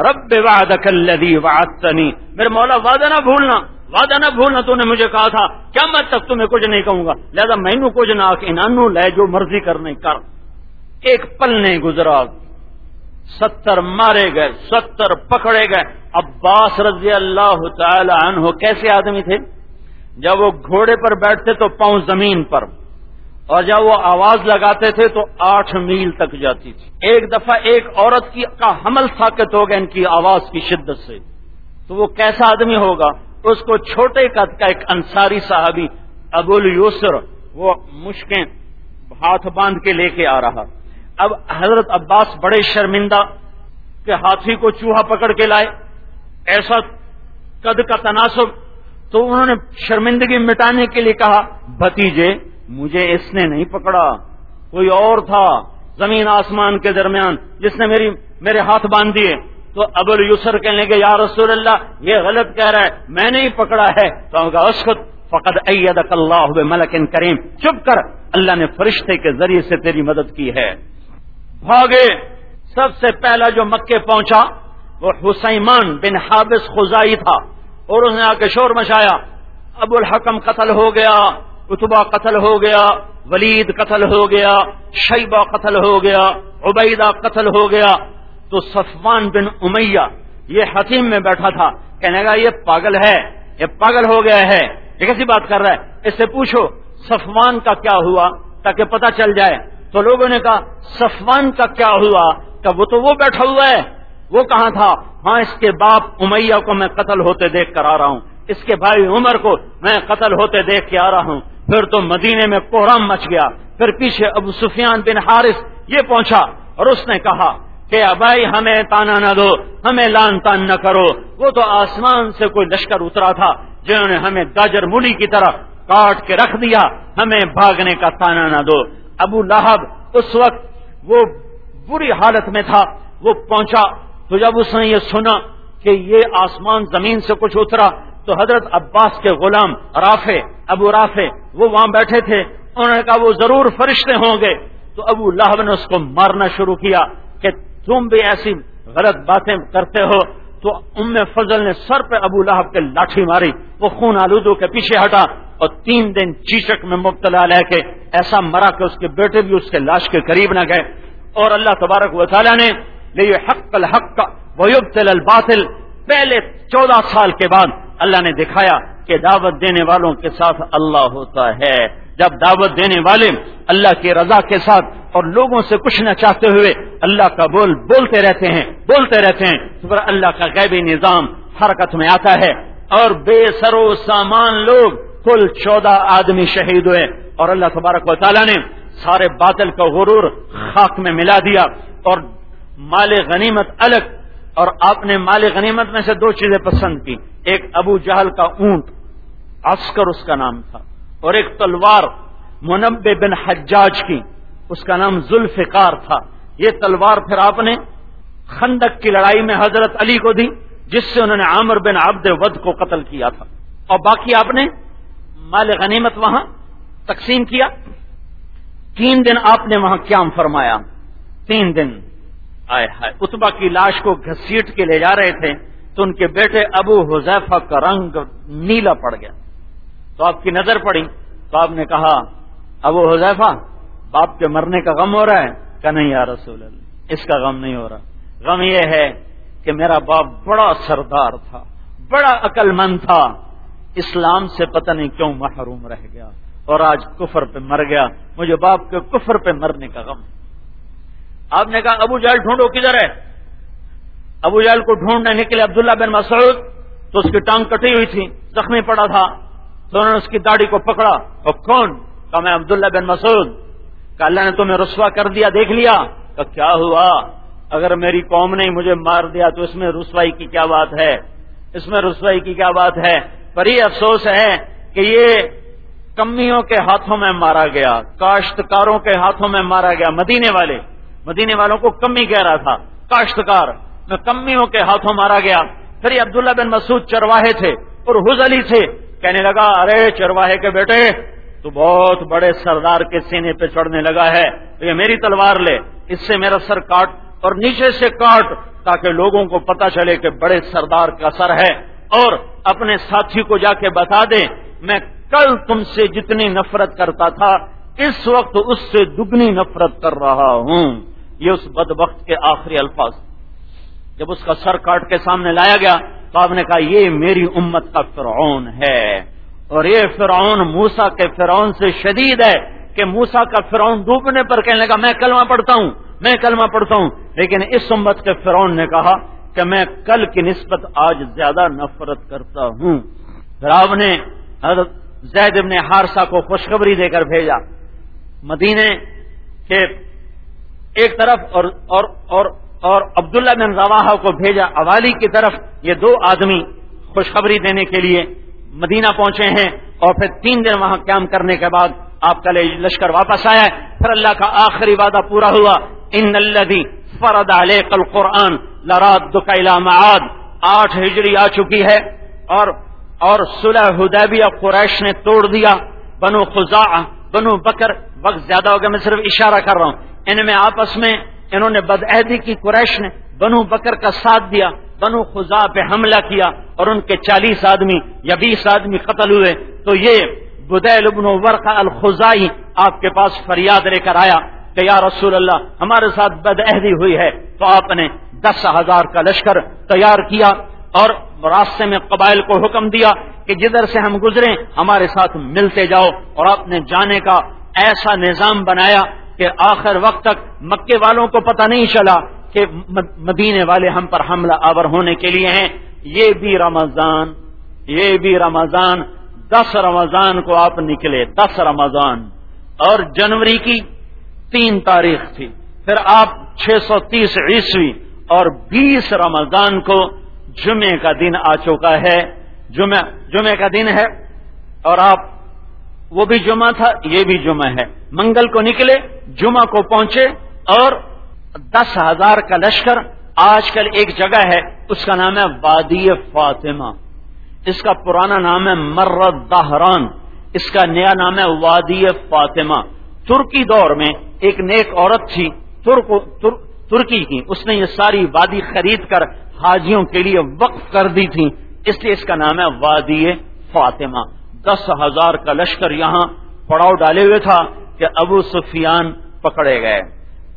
رب وعدك الذي وعدتني میرے مولا وعدہ نہ بھولنا وعدہ نہ بھولنا تو نے مجھے کہا تھا کیا میں تک تمہیں کچھ نہیں کہوں گا لہذا مینو کچھ نہ انانو لے جو مرضی کرنے کر ایک پل نہیں گزرا ستر مارے گئے، ستر پکڑے گئے۔ عباس رضی اللہ تعالی عنہ کیسے آدمی تھے؟ جب وہ گھوڑے پر بیٹھتے تو پاؤں زمین پر، اور جب وہ آواز لگاتے تھے تو آٹھ میل تک جاتی تھی۔ ایک دفعہ ایک عورت کی کا حمل ساکت ہو گیا ان کی آواز کی شدت سے۔ تو وہ کیسا آدمی ہوگا؟ اس کو چھوٹے قد کا ایک انصاری صاحبی ابو یوسر وہ مشکیں ہاتھ باندھ کے لے کے آ رہا۔ اب حضرت عباس بڑے شرمندہ کہ ہاتھی کو چوہا پکڑ کے لائے، ایسا قد کا تناسب، تو انہوں نے شرمندگی مٹانے کے لیے کہا، بھتیجے، مجھے اس نے نہیں پکڑا، کوئی اور تھا زمین آسمان کے درمیان جس نے میری، میرے ہاتھ باندھ دیے۔ تو ابل یوسر کہنے کے یا رسول اللہ، یہ غلط کہہ رہا ہے، میں نے ہی پکڑا ہے۔ تو اسخت فقد ایدک اللہ ملک کریم۔ چپ کر، اللہ نے فرشتے کے ذریعے سے تیری مدد کی ہے۔ بھاگے۔ سب سے پہلا جو مکے پہنچا، وہ حسیمان بن حابس خزائی تھا اور اس نے آ کے شور مچایا۔ ابو الحکم قتل ہو گیا اتبا قتل ہو گیا، ولید قتل ہو گیا، شیبہ قتل ہو گیا، عبیدہ قتل ہو گیا۔ تو صفوان بن امیہ یہ حتیم میں بیٹھا تھا، کہنے گا یہ پاگل ہے، یہ پاگل ہو گیا ہے، یہ کیسی بات کر رہا ہے؟ اس سے پوچھو، صفوان کا کیا ہوا تاکہ پتہ چل جائے۔ تو لوگوں نے کہا، صفوان کا کیا ہوا؟ کہ وہ تو وہ بیٹھا ہوا ہے۔ وہ کہاں تھا؟ ہاں اس کے باپ امیہ کو میں قتل ہوتے دیکھ کر آ رہا ہوں۔ اس کے بھائی عمر کو میں قتل ہوتے دیکھ کے آ رہا ہوں۔ پھر تو مدینے میں کوہرام مچ گیا۔ پھر پیچھے ابو سفیان بن حارث یہ پہنچا اور اس نے کہا کہ، ابائی، ہمیں تانا نہ دو، ہمیں لان تان نہ کرو۔ وہ تو آسمان سے کوئی لشکر اترا تھا جنہوں نے ہمیں گاجر مولی کی طرح کاٹ کے رکھ دیا۔ ہمیں بھاگنے کا تانا نہ دو۔ ابو لہب اس وقت وہ بری حالت میں تھا، وہ پہنچا تو جب اس نے یہ سنا کہ یہ آسمان زمین سے کچھ اترا تو حضرت عباس کے غلام رافے ابو رافے وہ وہاں بیٹھے تھے، انہوں نے کہا وہ ضرور فرشتے ہوں گے۔ تو ابو لہب نے اس کو مارنا شروع کیا کہ تم بھی ایسی غلط باتیں کرتے ہو۔ تو ام فضل نے سر پہ ابو لہب کے لاٹھی ماری، وہ خون آلودوں کے پیچھے ہٹا۔ اور تین دن چیچک میں مبتلا لے کے ایسا مرا کہ اس کے بیٹے بھی اس کے لاش کے قریب نہ گئے۔ اور اللہ تبارک و تعالیٰ نے لے حق الحق کا ویبتل الباطل۔ پہلے چودہ سال کے بعد اللہ نے دکھایا کہ دعوت دینے والوں کے ساتھ اللہ ہوتا ہے۔ جب دعوت دینے والے اللہ کی رضا کے ساتھ اور لوگوں سے کچھ نہ چاہتے ہوئے اللہ کا بول بولتے رہتے ہیں، بولتے رہتے ہیں، تو پھر اللہ کا غیبی نظام حرکت میں آتا ہے۔ اور بے سرو سامان لوگ کل چودہ آدمی شہید ہوئے اور اللہ تبارک و تعالیٰ نے سارے باطل کا غرور خاک میں ملا دیا اور مال غنیمت الگ اور آپ نے مال غنیمت میں سے دو چیزیں پسند کی۔ ایک ابو جہل کا اونٹ، عسکر اس کا نام تھا، اور ایک تلوار منب بن حجاج کی، اس کا نام ذوالفقار تھا۔ یہ تلوار پھر آپ نے خندق کی لڑائی میں حضرت علی کو دی، جس سے انہوں نے عامر بن عبد ود کو قتل کیا تھا۔ اور باقی آپ نے مال غنیمت وہاں تقسیم کیا۔ تین دن آپ نے وہاں قیام فرمایا۔ تین دن۔ آئے ہائے اتبا کی لاش کو گھسیٹ کے لے جا رہے تھے۔ تو ان کے بیٹے ابو حذیفہ کا رنگ نیلا پڑ گیا۔ تو آپ کی نظر پڑی۔ تو آپ نے کہا، ابو حذیفہ، باپ کے مرنے کا غم ہو رہا ہے؟ کہ نہیں یا رسول اللہ، اس کا غم نہیں ہو رہا۔ غم یہ ہے کہ میرا باپ بڑا سردار تھا، بڑا عقل مند تھا۔ اسلام سے پتہ نہیں کیوں محروم رہ گیا اور آج کفر پہ مر گیا۔ مجھے باپ کے کفر پہ مرنے کا غم۔ آپ نے کہا ابو جال ڈھونڈو کدھر ہے؟ ابو جال کو ڈھونڈنے نکلے عبداللہ بن مسعود، تو اس کی ٹانگ کٹی ہوئی تھی، زخمی پڑا تھا۔ تو انہوں نے اس کی داڑھی کو پکڑا۔ اور کون؟ کہا میں عبداللہ بن مسعود۔ کہ اللہ نے تمہیں رسوا کر دیا، دیکھ لیا۔ کہ کیا ہوا؟ اگر میری قوم نے مجھے مار دیا تو اس میں رسوائی کی کیا بات ہے؟ اس میں رسوائی کی کیا بات ہے؟ پر یہ افسوس ہے کہ یہ کمیوں کے ہاتھوں میں مارا گیا، کاشتکاروں کے ہاتھوں میں مارا گیا، مدینے والے، مدینے والوں کو کمی کہہ رہا تھا، کاشتکار میں کمیوں کے ہاتھوں مارا گیا۔ پھر یہ عبداللہ بن مسعود چرواہے تھے اور حز علی تھے، کہنے لگا، ارے چرواہے کے بیٹے، تو بہت بڑے سردار کے سینے پہ چڑھنے لگا ہے، تو یہ میری تلوار لے، اس سے میرا سر کاٹ اور نیچے سے کاٹ، تاکہ لوگوں کو پتا چلے کہ بڑے سردار کا سر ہے۔ اور اپنے ساتھی کو جا کے بتا دے میں کل تم سے جتنی نفرت کرتا تھا، اس وقت اس سے دگنی نفرت کر رہا ہوں۔ یہ اس بد وقت کے آخری الفاظ۔ جب اس کا سر کاٹ کے سامنے لایا گیا، تو آپ نے کہا، یہ میری امت کا فرعون ہے۔ اور یہ فرعون موسا کے فرعون سے شدید ہے کہ موسا کا فرعون ڈوبنے پر کہنے لگا، میں کلمہ پڑھتا ہوں، میں کلمہ پڑھتا ہوں۔ لیکن اس امت کے فرعون نے کہا کہ میں کل کی نسبت آج زیادہ نفرت کرتا ہوں۔ آپ نے حضرت زید ابن ہارسا کو خوشخبری دے کر بھیجا۔ مدینے کے ایک طرف اور اور اور اور عبداللہ بن روا کو بھیجا۔ اوالی کی طرف یہ دو آدمی خوشخبری دینے کے لیے مدینہ پہنچے ہیں اور پھر تین دن وہاں قیام کرنے کے بعد آپ کا لشکر واپس آیا۔ پھر اللہ کا آخری وعدہ پورا ہوا۔ ان الدی فرد علیہ کل قرآن لراد معاد۔ آٹھ ہجری آ چکی ہے اور اور صلح حدیبیہ قریش نے توڑ دیا۔ بنو خزا بنو بکر، وقت زیادہ ہو گیا میں صرف اشارہ کر رہا ہوں۔ ان میں آپس میں انہوں نے بدعہدی کی، قریش نے بنو بکر کا ساتھ دیا، بنو خزا پہ حملہ کیا اور ان کے چالیس آدمی یا بیس آدمی قتل ہوئے۔ تو یہ بدیل ابن ورقا الخزائی آپ کے پاس فریاد لے کر آیا۔ کہ یا رسول اللہ، ہمارے ساتھ بدعہدی ہوئی ہے تو آپ نے دس ہزار کا لشکر تیار کیا اور راستے میں قبائل کو حکم دیا کہ جدھر سے ہم گزرے ہمارے ساتھ ملتے جاؤ اور اپنے جانے کا ایسا نظام بنایا کہ آخر وقت تک مکے والوں کو پتہ نہیں چلا کہ مدینے والے ہم پر حملہ آور ہونے کے لیے ہیں۔ یہ بھی رمضان، یہ بھی رمضان۔ دس رمضان کو آپ نکلے، دس رمضان۔ اور جنوری کی تین تاریخ تھی۔ پھر آپ چھ سو تیس عیسوی اور بیس رمضان کو جمعے کا دن آ چکا ہے۔ جمعہ جمعے کا دن ہے اور آپ، وہ بھی جمعہ تھا، یہ بھی جمعہ ہے۔ منگل کو نکلے، جمعہ کو پہنچے اور دس ہزار کا لشکر آج کل ایک جگہ ہے، اس کا نام ہے وادی فاطمہ۔ اس کا پرانا نام ہے مرد دہران۔ اس کا نیا نام ہے وادی فاطمہ۔ ترکی دور میں ایک نیک عورت تھی ترک ترکی کی، اس نے یہ ساری وادی خرید کر حاجیوں کے لیے وقف کر دی تھی۔ اس لیے اس کا نام ہے وادی فاطمہ۔ دس ہزار کا لشکر یہاں پڑاؤ ڈالے ہوئے تھا کہ ابو سفیان پکڑے گئے۔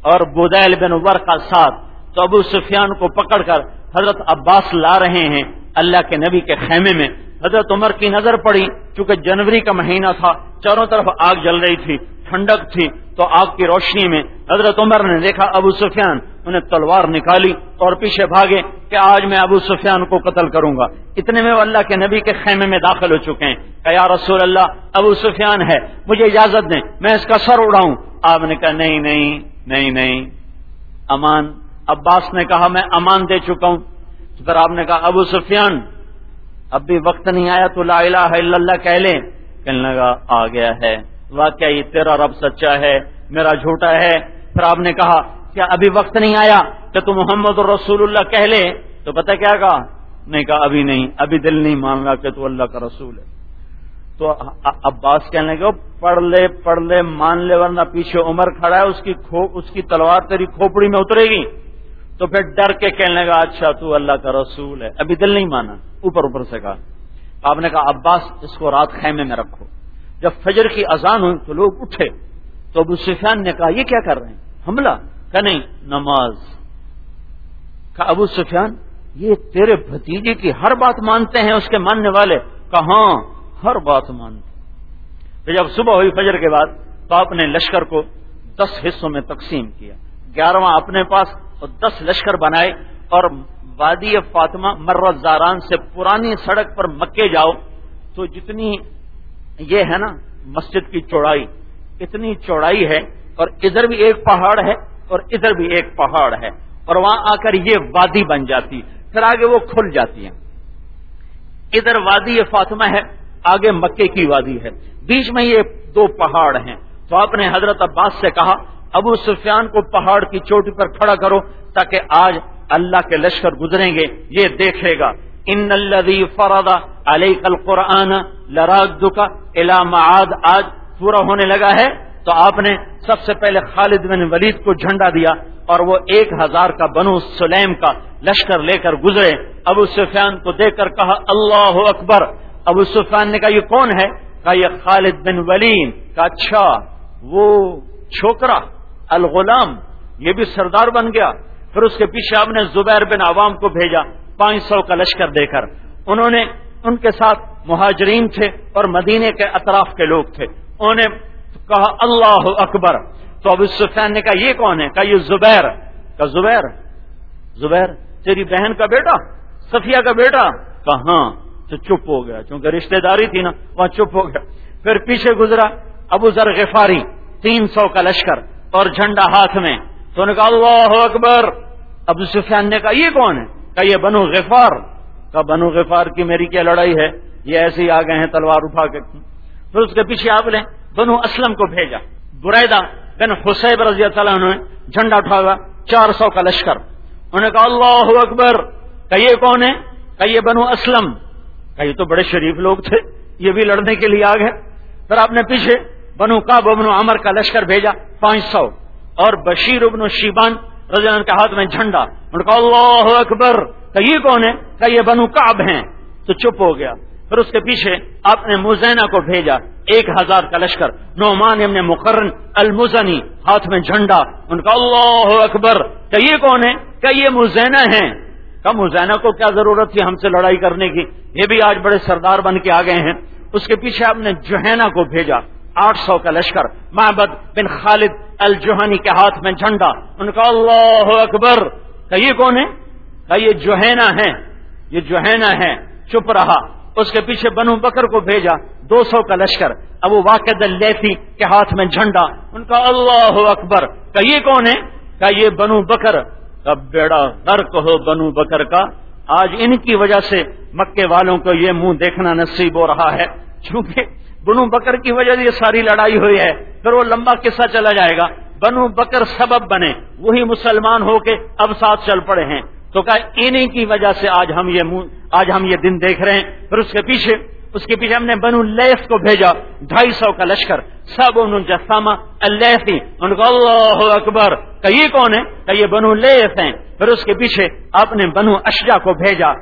اور بدیل بن ور کا ساتھ تو ابو سفیان کو پکڑ کر حضرت عباس لا رہے ہیں۔ اللہ کے نبی کے خیمے میں حضرت عمر کی نظر پڑی، چونکہ جنوری کا مہینہ تھا، چاروں طرف آگ جل رہی تھی۔ ٹھنڈک تھی تو آگ کی روشنی میں حضرت عمر نے دیکھا ابو سفیان، انہیں تلوار نکالی اور پیچھے بھاگے کہ آج میں ابو سفیان کو قتل کروں گا۔ اتنے میں وہ اللہ کے نبی کے خیمے میں داخل ہو چکے ہیں کہ یا رسول اللہ، ابو سفیان ہے، مجھے اجازت دیں، میں اس کا سر اڑاؤں۔ آپ نے کہا، نہیں نہیں نہیں نہیں۔ امان، عباس نے کہا، میں امان دے چکا ہوں۔ پھر آپ نے کہا، ابو سفیان، اب بھی وقت نہیں آیا تو لا الہ الا اللہ کہہ لیں۔ کہنے لگا، آ گیا ہے۔ واقعہ یہ تیرا رب سچا ہے، میرا جھوٹا ہے۔ پھر آپ نے کہا، کیا ابھی وقت نہیں آیا کہ تو محمد رسول اللہ کہہ لے؟ تو پتہ کیا کہا؟ نہیں کہا، ابھی نہیں، ابھی دل نہیں مان رہا کہ تو اللہ کا رسول ہے۔ تو عباس کہنے لگے پڑھ لے پڑھ لے، مان لے، ورنہ پیچھے عمر کھڑا ہے، اس کی اس کی تلوار تیری کھوپڑی میں اترے گی۔ تو پھر ڈر کے کہنے لگا اچھا تو اللہ کا رسول ہے۔ ابھی دل نہیں مانا، اوپر اوپر سے کہا۔ آپ نے کہا، عباس، اس کو رات خیمے میں رکھو۔ جب فجر کی اذان ہوئی تو لوگ اٹھے تو ابو سفیان نے کہا، یہ کیا کر رہے ہیں؟ حملہ؟ کہ نہیں، نماز۔ کہا، ابو سفیان، یہ تیرے بھتیجے کی ہر بات مانتے ہیں، اس کے ماننے والے۔ کہاں ہر بات مانتے تو جب صبح ہوئی فجر کے بعد تو آپ نے لشکر کو دس حصوں میں تقسیم کیا۔ گیارہواں اپنے پاس اور دس لشکر بنائے اور وادی فاطمہ مرت زاران سے پرانی سڑک پر مکے جاؤ تو جتنی یہ ہے نا مسجد کی چوڑائی۔ اتنی چوڑائی ہے اور ادھر بھی ایک پہاڑ ہے اور ادھر بھی ایک پہاڑ ہے اور وہاں آ کر یہ وادی بن جاتی پھر آگے وہ کھل جاتی ہیں۔ ادھر وادی یہ فاطمہ ہے، آگے مکے کی وادی ہے۔ بیچ میں یہ دو پہاڑ ہیں۔ تو آپ نے حضرت عباس سے کہا، ابو سفیان کو پہاڑ کی چوٹی پر کھڑا کرو تاکہ آج اللہ کے لشکر گزریں گے۔ یہ دیکھے گا، ان الذي فرض عليك القرآن لرادك معاد، آج پورا ہونے لگا ہے، تو آپ نے سب سے پہلے خالد بن ولید کو جھنڈا دیا اور وہ ایک ہزار کا بنو سلیم کا لشکر لے کر گزرے۔ ابو سفیان کو دیکھ کر کہا، اللہ اکبر۔ ابو سفیان نے کہا، یہ کون ہے؟ کہا، یہ خالد بن ولیم کا اچھا وہ چھوکرا، الغلام۔ یہ بھی سردار بن گیا۔ پھر اس کے پیچھے آپ نے زبیر بن عوام کو بھیجا، پانچ سو کا لشکر دے کر۔ انہوں نے ان کے ساتھ مہاجرین تھے اور مدینے کے اطراف کے لوگ تھے۔ انہوں نے کہا، اللہ اکبر۔ تو ابو سفیان نے کہا، یہ کون ہے؟ کہا، یہ زبیر۔ کا زبیر زبیر، تیری بہن کا بیٹا؟ صفیہ کا بیٹا؟ کہاں تو چپ ہو گیا۔ چونکہ رشتہ داری تھی نا، وہاں چپ ہو گیا۔ پھر پیچھے گزرا ابو ذر غفاری، تین سو کا لشکر اور جھنڈا ہاتھ میں۔ تو نے کہا، اللہ اکبر۔ ابو سفیان نے کہا، یہ کون ہے؟ کہ یہ بنو غفار۔ کا بنو غفار کی میری کیا لڑائی ہے؟ یہ ایسے ہی آ گئے ہیں تلوار اٹھا کے۔ پھر اس کے پیچھے آپ نے بنو اسلم کو بھیجا۔ برائدہ بن حسیب رضی اللہ عنہ جھنڈا اٹھا چار سو کا لشکر۔ انہوں نے کہا، اللہ اکبر۔ کہ یہ کون ہے؟ کہ یہ بنو اسلم۔ کہ یہ تو بڑے شریف لوگ تھے، یہ بھی لڑنے کے لیے آ گئے۔ پھر آپ نے پیچھے بنو کا بنو عمر کا لشکر بھیجا، پانچ سو۔ اور بشیر ابن شیبان رضی اللہ کے ہاتھ میں جھنڈا۔ انہوں نے کہا، اللہ اکبر۔ کہ یہ کون ہے؟ کہ یہ بنو کاب ہیں۔ تو چپ ہو گیا۔ پھر اس کے پیچھے آپ نے مزینہ کو بھیجا۔ ایک ہزار کا لشکر۔ نعمان ابن مقرن المزنی، ہاتھ میں جھنڈا۔ ان کا اللہ اکبر۔ کہ یہ کون ہے؟ کہ یہ مزینہ ہیں۔ کم حسینہ کو کیا ضرورت تھی ہم سے لڑائی کرنے کی؟ یہ بھی آج بڑے سردار بن کے آ گئے ہیں۔ اس کے پیچھے آپ نے جوہینا کو بھیجا۔ آٹھ سو کا لشکر۔ محبت بن خالد الجوہانی کے ہاتھ میں جھنڈا۔ ان کا اللہ اکبر۔ کہ یہ کون ہے؟ یہ جوہینا ہے یہ جوہینا ہے چپ رہا۔ اس کے پیچھے بنو بکر کو بھیجا، دو سو کا لشکر۔ اب وہ واقع لیتی کے ہاتھ میں جھنڈا۔ ان کا اللہ اکبر۔ کہ یہ کون ہے کہ یہ بنو بکر۔ کا بیڑا درک ہو بنو بکر کا۔ آج ان کی وجہ سے مکے والوں کو یہ منہ دیکھنا نصیب ہو رہا ہے۔ چونکہ بنو بکر کی وجہ سے یہ ساری لڑائی ہوئی ہے، پھر وہ لمبا قصہ چلا جائے گا۔ بنو بکر سبب بنے، وہی مسلمان ہو کے اب ساتھ چل پڑے ہیں۔ تو کہا انہیں کی وجہ سے آج ہم یہ آج ہم یہ دن دیکھ رہے ہیں۔ پھر اس کے پیچھے، اس کے پیچھے ہم نے بنو لیس کو بھیجا، ڈھائی سو کا لشکر۔ سب ان جسامہ اللیسی ان کو اللہ اکبر! کہ یہ کون ہے کہ یہ بنو لیس ہیں۔ پھر اس کے پیچھے آپ نے بنو اشجا کو بھیجا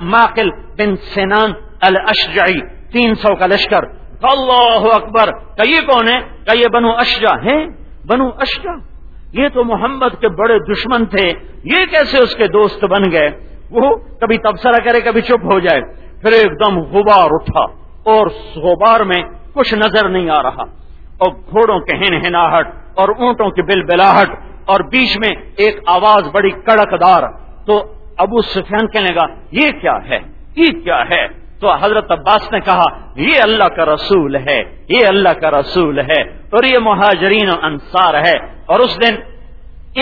ماقل بن سینان الاشجعی، تین سو کا لشکر۔ اللہ اکبر! کہ یہ کون ہے کہ یہ بنو اشجا ہے بنو اشجا یہ تو محمد کے بڑے دشمن تھے، یہ کیسے اس کے دوست بن گئے؟ وہ کبھی تبصرہ کرے، کبھی چپ ہو جائے۔ پھر ایک دم غبار اٹھا اور غبار میں کچھ نظر نہیں آ رہا۔ اور گھوڑوں کے ہن ہناہٹ اور اونٹوں کی بل بلاہٹ اور بیچ میں ایک آواز بڑی کڑک دار تو ابو سفیان کہنے لگا، یہ کیا ہے؟ یہ کیا ہے؟ تو حضرت عباس نے کہا، یہ اللہ کا رسول ہے، یہ اللہ کا رسول ہے، اور یہ مہاجرین و انصار ہے۔ اور اس دن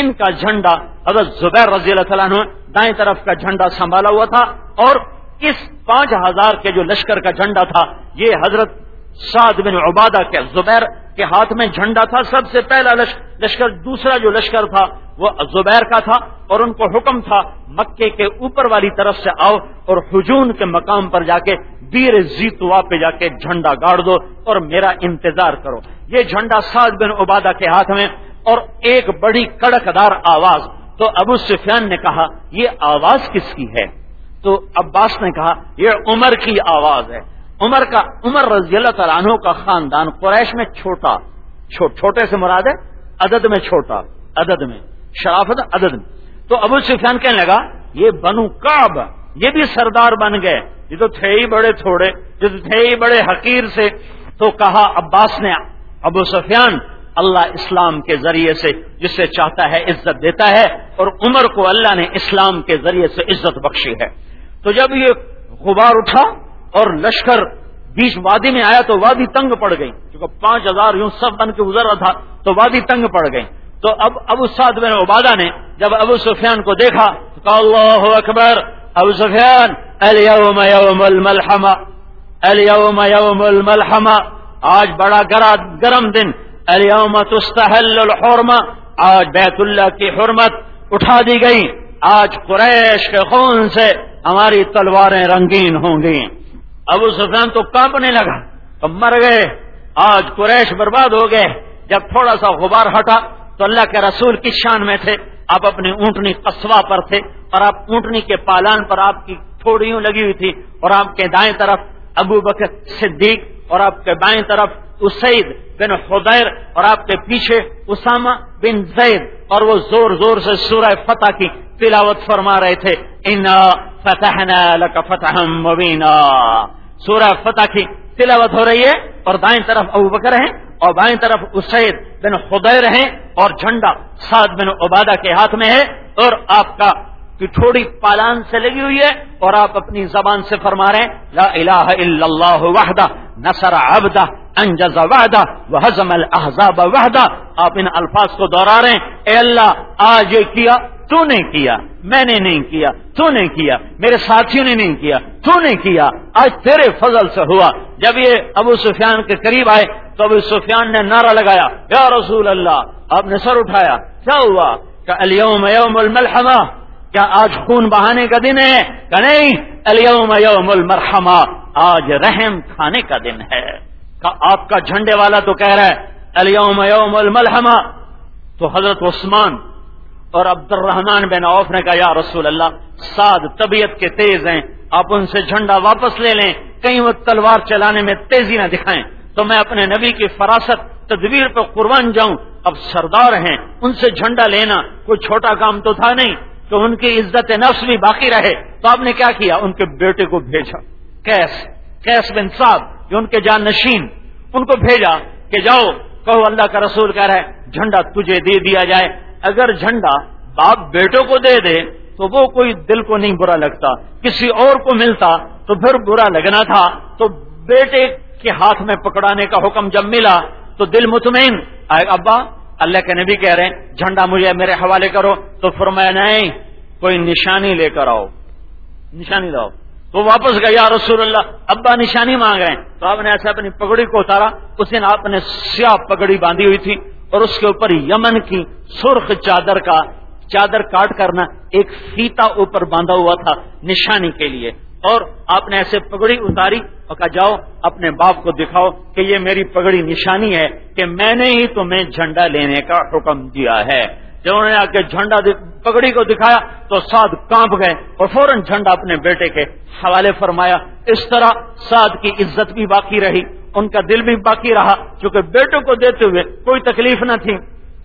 ان کا جھنڈا حضرت زبیر رضی اللہ تعالیٰ دائیں طرف کا جھنڈا سنبھالا ہوا تھا، اور اس پانچ ہزار کے جو لشکر کا جھنڈا تھا، یہ حضرت سعد بن عبادہ کے، زبیر کے ہاتھ میں جھنڈا تھا۔ سب سے پہلا لشکر، دوسرا جو لشکر تھا وہ زبیر کا تھا اور ان کو حکم تھا مکے کے اوپر والی طرف سے آؤ اور حجون کے مقام پر جا کے بیر زیتوا پہ جا کے جھنڈا گاڑ دو اور میرا انتظار کرو۔ یہ جھنڈا سعد بن عبادہ کے ہاتھ میں اور ایک بڑی کڑک دار آواز۔ تو ابو سفیان نے کہا، یہ آواز کس کی ہے؟ تو عباس نے کہا، یہ عمر کی آواز ہے۔ عمر کا، عمر رضی اللہ تعالیٰ عنہ کا خاندان قریش میں چھوٹا چھوٹے سے مراد ہے، عدد میں چھوٹا، عدد میں۔ شرافت عدد میں۔ تو ابو سفیان کہنے لگا، یہ بنو کاب یہ بھی سردار بن گئے۔ یہ تو تھے ہی بڑے تھوڑے، یہ تو تھے ہی بڑے حقیر سے۔ تو کہا عباس نے ابو سفیان، اللہ اسلام کے ذریعے سے جسے چاہتا ہے عزت دیتا ہے اور عمر کو اللہ نے اسلام کے ذریعے سے عزت بخشی ہے۔ تو جب یہ غبار اٹھا اور لشکر بیچ وادی میں آیا تو وادی تنگ پڑ گئی۔ کیونکہ پانچ ہزار یوں سب بن کے گزر رہا تھا تو وادی تنگ پڑ گئی۔ تو اب ابو سعد بن عبادہ نے جب ابو سفیان کو دیکھا تو اللہ اکبر، ابو سفیان اليوم يوم الملحمہ اليوم يوم الملحمہ، آج بڑا گرم دن اليوم تستحل الحرمہ، آج بیت اللہ کی حرمت اٹھا دی گئی۔ آج قریش کے خون سے ہماری تلواریں رنگین ہوں گی۔ ابو سفیان تو کانپنے لگا، تو مر گئے۔ آج قریش برباد ہو گئے۔ جب تھوڑا سا غبار ہٹا تو اللہ کے رسول کی شان میں تھے۔ آپ اپنی اونٹنی قصبہ پر تھے اور آپ اونٹنی کے پالان پر آپ کی تھوڑیوں لگی ہوئی تھی اور آپ کے دائیں طرف ابو بکر صدیق اور آپ کے بائیں طرف اسید بن خدیر اور آپ کے پیچھے اسامہ بن زید اور وہ زور زور سے سورہ فتح کی تلاوت فرما رہے تھے۔ ان فتحنا لك فتحا مبینا سورہ فتح کی تلاوت ہو رہی ہے اور دائیں طرف ابو بکر ہیں اور بائیں طرف اسید بن خدیر ہیں اور جھنڈا سعد بن عبادہ کے ہاتھ میں ہے اور آپ کا تھوڑی پالان سے لگی ہوئی ہے اور آپ اپنی زبان سے فرما رہے ہیں، لا الہ الا اللہ وحدہ، نصر عبدہ، انجز وحدہ، وحزم الاحزاب وحدہ۔ آپ ان الفاظ کو دہرا رہے ہیں، اے اللہ، آج یہ کیا؟ تو نے کیا؟ میں نے نہیں کیا تو نے کیا؟ میرے ساتھیوں نے نہیں کیا تو نے کیا؟ آج تیرے فضل سے ہوا۔ جب یہ ابو سفیان کے قریب آئے تو ابو سفیان نے نعرہ لگایا، یا رسول اللہ، آپ نے سر اٹھایا، کیا ہوا؟ کہ اليوم یوم الملحمہ کیا آج خون بہانے کا دن ہے کہ نہیں؟ اليوم یوم المرحمہ، آج رحم کھانے کا دن ہے۔ کہ آپ کا جھنڈے والا تو کہہ رہا ہے اليوم یوم الملحمہ تو حضرت عثمان اور عبد الرحمان بن عوف نے کہا، یا رسول اللہ، سعد طبیعت کے تیز ہیں، آپ ان سے جھنڈا واپس لے لیں، کہیں وہ تلوار چلانے میں تیزی نہ دکھائیں۔ تو میں اپنے نبی کی فراست، تدبیر پہ قربان جاؤں۔ اب سردار ہیں، ان سے جھنڈا لینا کوئی چھوٹا کام تو تھا نہیں۔ کہ ان کی عزت نفس بھی باقی رہے تو آپ نے کیا کیا؟ ان کے بیٹے کو بھیجا۔ کیس کیس بن صاحب جو ان کے جان نشین، ان کو بھیجا کہ جاؤ، کہو اللہ کا رسول کہہ رہا ہے، جھنڈا تجھے دے دیا جائے۔ اگر جھنڈا باپ بیٹوں کو دے دے تو وہ کوئی دل کو نہیں برا لگتا۔ کسی اور کو ملتا تو پھر برا لگنا تھا۔ تو بیٹے کے ہاتھ میں پکڑانے کا حکم جب ملا تو دل مطمئن۔ ابا اللہ کے نبی کہہ رہے ہیں، جھنڈا مجھے میرے حوالے کرو۔ تو فرمایا، نہیں، کوئی نشانی لے کر آؤ۔ نشانی لاؤ۔ تو واپس گیا رسول اللہ، ابا نشانی مانگ رہے ہیں۔ تو آپ نے ایسے اپنی پگڑی کو اتارا۔ اس دن آپ نے سیاہ پگڑی باندھی ہوئی تھی اور اس کے اوپر یمن کی سرخ چادر کا، چادر کاٹ کرنا ایک فیتا اوپر باندھا ہوا تھا نشانی کے لیے۔ اور آپ نے ایسے پگڑی اتاری اور کہا، جاؤ اپنے باپ کو دکھاؤ کہ یہ میری پگڑی نشانی ہے کہ میں نے ہی تمہیں جھنڈا لینے کا حکم دیا ہے۔ جب انہوں نے آ کے جھنڈا پگڑی کو دکھایا تو سعد کانپ گئے اور فوراً جھنڈا اپنے بیٹے کے حوالے فرمایا۔ اس طرح سعد کی عزت بھی باقی رہی، ان کا دل بھی باقی رہا، چونکہ بیٹوں کو دیتے ہوئے کوئی تکلیف نہ تھی۔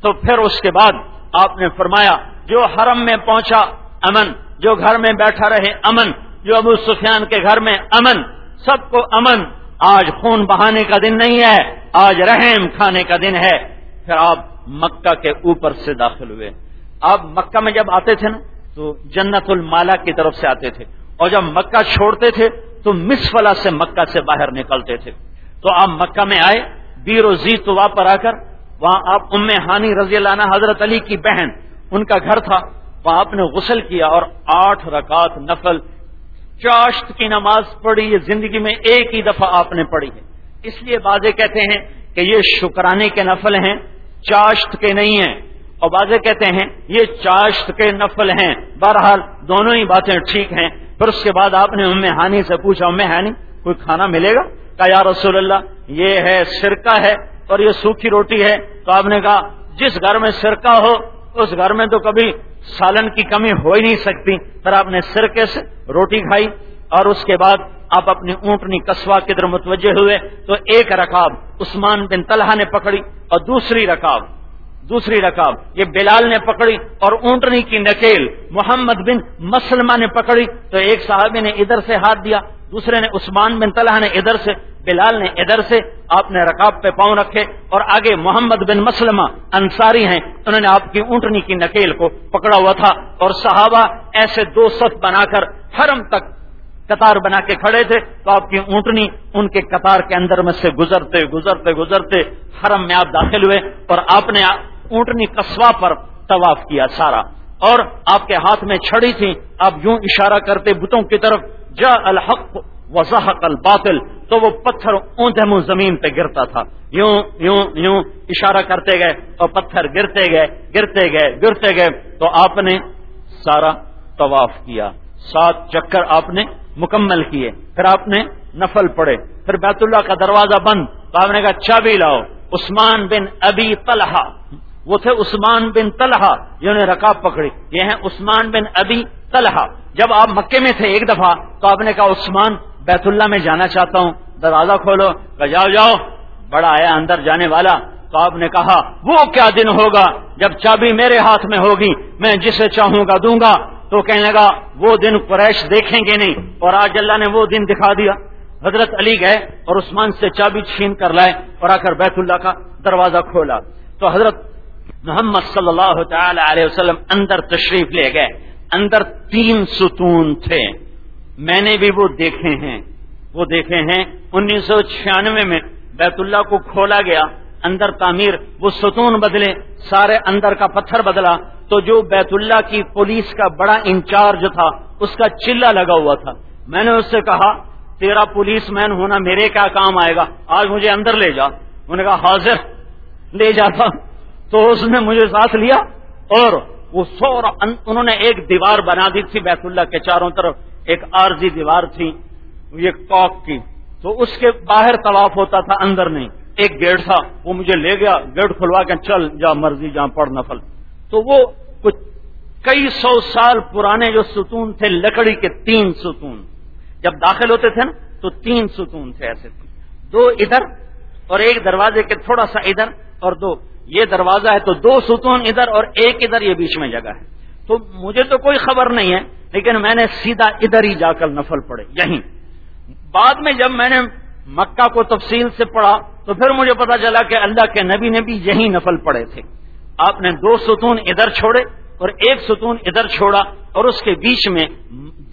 تو پھر اس کے بعد آپ نے فرمایا، جو حرم میں پہنچا، امن۔ جو گھر میں بیٹھا رہے، امن۔ جو ابو سفیان کے گھر میں امن، سب کو امن۔ آج خون بہانے کا دن نہیں ہے، آج رحم کھانے کا دن ہے۔ پھر آپ مکہ کے اوپر سے داخل ہوئے۔ آپ مکہ میں جب آتے تھے نا، تو جنت المالا کی طرف سے آتے تھے۔ اور جب مکہ چھوڑتے تھے، تو مسفلا سے مکہ سے باہر نکلتے تھے۔ تو آپ مکہ میں آئے، بیر و زی تو پر آ کر، وہاں آپ ام ہانی رضی اللہ عنہ، حضرت علی کی بہن، ان کا گھر تھا۔ وہاں آپ نے غسل کیا اور آٹھ رکعت نفل چاشت کی نماز پڑھی، یہ زندگی میں ایک ہی دفعہ آپ نے پڑھی ہے۔ اس لیے بازے کہتے ہیں کہ یہ شکرانے کے نفل ہیں، چاشت کے نہیں ہیں۔ اور بازے کہتے ہیں، یہ چاشت کے نفل ہیں۔ بہرحال دونوں ہی باتیں ٹھیک ہیں۔ پھر اس کے بعد آپ نے ام ہانی سے پوچھا ام ہانی، کوئی کھانا ملے گا؟ کہا، یا رسول اللہ، یہ ہے سرکہ ہے اور یہ سوکھی روٹی ہے۔ تو آپ نے کہا، جس گھر میں سرکہ ہو، اس گھر میں تو کبھی سالن کی کمی ہو ہی نہیں سکتی۔ پر آپ نے سرکے سے روٹی کھائی اور اس کے بعد آپ اپنی اونٹنی کسوا کی طرف متوجہ ہوئے۔ تو ایک رکاب عثمان بن طلحہ نے پکڑی اور دوسری رکاب دوسری رکاب۔ یہ بلال نے پکڑی اور اونٹنی کی نکیل محمد بن مسلمہ نے پکڑی۔ تو ایک صحابی نے ادھر سے ہاتھ دیا۔ دوسرے نے عثمان بن طلحہ نے ادھر سے، بلال نے ادھر سے، آپ نے رکاب پہ پاؤں رکھے اور آگے محمد بن مسلمہ انصاری ہیں۔ انہوں نے آپ کی اونٹنی کی نکیل کو پکڑا ہوا تھا اور صحابہ ایسے دو سخت بنا کر حرم تک قطار بنا کے کھڑے تھے تو آپ کی اونٹنی ان کے قطار کے اندر میں سے گزرتے گزرتے گزرتے حرم میں آپ داخل ہوئے اور آپ نے اونٹنی قصبہ پر طواف کیا سارا اور آپ کے ہاتھ میں چھڑی تھی۔ آپ یوں اشارہ کرتے بتوں کی طرف جا الحق وضاحق الباطل، تو وہ پتھر اونتے منہ زمین پہ گرتا تھا۔ یوں یوں یوں اشارہ کرتے گئے اور پتھر گرتے گئے گرتے گئے گرتے گئے۔ تو آپ نے سارا طواف کیا۔ سات چکر آپ نے مکمل کیے۔ پھر آپ نے نفل پڑے پھر بیت اللہ کا دروازہ بند۔ تو آپ نے کہا، چابی لاؤ۔ عثمان بن ابی طلحہ۔ وہ تھے عثمان بن طلحہ۔ جنہوں نے رکاب پکڑی۔ یہ ہیں عثمان بن ابی طلحہ جب آپ مکے میں تھے ایک دفعہ تو آپ نے کہا، عثمان بیت اللہ میں جانا چاہتا ہوں۔ دروازہ کھولو۔ کہ جاؤ جاؤ۔ بڑا آیا اندر جانے والا۔ تو آپ نے کہا، وہ کیا دن ہوگا جب چابی میرے ہاتھ میں ہوگی، میں جسے چاہوں گا دوں گا۔ تو کہنے لگا، وہ دن قریش دیکھیں گے نہیں۔ اور آج اللہ نے وہ دن دکھا دیا۔ حضرت علی گئے اور عثمان سے چابی چھین کر لائے اور آ کر بیت اللہ کا دروازہ کھولا۔ تو حضرت محمد صلی اللہ تعالی علیہ وسلم اندر تشریف لے گئے۔ اندر تین ستون تھے۔ میں نے بھی وہ دیکھے ہیں۔ وہ دیکھے ہیں۔ انیس سو چھیانوے میں بیت اللہ کو کھولا گیا۔ اندر تعمیر، وہ ستون بدلے، سارے اندر کا پتھر بدلا۔ تو جو بیت اللہ کی پولیس کا بڑا انچارج تھا، اس کا چلا لگا ہوا تھا۔ میں نے اس سے کہا، تیرا پولیس مین ہونا میرے کیا کام آئے گا؟ آج مجھے اندر لے جا۔ انہوں نے کہا، حاضر، لے جاتا تو اس نے مجھے ساتھ لیا اور وہ سورا انہوں نے ایک دیوار بنا دی تھی بیت اللہ کے چاروں طرف، ایک عارضی دیوار تھی یہ کاک کی۔ تو اس کے باہر طواف ہوتا تھا، اندر نہیں۔ ایک گیٹ تھا، وہ مجھے لے گیا، گیٹ کھلوا کے چل، جا مرضی جہاں پڑھ نفل۔ تو وہ کچھ کئی سو سال پرانے جو ستون تھے، لکڑی کے تین ستون۔ جب داخل ہوتے تھے نا، تو تین ستون تھے ایسے۔ تھے دو ادھر اور ایک دروازے کے تھوڑا سا ادھر اور دو۔ یہ دروازہ ہے تو دو ستون ادھر اور ایک ادھر یہ بیچ میں جگہ ہے۔ تو مجھے تو کوئی خبر نہیں ہے، لیکن میں نے سیدھا ادھر ہی جا کر نفل پڑے یہیں۔ بعد میں جب میں نے مکہ کو تفصیل سے پڑھا، تو پھر مجھے پتا چلا کہ اللہ کے نبی نے بھی یہی نفل پڑے تھے۔ آپ نے دو ستون ادھر چھوڑے اور ایک ستون ادھر چھوڑا اور اس کے بیچ میں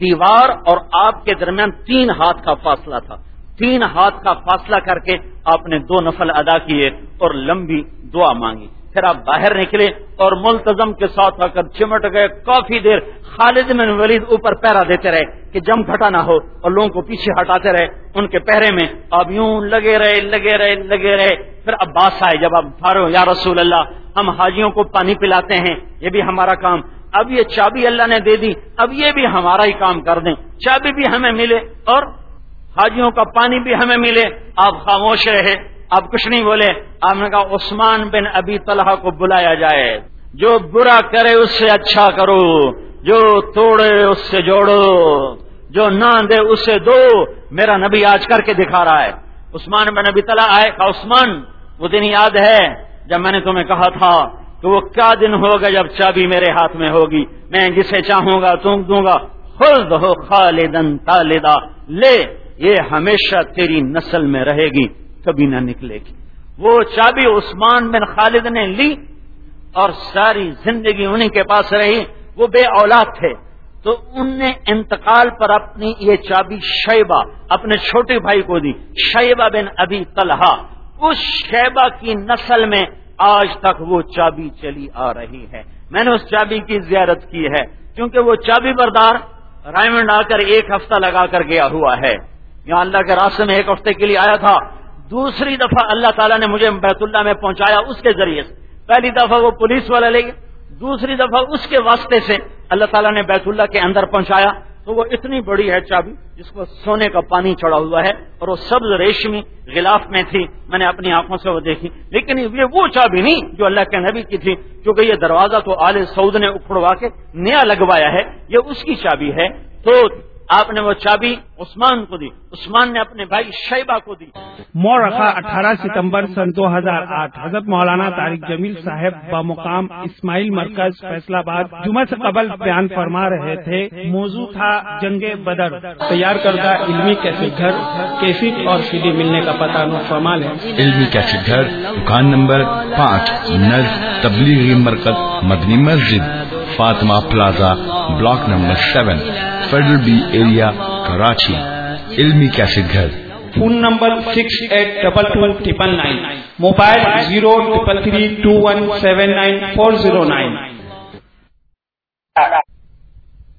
دیوار اور آپ کے درمیان تین ہاتھ کا فاصلہ تھا۔ تین ہاتھ کا فاصلہ کر کے آپ نے دو نفل ادا کیے اور لمبی دعا مانگی۔ پھر آپ باہر نکلے اور ملتظم کے ساتھ آ کر چمٹ گئے۔ کافی دیر خالد بن ولید اوپر پیرا دیتے رہے کہ جم گھٹا نہ ہو اور لوگوں کو پیچھے ہٹاتے رہے۔ ان کے پہرے میں اب یوں لگے رہے لگے رہے لگے رہے۔ پھر عباس آئے جب آپ یا رسول اللہ، ہم حاجیوں کو پانی پلاتے ہیں، یہ بھی ہمارا کام۔ اب یہ چابی اللہ نے دے دی، اب یہ بھی ہمارا ہی کام کر دیں۔ چابی بھی ہمیں ملے اور حاجیوں کا پانی بھی ہمیں ملے، آپ خاموش رہے، آپ کچھ نہیں بولے۔ آپ نے کہا، عثمان بن ابی طلحہ کو بلایا جائے۔ جو برا کرے اس سے اچھا کرو، جو توڑے اس سے جوڑو، جو نہ دے اس سے دو۔ میرا نبی آج کر کے دکھا رہا ہے۔ عثمان بن ابی طلحہ آئے، کہا، عثمان، وہ دن یاد ہے جب میں نے تمہیں کہا تھا کہ وہ کیا دن ہوگا جب چابی میرے ہاتھ میں ہوگی۔ میں جسے چاہوں گا تم دوں گا۔ خود ہو خالدن تالدہ لے یہ ہمیشہ تیری نسل میں رہے گی، کبھی نہ نکلے گی۔ وہ چابی عثمان بن خالد نے لی اور ساری زندگی انہیں کے پاس رہی۔ وہ بے اولاد تھے۔ تو ان نے انتقال پر اپنی یہ چابی شیبہ، اپنے چھوٹے بھائی کو دی۔ شیبہ بن ابھی طلحہ۔ اس شیبہ کی نسل میں آج تک وہ چابی چلی آ رہی ہے۔ میں نے اس چابی کی زیارت کی ہے۔ کیونکہ وہ چابی بردار رائمنڈ آ کر ایک ہفتہ لگا کر گیا ہوا ہے۔ یہاں اللہ کے راستے میں ایک ہفتے کے لیے آیا تھا۔ دوسری دفعہ اللہ تعالیٰ نے مجھے بیت اللہ میں پہنچایا اس کے ذریعے سے۔ پہلی دفعہ وہ پولیس والا لے گئے دوسری دفعہ اس کے واسطے سے اللہ تعالیٰ نے بیت اللہ کے اندر پہنچایا۔ تو وہ اتنی بڑی ہے چابی جس کو سونے کا پانی چڑھا ہوا ہے اور وہ سبز ریشمی غلاف میں تھی۔ میں نے اپنی آنکھوں سے وہ دیکھی۔ لیکن یہ وہ چابی نہیں جو اللہ کے نبی کی تھی، کیونکہ یہ دروازہ تو آل سعود نے اکھڑوا کے نیا لگوایا ہے۔ یہ اس کی چابی ہے۔ تو آپ نے وہ چابی عثمان کو دی۔ عثمان نے اپنے بھائی شیبہ کو دی۔ مور رکھا اٹھارہ ستمبر سن دو ہزار آٹھ حضرت مولانا طارق جمیل صاحب بمقام اسماعیل مرکز فیصلہ آباد جمعہ سے قبل بیان فرما رہے تھے موضوع تھا جنگ بدر۔ تیار کردہ علمی کیسے گھر کیفیت اور سیدھی ملنے کا پتہ نوفرمال ہے علمی کیسے گھر دکان نمبر پانچ نز تبلیغی مرکز Madni Masjid Fatima plaza block number seven. Federal B area Karachi علمی کیسٹ گھر phone number six eight double two triple nine mobile zero triple three two one seven nine four zero nine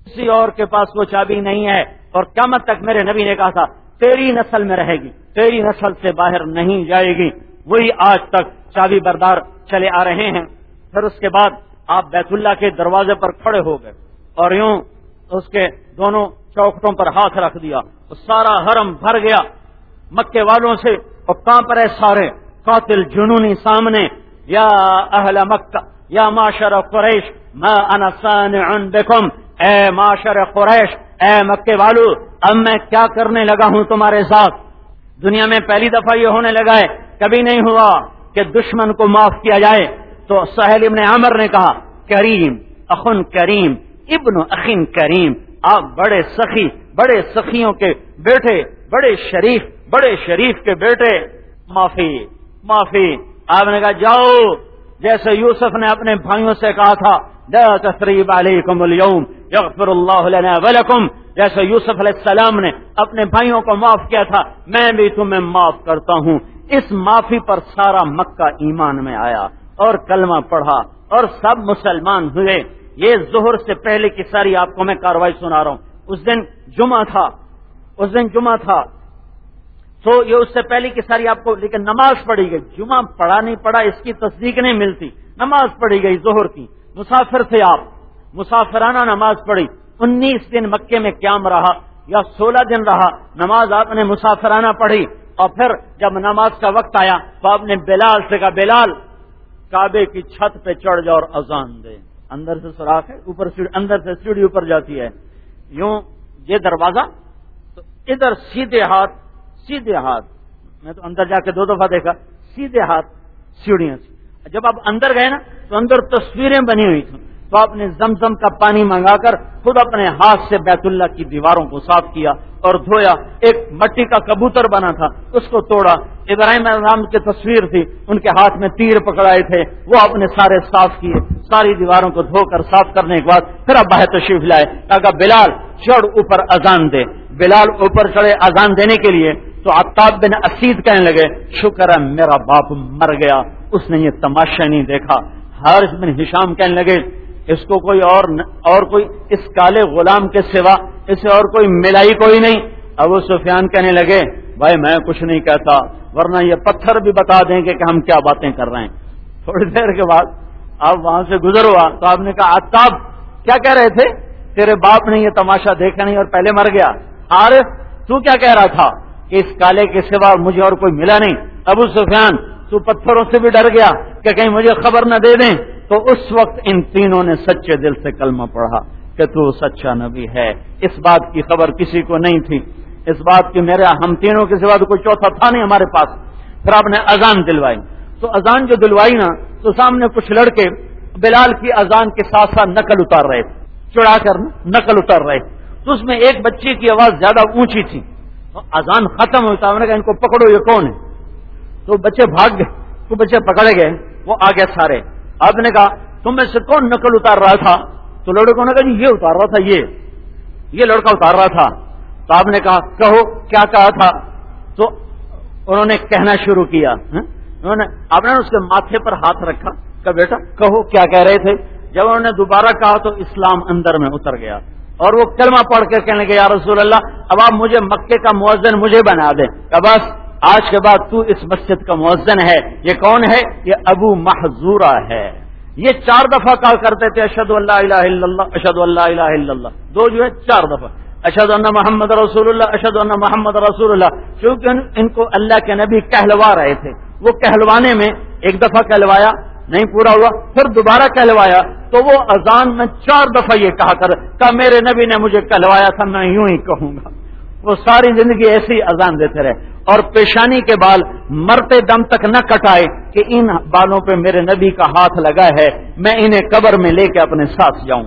کسی اور کے پاس وہ چابی نہیں ہے اور قیامت تک میرے نبی نے کہا تھا تیری نسل میں رہے گی تیری نسل سے باہر نہیں جائے گی۔ وہی آج تک چابی بردار چلے آ رہے ہیں۔ پھر اس کے بعد آپ بیت اللہ کے دروازے پر کھڑے ہو گئے اور یوں اس کے دونوں چوکٹوں پر ہاتھ رکھ دیا۔ سارا حرم بھر گیا۔ مکے والوں سے اور کہاں پر ہے سارے قاتل جنونی سامنے، یا اہل مکہ، یا معاشر قریش میں انسان بکم۔ اے معاشر قریش، اے مکے والو، اب میں کیا کرنے لگا ہوں تمہارے ساتھ؟ دنیا میں پہلی دفعہ یہ ہونے لگا ہے۔ کبھی نہیں ہوا کہ دشمن کو معاف کیا جائے۔ تو سہیل ابن عمر نے کہا، کریم، اخن کریم ابن اخین کریم، آپ بڑے سخی، بڑے سخیوں کے بیٹے، بڑے شریف بڑے شریف کے بیٹے، معافی معافی۔ آپ نے کہا، جاؤ، جیسے یوسف نے اپنے بھائیوں سے کہا تھا تصریب علیکم اليوم یغفر اللہ لنا ولکم۔ جیسے یوسف علیہ السلام نے اپنے بھائیوں کو معاف کیا تھا، میں بھی تمہیں معاف کرتا ہوں۔ اس معافی پر سارا مکہ ایمان میں آیا اور کلمہ پڑھا اور سب مسلمان ہوئے۔ یہ زہر سے پہلے کی ساری آپ کو میں کاروائی سنا رہا ہوں۔ اس دن جمعہ تھا۔ اس دن جمعہ تھا۔ تو یہ اس سے پہلے کی ساری آپ کو، لیکن نماز پڑھی گئی۔ جمعہ پڑھا نہیں پڑھا، اس کی تصدیق نہیں ملتی۔ نماز پڑھی گئی زہر کی۔ مسافر تھے آپ۔ مسافرانہ نماز پڑھی۔ انیس دن مکے میں قیام رہا۔ یا سولہ دن رہا۔ نماز آپ نے مسافرانہ پڑھی۔ اور پھر جب نماز کا وقت آیا تو آپ نے بلال سے کہا، بلال، کعبے کی چھت پہ چڑھ جاؤ اور اذان دے۔ اندر سے سوراخ ہے، اوپر اندر سے سیڑھی اوپر جاتی ہے۔ یوں یہ دروازہ، تو ادھر سیدھے ہاتھ سیدھے ہاتھ۔ میں تو اندر جا کے دو دفعہ دیکھا، سیدھے ہاتھ سیڑھیاں سے جب آپ اندر گئے نا، تو اندر تصویریں بنی ہوئی تھیں۔ تو آپ نے زمزم کا پانی منگا کر خود اپنے ہاتھ سے بیت اللہ کی دیواروں کو صاف کیا اور دھویا۔ ایک مٹی کا کبوتر بنا تھا۔ اس کو توڑا۔ ابراہیم السلام کی تصویر تھی۔ ان کے ہاتھ میں تیر پکڑائے تھے۔ وہ اپنے سارے صاف کیے۔ ساری دیواروں کو دھو کر صاف کرنے کے بعد پھر اب باہر تشریف لائے۔ کہا، بلال، چڑھ اوپر اذان دے۔ بلال اوپر چڑھے اذان دینے کے لیے تو آفتاب بن اسید کہنے لگے، شکر ہے، میرا باپ مر گیا۔ اس نے یہ تماشا نہیں دیکھا۔ ہر بن ہشام کہنے لگے اس کو کوئی اور اور کوئی اس کالے غلام کے سوا اسے اور کوئی ملائی کوئی نہیں۔ ابو سفیان کہنے لگے، بھائی میں کچھ نہیں کہتا، ورنہ یہ پتھر بھی بتا دیں گے کہ ہم کیا باتیں کر رہے ہیں۔ تھوڑی دیر کے بعد آپ وہاں سے گزر ہوا تو آپ نے کہا آتاب کیا کہہ رہے تھے؟ تیرے باپ نے یہ تماشا دیکھا نہیں اور پہلے مر گیا۔ عارف، تو کیا کہہ رہا تھا؟ کہ اس کالے کے سوا مجھے اور کوئی ملا نہیں۔ ابو سفیان، تو پتھروں سے بھی ڈر گیا کہ کہیں مجھے خبر نہ دے دیں۔ تو اس وقت ان تینوں نے سچے دل سے کلمہ پڑھا کہ تو سچا نبی ہے۔ اس بات کی خبر کسی کو نہیں تھی۔ اس بات کی میرے ہم تینوں کے سوا تو کوئی چوتھا تھا نہیں ہمارے پاس۔ پھر آپ نے اذان دلوائی۔ تو اذان جو دلوائی نا، تو سامنے کچھ لڑکے بلال کی اذان کے ساتھ ساتھ نقل اتار رہے۔ تھے چڑھا کر نقل اتار رہے۔ تو اس میں ایک بچے کی آواز زیادہ اونچی تھی۔ اذان ختم ہوتا انہوں نے کہا ان کو پکڑو، یہ کون ہے؟ تو بچے بھاگ گئے، تو بچے پکڑے گئے، وہ آگے سارے۔ آپ نے کہا، تم میں سے کون نقل اتار رہا تھا؟ تو لڑکوں نے کہا جی یہ اتار رہا تھا، یہ۔ یہ لڑکا اتار رہا تھا۔ تو آپ نے کہا، کہو، کیا کہا تھا؟ تو انہوں نے کہنا شروع کیا ہاں؟ انہوں نے آپ نے اس کے ماتھے پر ہاتھ رکھا۔ کہ بیٹا، کہو، کیا کہہ رہے تھے؟ جب انہوں نے دوبارہ کہا تو اسلام اندر میں اتر گیا۔ اور وہ کلمہ پڑھ کے کہنے لگے، یا رسول اللہ، اب آپ مجھے مکے کا مؤذن مجھے بنا دیں۔ کہ بس آج کے بعد تو اس مسجد کا مؤذن ہے۔ یہ کون ہے؟ یہ ابو محضورہ ہے۔ یہ چار دفعہ کہا کرتے تھے اشد اللہ الہ الا اللہ اشد اللہ الہ الا اللہ۔ دو جو ہے، چار دفعہ۔ اشد اللہ محمد رسول اللہ اشد اللہ محمد رسول اللہ۔ کیونکہ ان کو اللہ کے نبی کہلوا رہے تھے۔ وہ کہلوانے میں ایک دفعہ کہلوایا، نہیں پورا ہوا، پھر دوبارہ کہلوایا۔ تو وہ اذان میں چار دفعہ یہ کہا کر کہا میرے نبی نے مجھے کہلوایا تھا، میں یوں ہی کہوں گا۔ وہ ساری زندگی ایسی اذان دیتے رہے اور پیشانی کے بال مرتے دم تک نہ کٹائے کہ ان بالوں پہ میرے نبی کا ہاتھ لگا ہے، میں انہیں قبر میں لے کے اپنے ساتھ جاؤں۔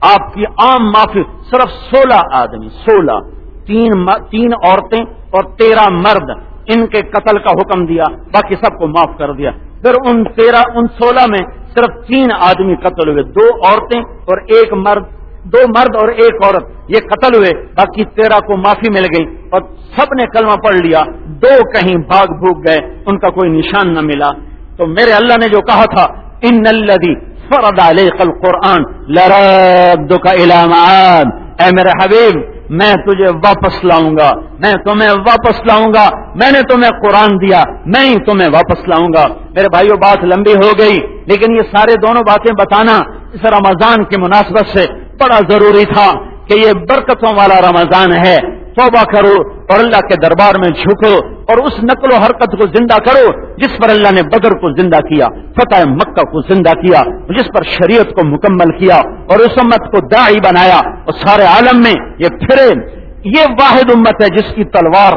آپ کی عام معافی صرف سولہ آدمی، سولہ، تین تین عورتیں اور تیرہ مرد۔ ان کے قتل کا حکم دیا، باقی سب کو معاف کر دیا۔ پھر ان تیرہ، ان سولہ میں صرف تین آدمی قتل ہوئے، دو عورتیں اور ایک مرد۔ دو مرد اور ایک عورت، یہ قتل ہوئے، باقی تیرہ کو معافی مل گئی اور سب نے کلمہ پڑھ لیا، دو کہیں بھاگ بھوک گئے، ان کا کوئی نشان نہ ملا۔ تو میرے اللہ نے جو کہا تھا، ان الدی فرد علیہ قرآن لرد کا علامات اے میرے حبیب، میں تجھے واپس لاؤں گا میں تمہیں واپس لاؤں گا میں نے تمہیں قرآن دیا، میں ہی تمہیں واپس لاؤں گا میرے بھائیوں بات لمبی ہو گئی، لیکن یہ سارے دونوں باتیں بتانا اس رمضان کی مناسبت سے بڑا ضروری تھا کہ یہ برکتوں والا رمضان ہے۔ توبہ کرو اور اللہ کے دربار میں جھکو اور اس نقل و حرکت کو زندہ کرو جس پر اللہ نے بدر کو زندہ کیا، فتح مکہ کو زندہ کیا، جس پر شریعت کو مکمل کیا اور اس امت کو داعی بنایا۔ اور سارے عالم میں یہ پھرے۔ یہ واحد امت ہے جس کی تلوار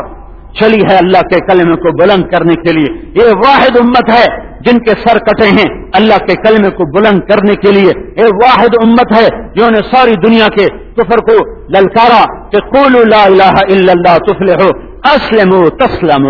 چلی ہے اللہ کے کلمے کو بلند کرنے کے لیے۔ یہ واحد امت ہے جن کے سر کٹے ہیں اللہ کے کلمے کو بلند کرنے کے لیے یہ واحد امت ہے جنہوں نے ساری دنیا کے کفر کو للکارا کہ لا الہ الا اللہ تفلحو اسلم تسلم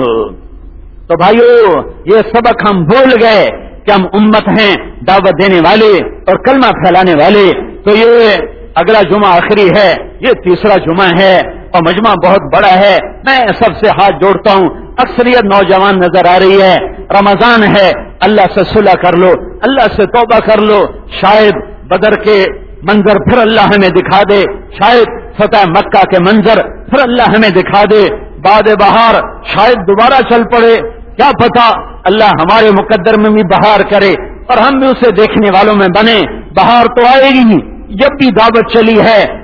تو بھائیو، یہ سبق ہم بھول گئے کہ ہم امت ہیں، دعوت دینے والے اور کلمہ پھیلانے والے۔ تو یہ اگلا جمعہ آخری ہے، یہ تیسرا جمعہ ہے۔ اور مجمع بہت بڑا ہے۔ میں سب سے ہاتھ جوڑتا ہوں۔ اکثریت نوجوان نظر آ رہی ہے۔ رمضان ہے۔ اللہ سے صلح کر لو۔ اللہ سے توبہ کر لو۔ شاید بدر کے منظر پھر اللہ ہمیں دکھا دے۔ شاید فتح مکہ کے منظر پھر اللہ ہمیں دکھا دے۔ باد بہار شاید دوبارہ چل پڑے۔ کیا پتا اللہ ہمارے مقدر میں بھی بہار کرے اور ہم بھی اسے دیکھنے والوں میں بنے۔ بہار تو آئے گی جب بھی دعوت چلی ہے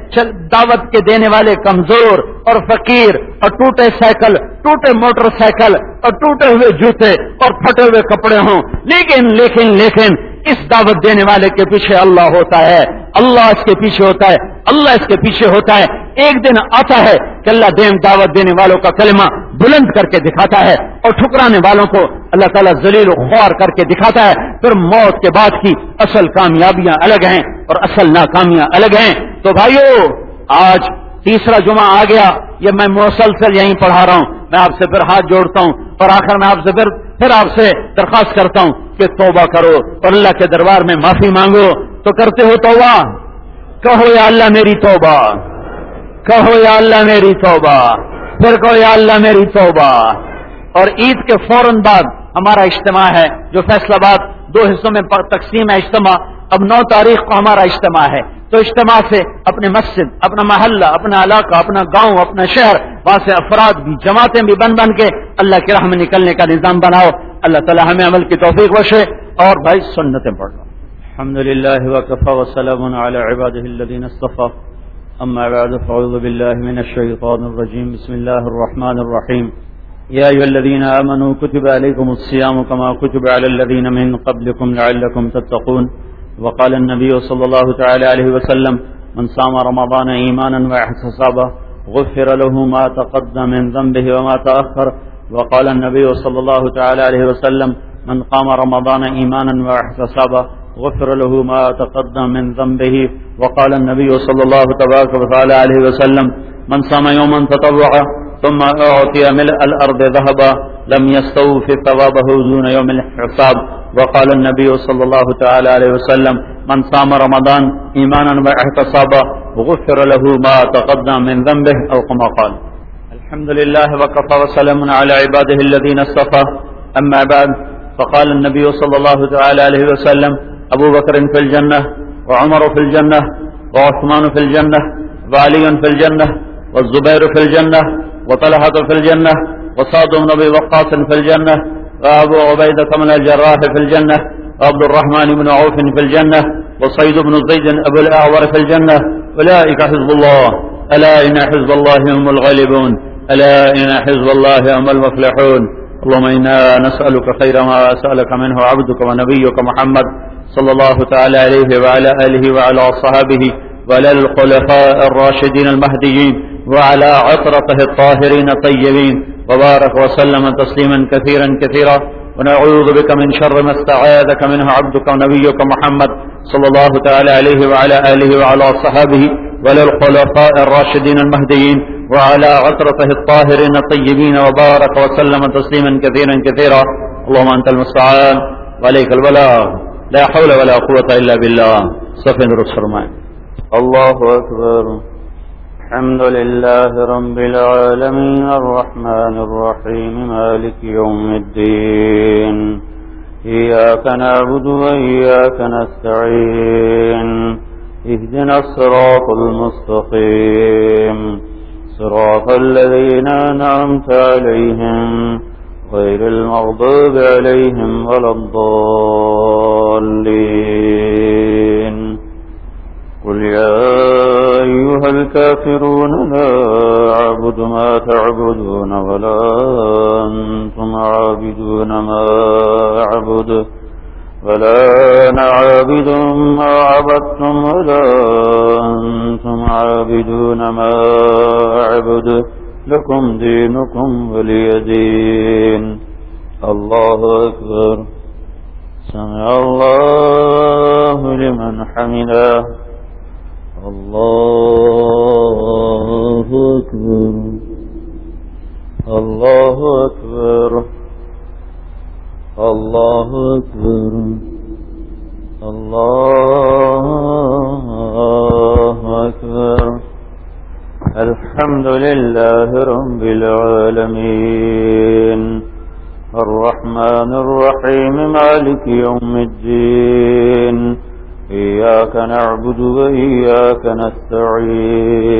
دعوت کے دینے والے کمزور اور فقیر اور ٹوٹے سائیکل، ٹوٹے موٹر سائیکل اور ٹوٹے ہوئے جوتے اور پھٹے ہوئے کپڑے ہوں۔ لیکن لیکن لیکن اس دعوت دینے والے کے پیچھے اللہ ہوتا ہے، اللہ اس کے پیچھے ہوتا ہے، اللہ اس کے پیچھے ہوتا ہے۔ ایک دن آتا ہے کہ اللہ دین دعوت دینے والوں کا کلمہ بلند کر کے دکھاتا ہے اور ٹھکرانے والوں کو اللہ تعالیٰ ذلیل و خوار کر کے دکھاتا ہے۔ پھر موت کے بعد کی اصل کامیابیاں الگ ہیں اور اصل ناکامیاں الگ ہیں۔ تو بھائیو، آج تیسرا جمعہ آ گیا۔ یہ میں مسلسل یہیں پڑھا رہا ہوں، میں آپ سے پھر ہاتھ جوڑتا ہوں اور آخر میں آپ سے پھر پھر آپ سے درخواست کرتا ہوں کہ توبہ کرو اور اللہ کے دربار میں معافی مانگو۔ تو کرتے ہو توبہ؟ کہو یا اللہ میری توبہ۔ کہو یا اللہ میری توبہ۔ پھر کہو یا اللہ میری توبہ۔ اور عید کے فوراً بعد ہمارا اجتماع ہے، جو فیصلہ آباد دو حصوں میں تقسیم ہے اجتماع، اب نو تاریخ کو ہمارا اجتماع ہے۔ تو اجتماع سے اپنے مسجد، اپنا محلہ، اپنا علاقہ، اپنا گاؤں، اپنا شہر، وہاں سے افراد بھی، جماعتیں بھی بن بن کے اللہ کی راہ میں نکلنے کا نظام بناؤ۔ اللہ تعالیٰ ہمیں عمل کی توفیق بخشے اور بھائی سنتیں پڑھ لو۔ الحمد لله وكفى وسلام على عباده الذين اصطفى أما بعد فأعوذ بالله من الشيطان الرجيم بسم الله الرحمن الرحيم يا أيها الذين آمنوا كتب عليكم الصيام كما كتب على الذين من قبلكم لعلكم تتقون۔ وقال النبي صلى الله تعالى عليه وسلم، من صام رمضان إيمانا واحتسابا غفر له ما تقدم من ذنبه وما تأخر. وقال النبي صلى الله تعالى عليه وسلم، من قام رمضان إيمانا واحتسابا غفر له ما تقدم من ذنبه. وقال النبي صلى الله تبارك وتعالى عليه وسلم، من صام يوما تطوعا ثم أعطي ملء الأرض ذهبا، لم يستوف ثوابه دون يوم الحساب. وقال النبي صلى الله تعالى عليه وسلم، من صام رمضان إيمانا واحتسابا غفر له ما تقدم من ذنبه أو كما قال. الحمد لله وكفى وسلام على عباده الذين اصطفى. أما بعد، فقال النبي صلى الله تعالى عليه وسلم، أبو بكر في الجنة وعمر في الجنة وعثمان في الجنة وعلي في الجنة والزبير في الجنة وطلحة في الجنة وصاد بن أبي وقاص في الجنة وأبو عبيدة من الجراح في الجنة، وعبد الرحمن بن عوف في الجنة، وصيد بن زيد أبو الأعور في الجنة. أولئك حزب الله، ألا إن حزب الله هم الغالبون، ألا إن حزب الله هم المفلحون. اللهم إنا نسألك خير ما سألك منه عبدك ونبيك محمد صلى الله تعالى عليه وعلى آله وعلى صحابه وعلى الخلفاء الراشدين المهديين وعلى عطرته الطاهرين الطيبين. وبارك وسلم تسليما كثيرا كثيرا. ونعوذ بك من شر ما استعاذك منه عبدك ونبيك محمد صلى الله تعالى عليه وعلى آله وعلى صحابه وعلى الخلفاء الراشدين المهديين. وعلى عطرته الطاهرين الطيبين. وبارك وسلم تسليما كثيرا كثيرا. اللهم أنت المستعان وعليك البلاغ. لا حول ولا قوة إلا بالله. صفين درس فرمائے الله أكبر الحمد لله رب العالمين الرحمن الرحيم مالك يوم الدين إياك نعبد وإياك نستعين اهدنا الصراط المستقيم صراط الذين أنعمت عليهم غير المغضوب عليهم ولا الضالين قل يا أيها الكافرون لا أعبد ما تعبدون ولا أنتم عابدون ما أعبد ولا أنا عابد ما عبدتم ولا أنتم عابدون ما أعبد لكم دينكم ولي دين الله أكبر سمع الله لمن حمده الله أكبر الله أكبر الله أكبر الله أكبر الحمد لله رب العالمين الرحمن الرحيم مالك يوم الدين إياك نعبد وإياك نستعين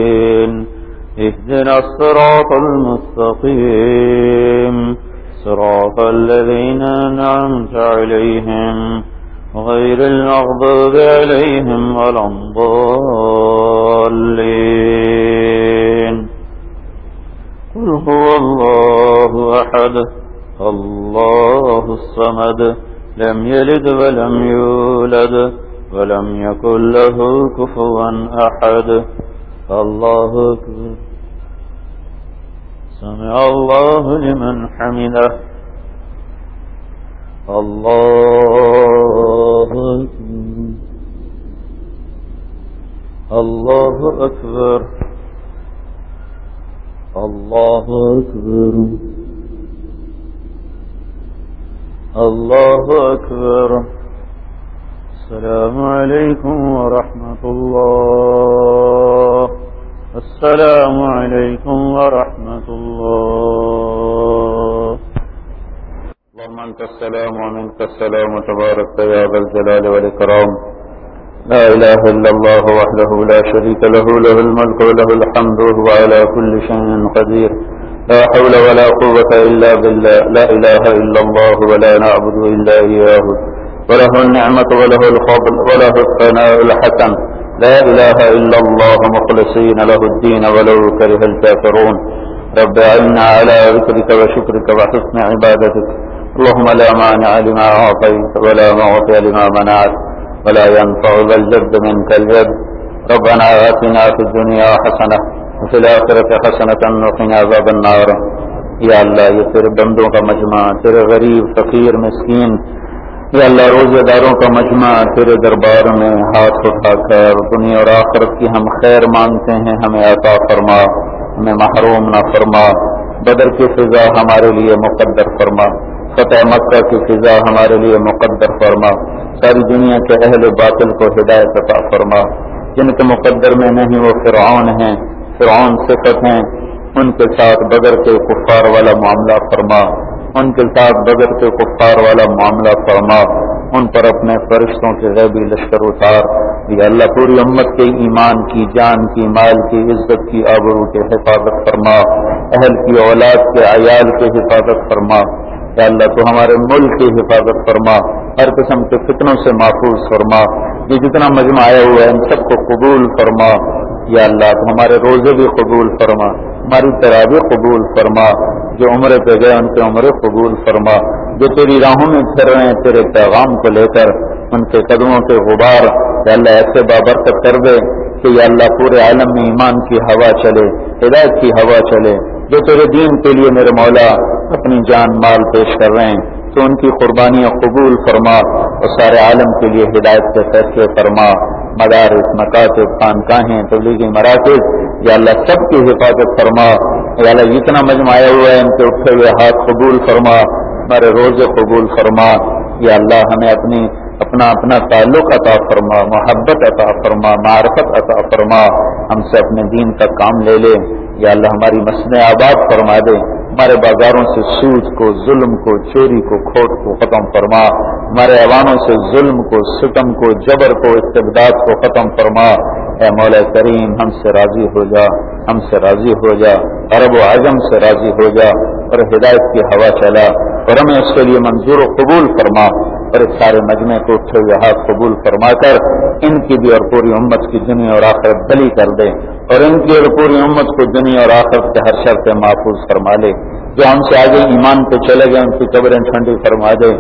اهدنا الصراط المستقيم. صراط الذين أنعمت عليهم غير المغضوب عليهم ولا الضالين. قل هو الله أحد، الله الصمد، لم يلد ولم يولد. ولم يكن له كفوا أحد. الله أكبر. سمع الله لمن حمده. الله أكبر. الله أكبر. الله أكبر. الله أكبر. السلام عليكم ورحمة الله. السلام عليكم ورحمة الله. اللهم أنت السلام ومنك السلام تبارك يا ذا الجلال والإكرام. لا إله إلا الله وحده لا شريك له له الملك وله الحمد، وهو على كل شيء قدير. لا حول ولا قوة إلا بالله، لا إله إلا الله ولا نعبد إلا إياه. وله النعمة وله الفضل وله الثناء الحسن. لا إله إلا الله مخلصين له الدين ولو كره الكافرون. رب عنا على ذكرك وشكرك وحسن عبادتك. اللهم لا مانع لما أعطيت ولا معطي لما منعت ولا ينفع ذا الجد منك الجد ربنا آتنا في الدنيا حسنة وفي الآخرة حسنة وقنا عذاب النار. یا اللہ یہ تیرے بندوں کا مجمع تیرے غریب فقیر مسکین یا اللہ روزے داروں کا مجمع تیرے دربار میں ہاتھ اٹھا کر دنیا اور آخرت کی ہم خیر مانگتے ہیں، ہمیں عطا فرما، ہمیں محروم نہ فرما۔ بدر کی فضا ہمارے لیے مقدر فرما۔ فتح مکہ کی فضا ہمارے لیے مقدر فرما۔ ساری دنیا کے اہل باطل کو ہدایت عطا فرما۔ جن کے مقدر میں نہیں وہ فرعون ہیں، فرعون صفت ہیں۔ ان کے ساتھ بدر کے کفار والا معاملہ فرما۔ ان کے ساتھ بدر کے کفار والا معاملہ فرما، ان پر اپنے فرشتوں کے غیبی لشکر اتار، یہ اللہ پوری امت کے ایمان کی، جان کی، مال کی، عزت کی آبرو کے حفاظت فرما، اہل کی اولاد کے عیال کی حفاظت فرما، یا اللہ تو ہمارے ملک کی حفاظت فرما، ہر قسم کے فتنوں سے محفوظ فرما، یہ جتنا مجمع آیا ہوا ہے، ان سب کو قبول فرما۔ یا اللہ تو ہمارے روزے بھی قبول فرما، ہماری ترابی قبول فرما، جو عمر پہ گئے ان کے عمر قبول فرما۔ جو تیری راہوں میں پھر رہے ہیں، تیرے پیغام کو لے کر ان کے قدموں کے غبار۔ یا اللہ ایسے بابرکت کر دے کہ یا اللہ پورے عالم میں ایمان کی ہوا چلے، ہدایت کی ہوا چلے۔ جو تیرے دین کے لیے میرے مولا اپنی جان مال پیش کر رہے ہیں تو ان کی قربانیاں قبول فرما اور سارے عالم کے لیے ہدایت کے فیصلے فرما۔ مدارس مکاتب خانقاہیں، تبلیغی مراکز، یا اللہ سب کی حفاظت فرما۔ یا اللہ جتنا مجمع آیا ہوا ہے، ان کے اٹھے ہوئے ہاتھ قبول فرما، ہمارے روزے قبول فرما۔ یا اللہ ہمیں اپنی، اپنا اپنا تعلق عطا فرما، محبت عطا فرما، معرفت عطا فرما۔ ہم سے اپنے دین کا کام لے لے۔ یا اللہ ہماری مسئلے آباد فرما دے۔ ہمارے بازاروں سے سود کو، ظلم کو، چوری کو، کھوٹ کو ختم فرما۔ ہمارے عواموں سے ظلم کو، ستم کو، جبر کو، استبداد کو ختم فرما۔ اے مولا کریم، ہم سے راضی ہو جا، ہم سے راضی ہو جا۔ عرب و اعظم سے راضی ہو جا اور ہدایت کی ہوا چلا۔ اور ہمیں اس کے لیے منظور و قبول فرما۔ اور اس سارے مجمع کو اٹھے ہوئے ہاتھ قبول فرما کر ان کی بھی اور پوری امت کی دنیا اور آخرت بلی کر دے اور ان کی اور پوری امت کو دنیا اور آخرت کے ہر شرط محفوظ فرما لے، جو ہم سے آگے ایمان پہ چلے گئے، ان کی قبریں ٹھنڈی فرما دے۔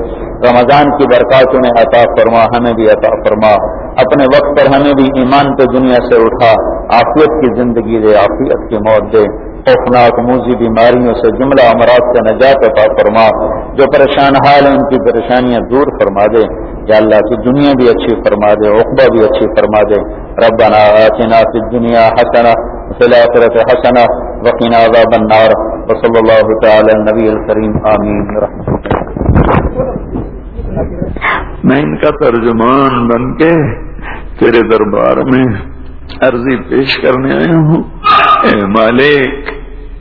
رمضان کی برکات انہیں عطا فرما، ہمیں بھی عطا فرما۔ اپنے وقت پر ہمیں بھی ایمان پہ دنیا سے اٹھا، آفیت کی زندگی دے، آفیت کی موت دے۔ خوفناک موزی بیماریوں سے جملہ امراض سے نجات عطا فرما، جو پریشان حال ہیں، ان کی پریشانیاں دور فرما دے۔ یا اللہ کی دنیا بھی اچھی فرما دے، عقبہ بھی اچھی فرما دے۔ ربنا آتنا فی الدنیا حسنہ، فی الاخرت حسنہ، وقنا عذاب النار۔ وصلی اللہ تعالی نبی الکریم، آمین۔ رحمت میں ان کا ترجمان بن کے تیرے دربار میں عرضی پیش کرنے آیا ہوں۔ اے مالک،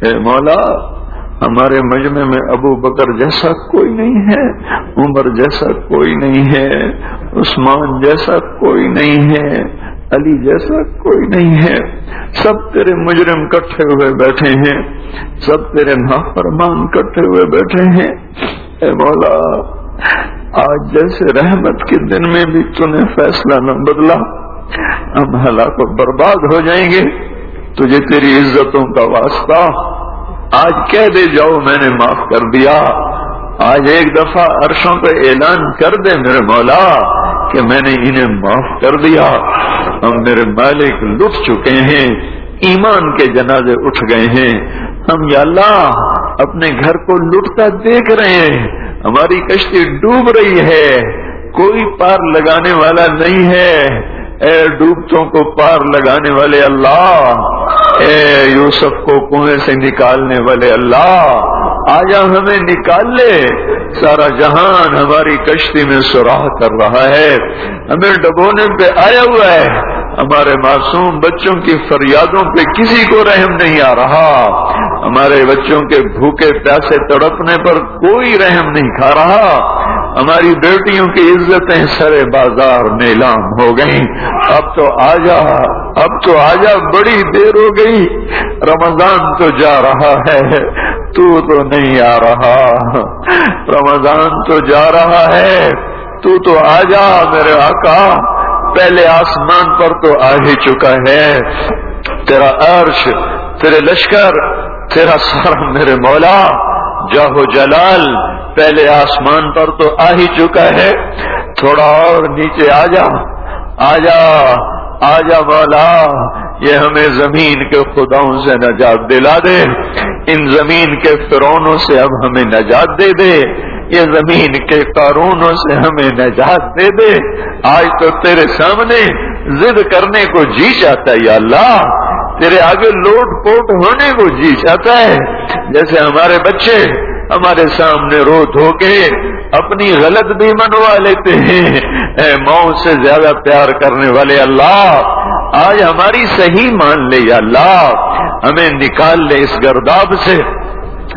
اے مولا، ہمارے مجمع میں ابو بکر جیسا کوئی نہیں ہے، عمر جیسا کوئی نہیں ہے، عثمان جیسا کوئی نہیں ہے، علی جیسا کوئی نہیں ہے۔ سب تیرے مجرم کٹھے ہوئے بیٹھے ہیں، سب تیرے نافرمان کٹھے ہوئے بیٹھے ہیں۔ اے مولا، آج جیسے رحمت کے دن میں بھی تو نے فیصلہ نہ بدلا۔ ہم ہلاک برباد ہو جائیں گے، تجھے تیری عزتوں کا واسطہ۔ آج کہہ دے جاؤ، میں نے معاف کر دیا۔ آج ایک دفعہ عرشوں پہ اعلان کر دے میرے مولا کہ میں نے انہیں معاف کر دیا۔ ہم میرے مالک لٹ چکے ہیں، ایمان کے جنازے اٹھ گئے ہیں۔ ہم یا اللہ اپنے گھر کو لٹتا دیکھ رہے ہیں۔ ہماری کشتی ڈوب رہی ہے۔ کوئی پار لگانے والا نہیں ہے۔ اے ڈوبتوں کو پار لگانے والے اللہ، اے یوسف کو کنویں سے نکالنے والے اللہ آجا ہمیں نکال لے۔ سارا جہان ہماری کشتی میں سراہ کر رہا ہے۔ ہمیں ڈبونے پہ آیا ہوا ہے۔ ہمارے معصوم بچوں کی فریادوں پہ کسی کو رحم نہیں آ رہا۔ ہمارے بچوں کے بھوکے پیاسے تڑپنے پر کوئی رحم نہیں کھا رہا۔ ہماری بیٹیوں کی عزتیں سرے بازار نیلام ہو گئی اب تو آجا، اب تو آجا، بڑی دیر ہو گئی۔ رمضان تو جا رہا ہے، تو تو نہیں آ رہا۔ رمضان تو جا رہا ہے، تو تو آ جا میرے آقا۔ پہلے آسمان پر تو آ ہی چکا ہے۔ تیرا عرش، تیرے لشکر، تیرا سارا میرے مولا۔ جاہو جلال، پہلے آسمان پر تو آ ہی چکا ہے۔ تھوڑا اور نیچے آ جا آ جا آ جا مولا یہ ہمیں زمین کے خداؤں سے نجات دلا دے۔ ان زمین کے فرونوں سے اب ہمیں نجات دے دے۔ یہ زمین کے قارونوں سے ہمیں نجات دے دے۔ آج تو تیرے سامنے ضد کرنے کو جی چاہتا ہے یا اللہ۔ تیرے آگے لوٹ پوٹ ہونے کو جی چاہتا ہے۔ جیسے ہمارے بچے ہمارے سامنے رو دھو کے اپنی غلط بھی منوا لیتے ہیں۔ اے ماؤں سے زیادہ پیار کرنے والے اللہ، آج ہماری صحیح مان لے یا اللہ۔ ہمیں نکال لے اس گرداب سے۔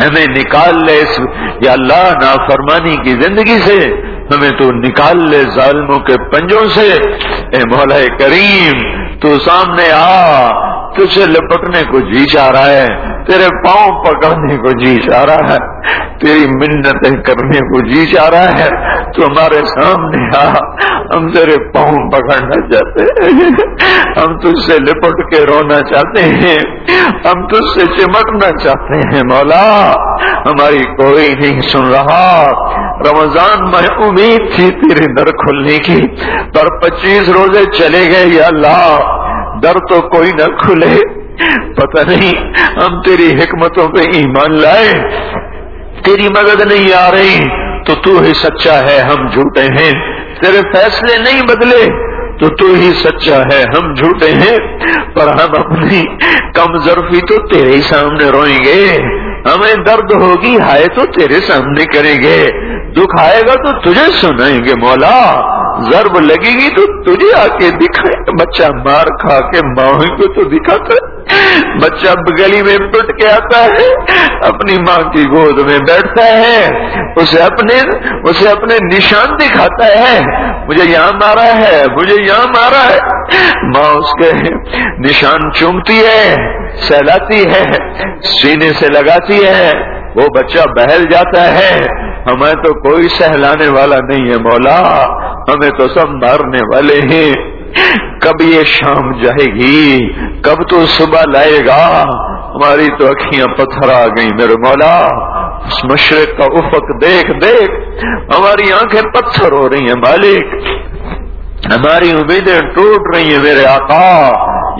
ہمیں نکال لے اس، یا اللہ، نافرمانی کی زندگی سے۔ ہمیں تو نکال لے ظالموں کے پنجوں سے۔ اے مولا کریم، تو سامنے آ۔ تجھے لپٹنے کو جی چاہ رہا ہے، تیرے پاؤں پکڑنے کو جی چاہ رہا ہے، تیری منتیں کرنے کو جی چاہ رہا ہے، تو ہمارے سامنے آ، ہم تیرے پاؤں پکڑنا چاہتے ہیں۔ ہم تجھ سے لپٹ کے رونا چاہتے ہیں، ہم تجھ سے چمکنا چاہتے ہیں، مولا۔ ہماری کوئی نہیں سن رہا۔ رمضان میں امید تھی تیرے در کھلنے کی، پر پچیس روزے چلے گئے یا اللہ۔ در تو کوئی نہ کھلے۔ پتہ نہیں ہم تیری حکمتوں پہ ایمان لائے۔ تیری مدد نہیں آ رہی۔ تو تو ہی سچا ہے ہم جھوٹے ہیں۔ تیرے فیصلے نہیں بدلے۔ تو تو ہی سچا ہے ہم جھوٹے ہیں۔ پر ہم اپنی کم ضرفی تو تیرے ہی سامنے روئیں گے۔ ہمیں درد ہوگی، ہائے تو تیرے سامنے کریں گے۔ دکھ آئے گا تو تجھے سنائیں گے، مولا۔ ضرب لگے گی تو تجھے آ کے دکھائے۔ بچہ مار کھا کے ماں کو تو دکھاتا ہے۔ بچہ گلی میں پٹ کے آتا ہے۔ اپنی ماں کی گود میں بیٹھتا ہے۔ اسے اپنے اسے اپنے نشان دکھاتا ہے۔ مجھے یہاں مارا ہے۔ مجھے یہاں مارا ہے۔ ماں اس کے نشان چومتی ہے، سہلاتی ہے، سینے سے لگاتی ہے۔ وہ بچہ بہل جاتا ہے۔ ہمیں تو کوئی سہلانے والا نہیں ہے مولا، ہمیں تو سب مارنے والے ہیں۔ کب یہ شام جائے گی؟ کب تو صبح لائے گا؟ ہماری تو اکھیاں پتھر آ گئی میرے مولا، اس مشرق کا افق دیکھ دیکھ۔ ہماری آنکھیں پتھر ہو رہی ہیں مالک۔ ہماری امیدیں ٹوٹ رہی ہیں میرے آقا۔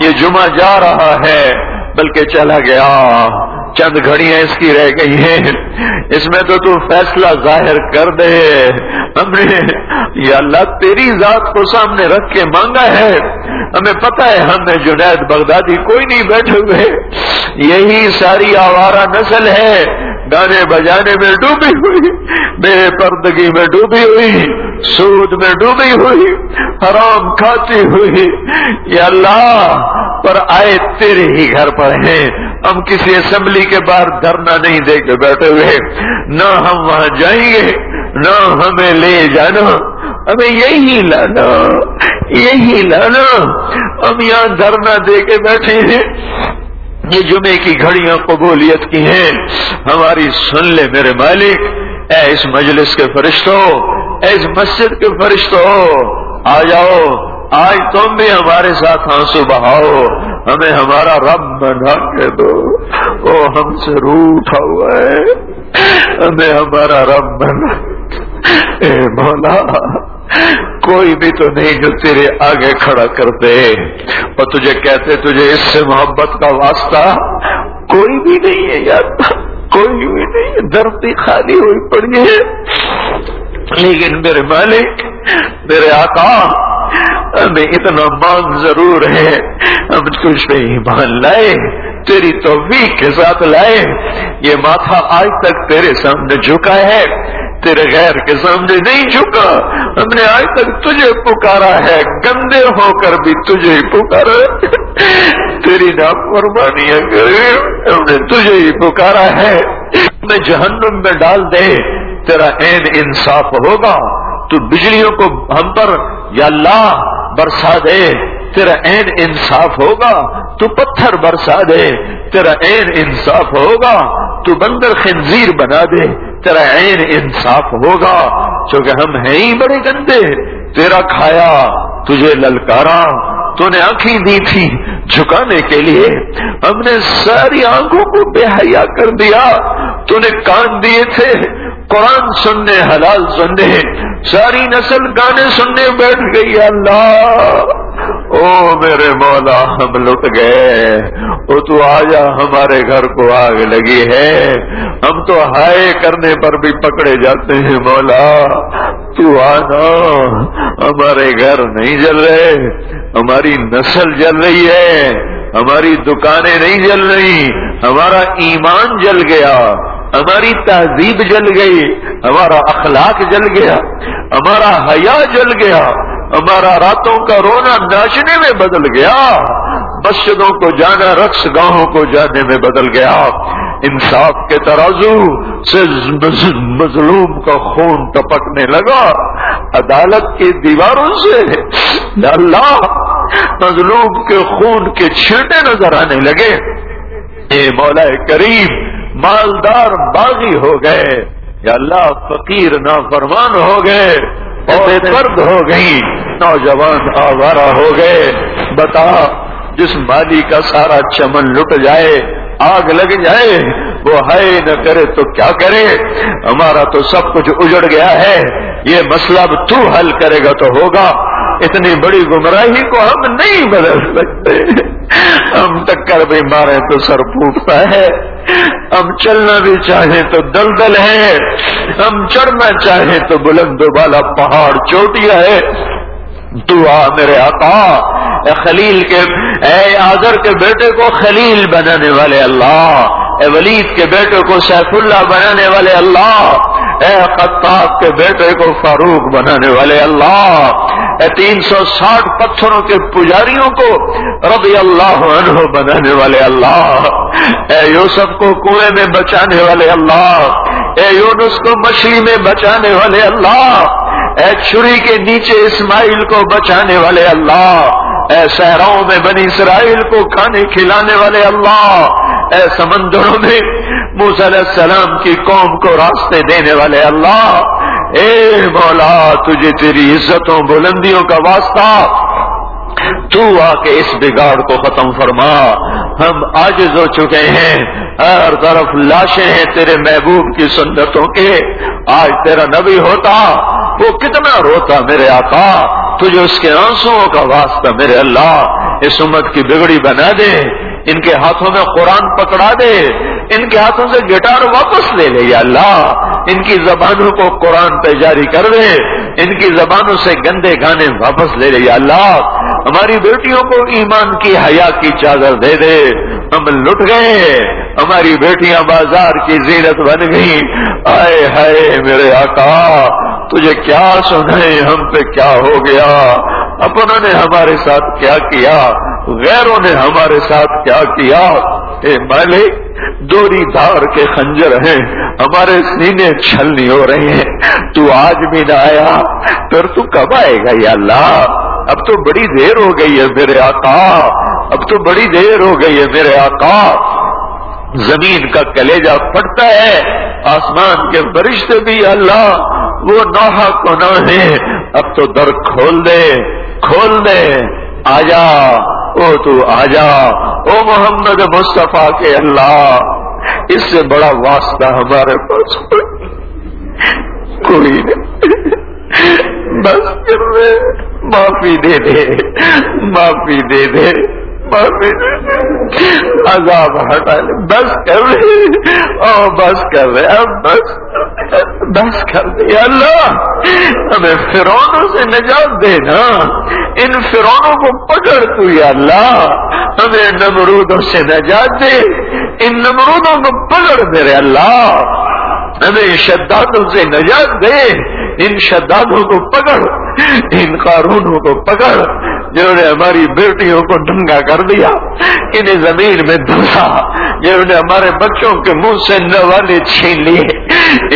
یہ جمعہ جا رہا ہے، بلکہ چلا گیا۔ چند گھڑیاں اس کی رہ گئی ہیں۔ اس میں تو تو فیصلہ ظاہر کر دے۔ ہم نے یا اللہ تیری ذات کو سامنے رکھ کے مانگا ہے۔ ہمیں پتا ہے ہم نے جنید بغدادی کوئی نہیں بیٹھے ہوئے۔ یہی ساری آوارہ نسل ہے۔ گانے بجانے میں ڈوبی ہوئی بے پردگی میں ڈوبی ہوئی، سود میں ڈوبی ہوئی، حرام کھاتی ہوئی۔ یا اللہ، پر آئے تیرے ہی گھر پر ہیں۔ ہم کسی اسمبلی کے باہر دھرنا نہیں دے کے بیٹھے ہوئے۔ نہ ہم وہاں جائیں گے، نہ ہمیں لے جانا۔ ہمیں یہی لانا یہی لانا۔ ہم یہاں دھرنا دے کے بیٹھے ہیں۔ یہ جمعے کی گھڑیاں قبولیت کی ہیں۔ ہماری سن لے میرے مالک۔ اے اس مجلس کے فرشتوں، اے اس مسجد کے فرشتوں، آ جاؤ۔ آج تم بھی ہمارے ساتھ آنسو بہاؤ۔ ہمیں ہمارا رب بنا کے دو۔ وہ ہم سے روٹا ہوا ہے۔ ہمیں ہمارا رب بنا۔ اے مولا، کوئی بھی تو نہیں جو تیرے آگے کھڑا کر دے۔ اور تجھے کہتے، تجھے اس سے محبت کا واسطہ کوئی بھی نہیں ہے یار۔ کوئی بھی نہیں ہے۔ دھرتی خالی ہوئی پڑی ہے۔ لیکن میرے مالک، میرے آقا ہمیں اتنا مان ضرور ہے۔ ہم کچھ نہیں مان لائے تیری توفیق کے ساتھ لائے یہ ماتھا آج تک تیرے سامنے جھکا ہے، تیرے غیر کے سامنے نہیں جھکا۔ ہم نے آج تک تجھے پکارا ہے، گندے ہو کر بھی تجھے ہی پکارا۔ تیری نام قربانی ہم نے تجھے ہی پکارا ہے۔ میں جہنم میں ڈال دے، تیرا این انصاف ہوگا۔ تو بجلیوں کو ہم پر یا اللہ برسا دے، تیرا این انصاف ہوگا، تو پتھر برسا دے، تیرا این انصاف ہوگا، تو بندر خنزیر بنا دے، تیرا عین انصاف ہوگا۔ کیونکہ ہم ہیں ہی بڑے گندے، تیرا کھایا، تجھے للکارا تو نے آنکھیں دی تھی جھکانے کے لیے۔ ہم نے ساری آنکھوں کو بے حیا کر دیا تو نے کان دیے تھے قرآن سننے حلال سننے، ساری نسل گانے سننے بیٹھ گئی، اللہ۔ او میرے مولا، ہم لٹ گئے۔ او تو آجا ہمارے گھر کو آگ لگی ہے۔ ہم تو ہائے کرنے پر بھی پکڑے جاتے ہیں، مولا۔ تو آنا، ہمارے گھر نہیں جل رہے۔ ہماری نسل جل رہی ہے۔ ہماری دکانیں نہیں جل رہی۔ ہمارا ایمان جل گیا۔ ہماری تہذیب جل گئی، ہمارا اخلاق جل گیا، ہمارا حیا جل گیا، ہمارا راتوں کا رونا ناچنے میں بدل گیا، مسجدوں کو جانا، رقص گاہوں کو جانے میں بدل گیا۔ انصاف کے ترازو سے مظلوم کا خون ٹپکنے لگا۔ عدالت کی دیواروں سے اللہ، مظلوم کے خون کے چھیٹے نظر آنے لگے۔ اے مولا کریم مالدار باغی ہو گئے یا اللہ فقیر نافرمان ہو گئے بے درد ہو گئی نوجوان آوارہ ہو گئے۔ بتا جس مالی کا سارا چمن لٹ جائے آگ لگ جائے وہ ہے نہ کرے تو کیا کرے؟ ہمارا تو سب کچھ اجڑ گیا ہے یہ مسئلہ اب تو حل کرے گا تو ہوگا۔ اتنی بڑی گمراہی کو ہم نہیں بدل سکتے۔ ہم ٹکر بھی مارے تو سر پھوٹتا ہے۔ ہم چلنا بھی چاہیں تو دلدل ہے۔ ہم چڑھنا چاہیں تو بلند والا پہاڑ چوٹیا ہے تو آ میرے آقا، اے خلیل کے، اے آزر کے بیٹے کو خلیل بنانے والے اللہ۔ اے ولید کے بیٹے کو سیف اللہ بنانے والے اللہ۔ اے خطاب کے بیٹے کو فاروق بنانے والے اللہ، اے تین سو ساٹھ پتھروں کے پجاریوں کو رضی اللہ عنہ بنانے والے اللہ، اے یوسف کو کنویں میں بچانے والے اللہ، اے یونس کو مچھلی میں بچانے والے اللہ، اے چھری کے نیچے اسماعیل کو بچانے والے اللہ، اے صحراؤں میں بنی اسرائیل کو کھانے کھلانے والے اللہ، اے سمندروں میں علیہ السلام کی قوم کو راستے دینے والے اللہ، اے مولا، تجھے تیری عزتوں، بلندیوں کا واسطہ۔ تو آ کے اس بگاڑ کو ختم فرما۔ ہم آج ہو چکے ہیں۔ ہر طرف لاشیں ہیں تیرے محبوب کی سنتوں کے۔ آج تیرا نبی ہوتا، وہ کتنا روتا میرے آقا۔ تجھے اس کے آنسو کا واسطہ میرے اللہ۔ اس امت کی بگڑی بنا دے۔ ان کے ہاتھوں میں قرآن پکڑا دے۔ ان کے ہاتھوں سے گٹار واپس لے لے، یا اللہ، ان کی زبانوں کو قرآن پہ جاری کر دے، ان کی زبانوں سے گندے گانے واپس لے لے، یا اللہ، ہماری بیٹیوں کو ایمان کی حیا کی چادر دے دے، ہم لٹ گئے، ہماری بیٹیاں بازار کی زینت بن گئی آئے، ہائے میرے آقا، تجھے کیا سنائے ہم پہ کیا ہو گیا؟ اپنوں نے ہمارے ساتھ کیا کیا؟ غیروں نے ہمارے ساتھ کیا کیا؟ اے مالک دوری دار کے خنجر ہیں، ہمارے سینے چھلنی ہو رہے ہیں۔ تو آج بھی نہ آیا، پھر تو کب آئے گا یا اللہ؟ اب تو بڑی دیر ہو گئی ہے میرے آقا، اب تو بڑی دیر ہو گئی ہے میرے آقا۔ زمین کا کلیجا پھٹتا ہے، آسمان کے فرشتے بھی اللہ، وہ نوحا کو نہ ہے۔ اب تو در کھول دے کھول دے، آجا۔ کو تو جا۔ او محمد مصطفیٰ کے اللہ، اس سے بڑا واسطہ ہمارے پاس کوئی نہیں۔ بس کر معافی دے دے، معافی دے دے۔ عذاب ہٹا لے۔ بس کر دے او بس کر دے اب بس بس کر دے۔ اللہ، ہمیں فرونوں سے نجات دے نا۔ ان فرونوں کو پکڑ تو، یا اللہ، ہمیں نمرودوں سے نجات دے۔ ان نمرودوں کو پکڑ دے رے اللہ، ہمیں شدادوں سے نجات دے۔ ان شدادوں کو پکڑ، ان قارونوں کو پکڑ، جنہوں نے ہماری بیٹیوں کو ڈنگا کر دیا، انہیں زمین میں دھسا جنہوں نے ہمارے بچوں کے منہ سے نوالے چھین لیے۔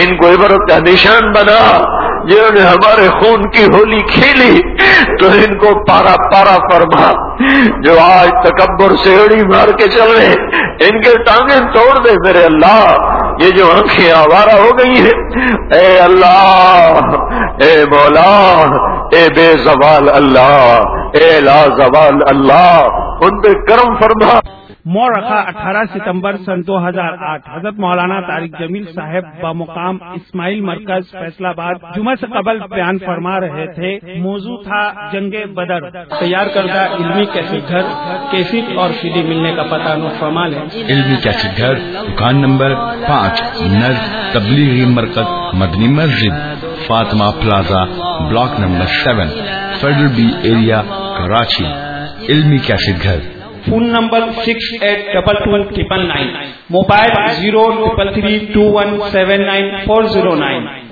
ان کو عبرت کا نشان بنا۔ جنہوں نے ہمارے خون کی ہولی کھیلی، تو ان کو پارا پارا فرما، جو آج تکبر سے اڑی مار کے چل رہے ان کے ٹانگیں توڑ دے میرے اللہ، یہ جو آنکھیں آوارہ ہو گئی ہیں۔ اے اللہ، اے مولا، اے بے زوال اللہ، اے لا زوال اللہ، ان پہ کرم فرما۔ مورخہ اٹھارہ ستمبر سن دو ہزار آٹھ۔ حضرت مولانا طارق جمیل صاحب بمقام اسماعیل مرکز فیصلہ آباد جمعہ سے قبل بیان فرما رہے تھے۔ موضوع تھا جنگ بدر۔ تیار کردہ علمی کیسٹ گھر، کیسٹ اور سی ڈی ملنے کا پتہ نو فرمال علمی کیسٹ گھر، دکان نمبر پانچ نرد تبلیغی مرکز، Madni Masjid, Fatima plaza, block number seven, federal B area, Karachi. علمی کیسٹ گھر۔ Phone number six eight double two triple nine, mobile zero triple three two one seven nine four zero nine.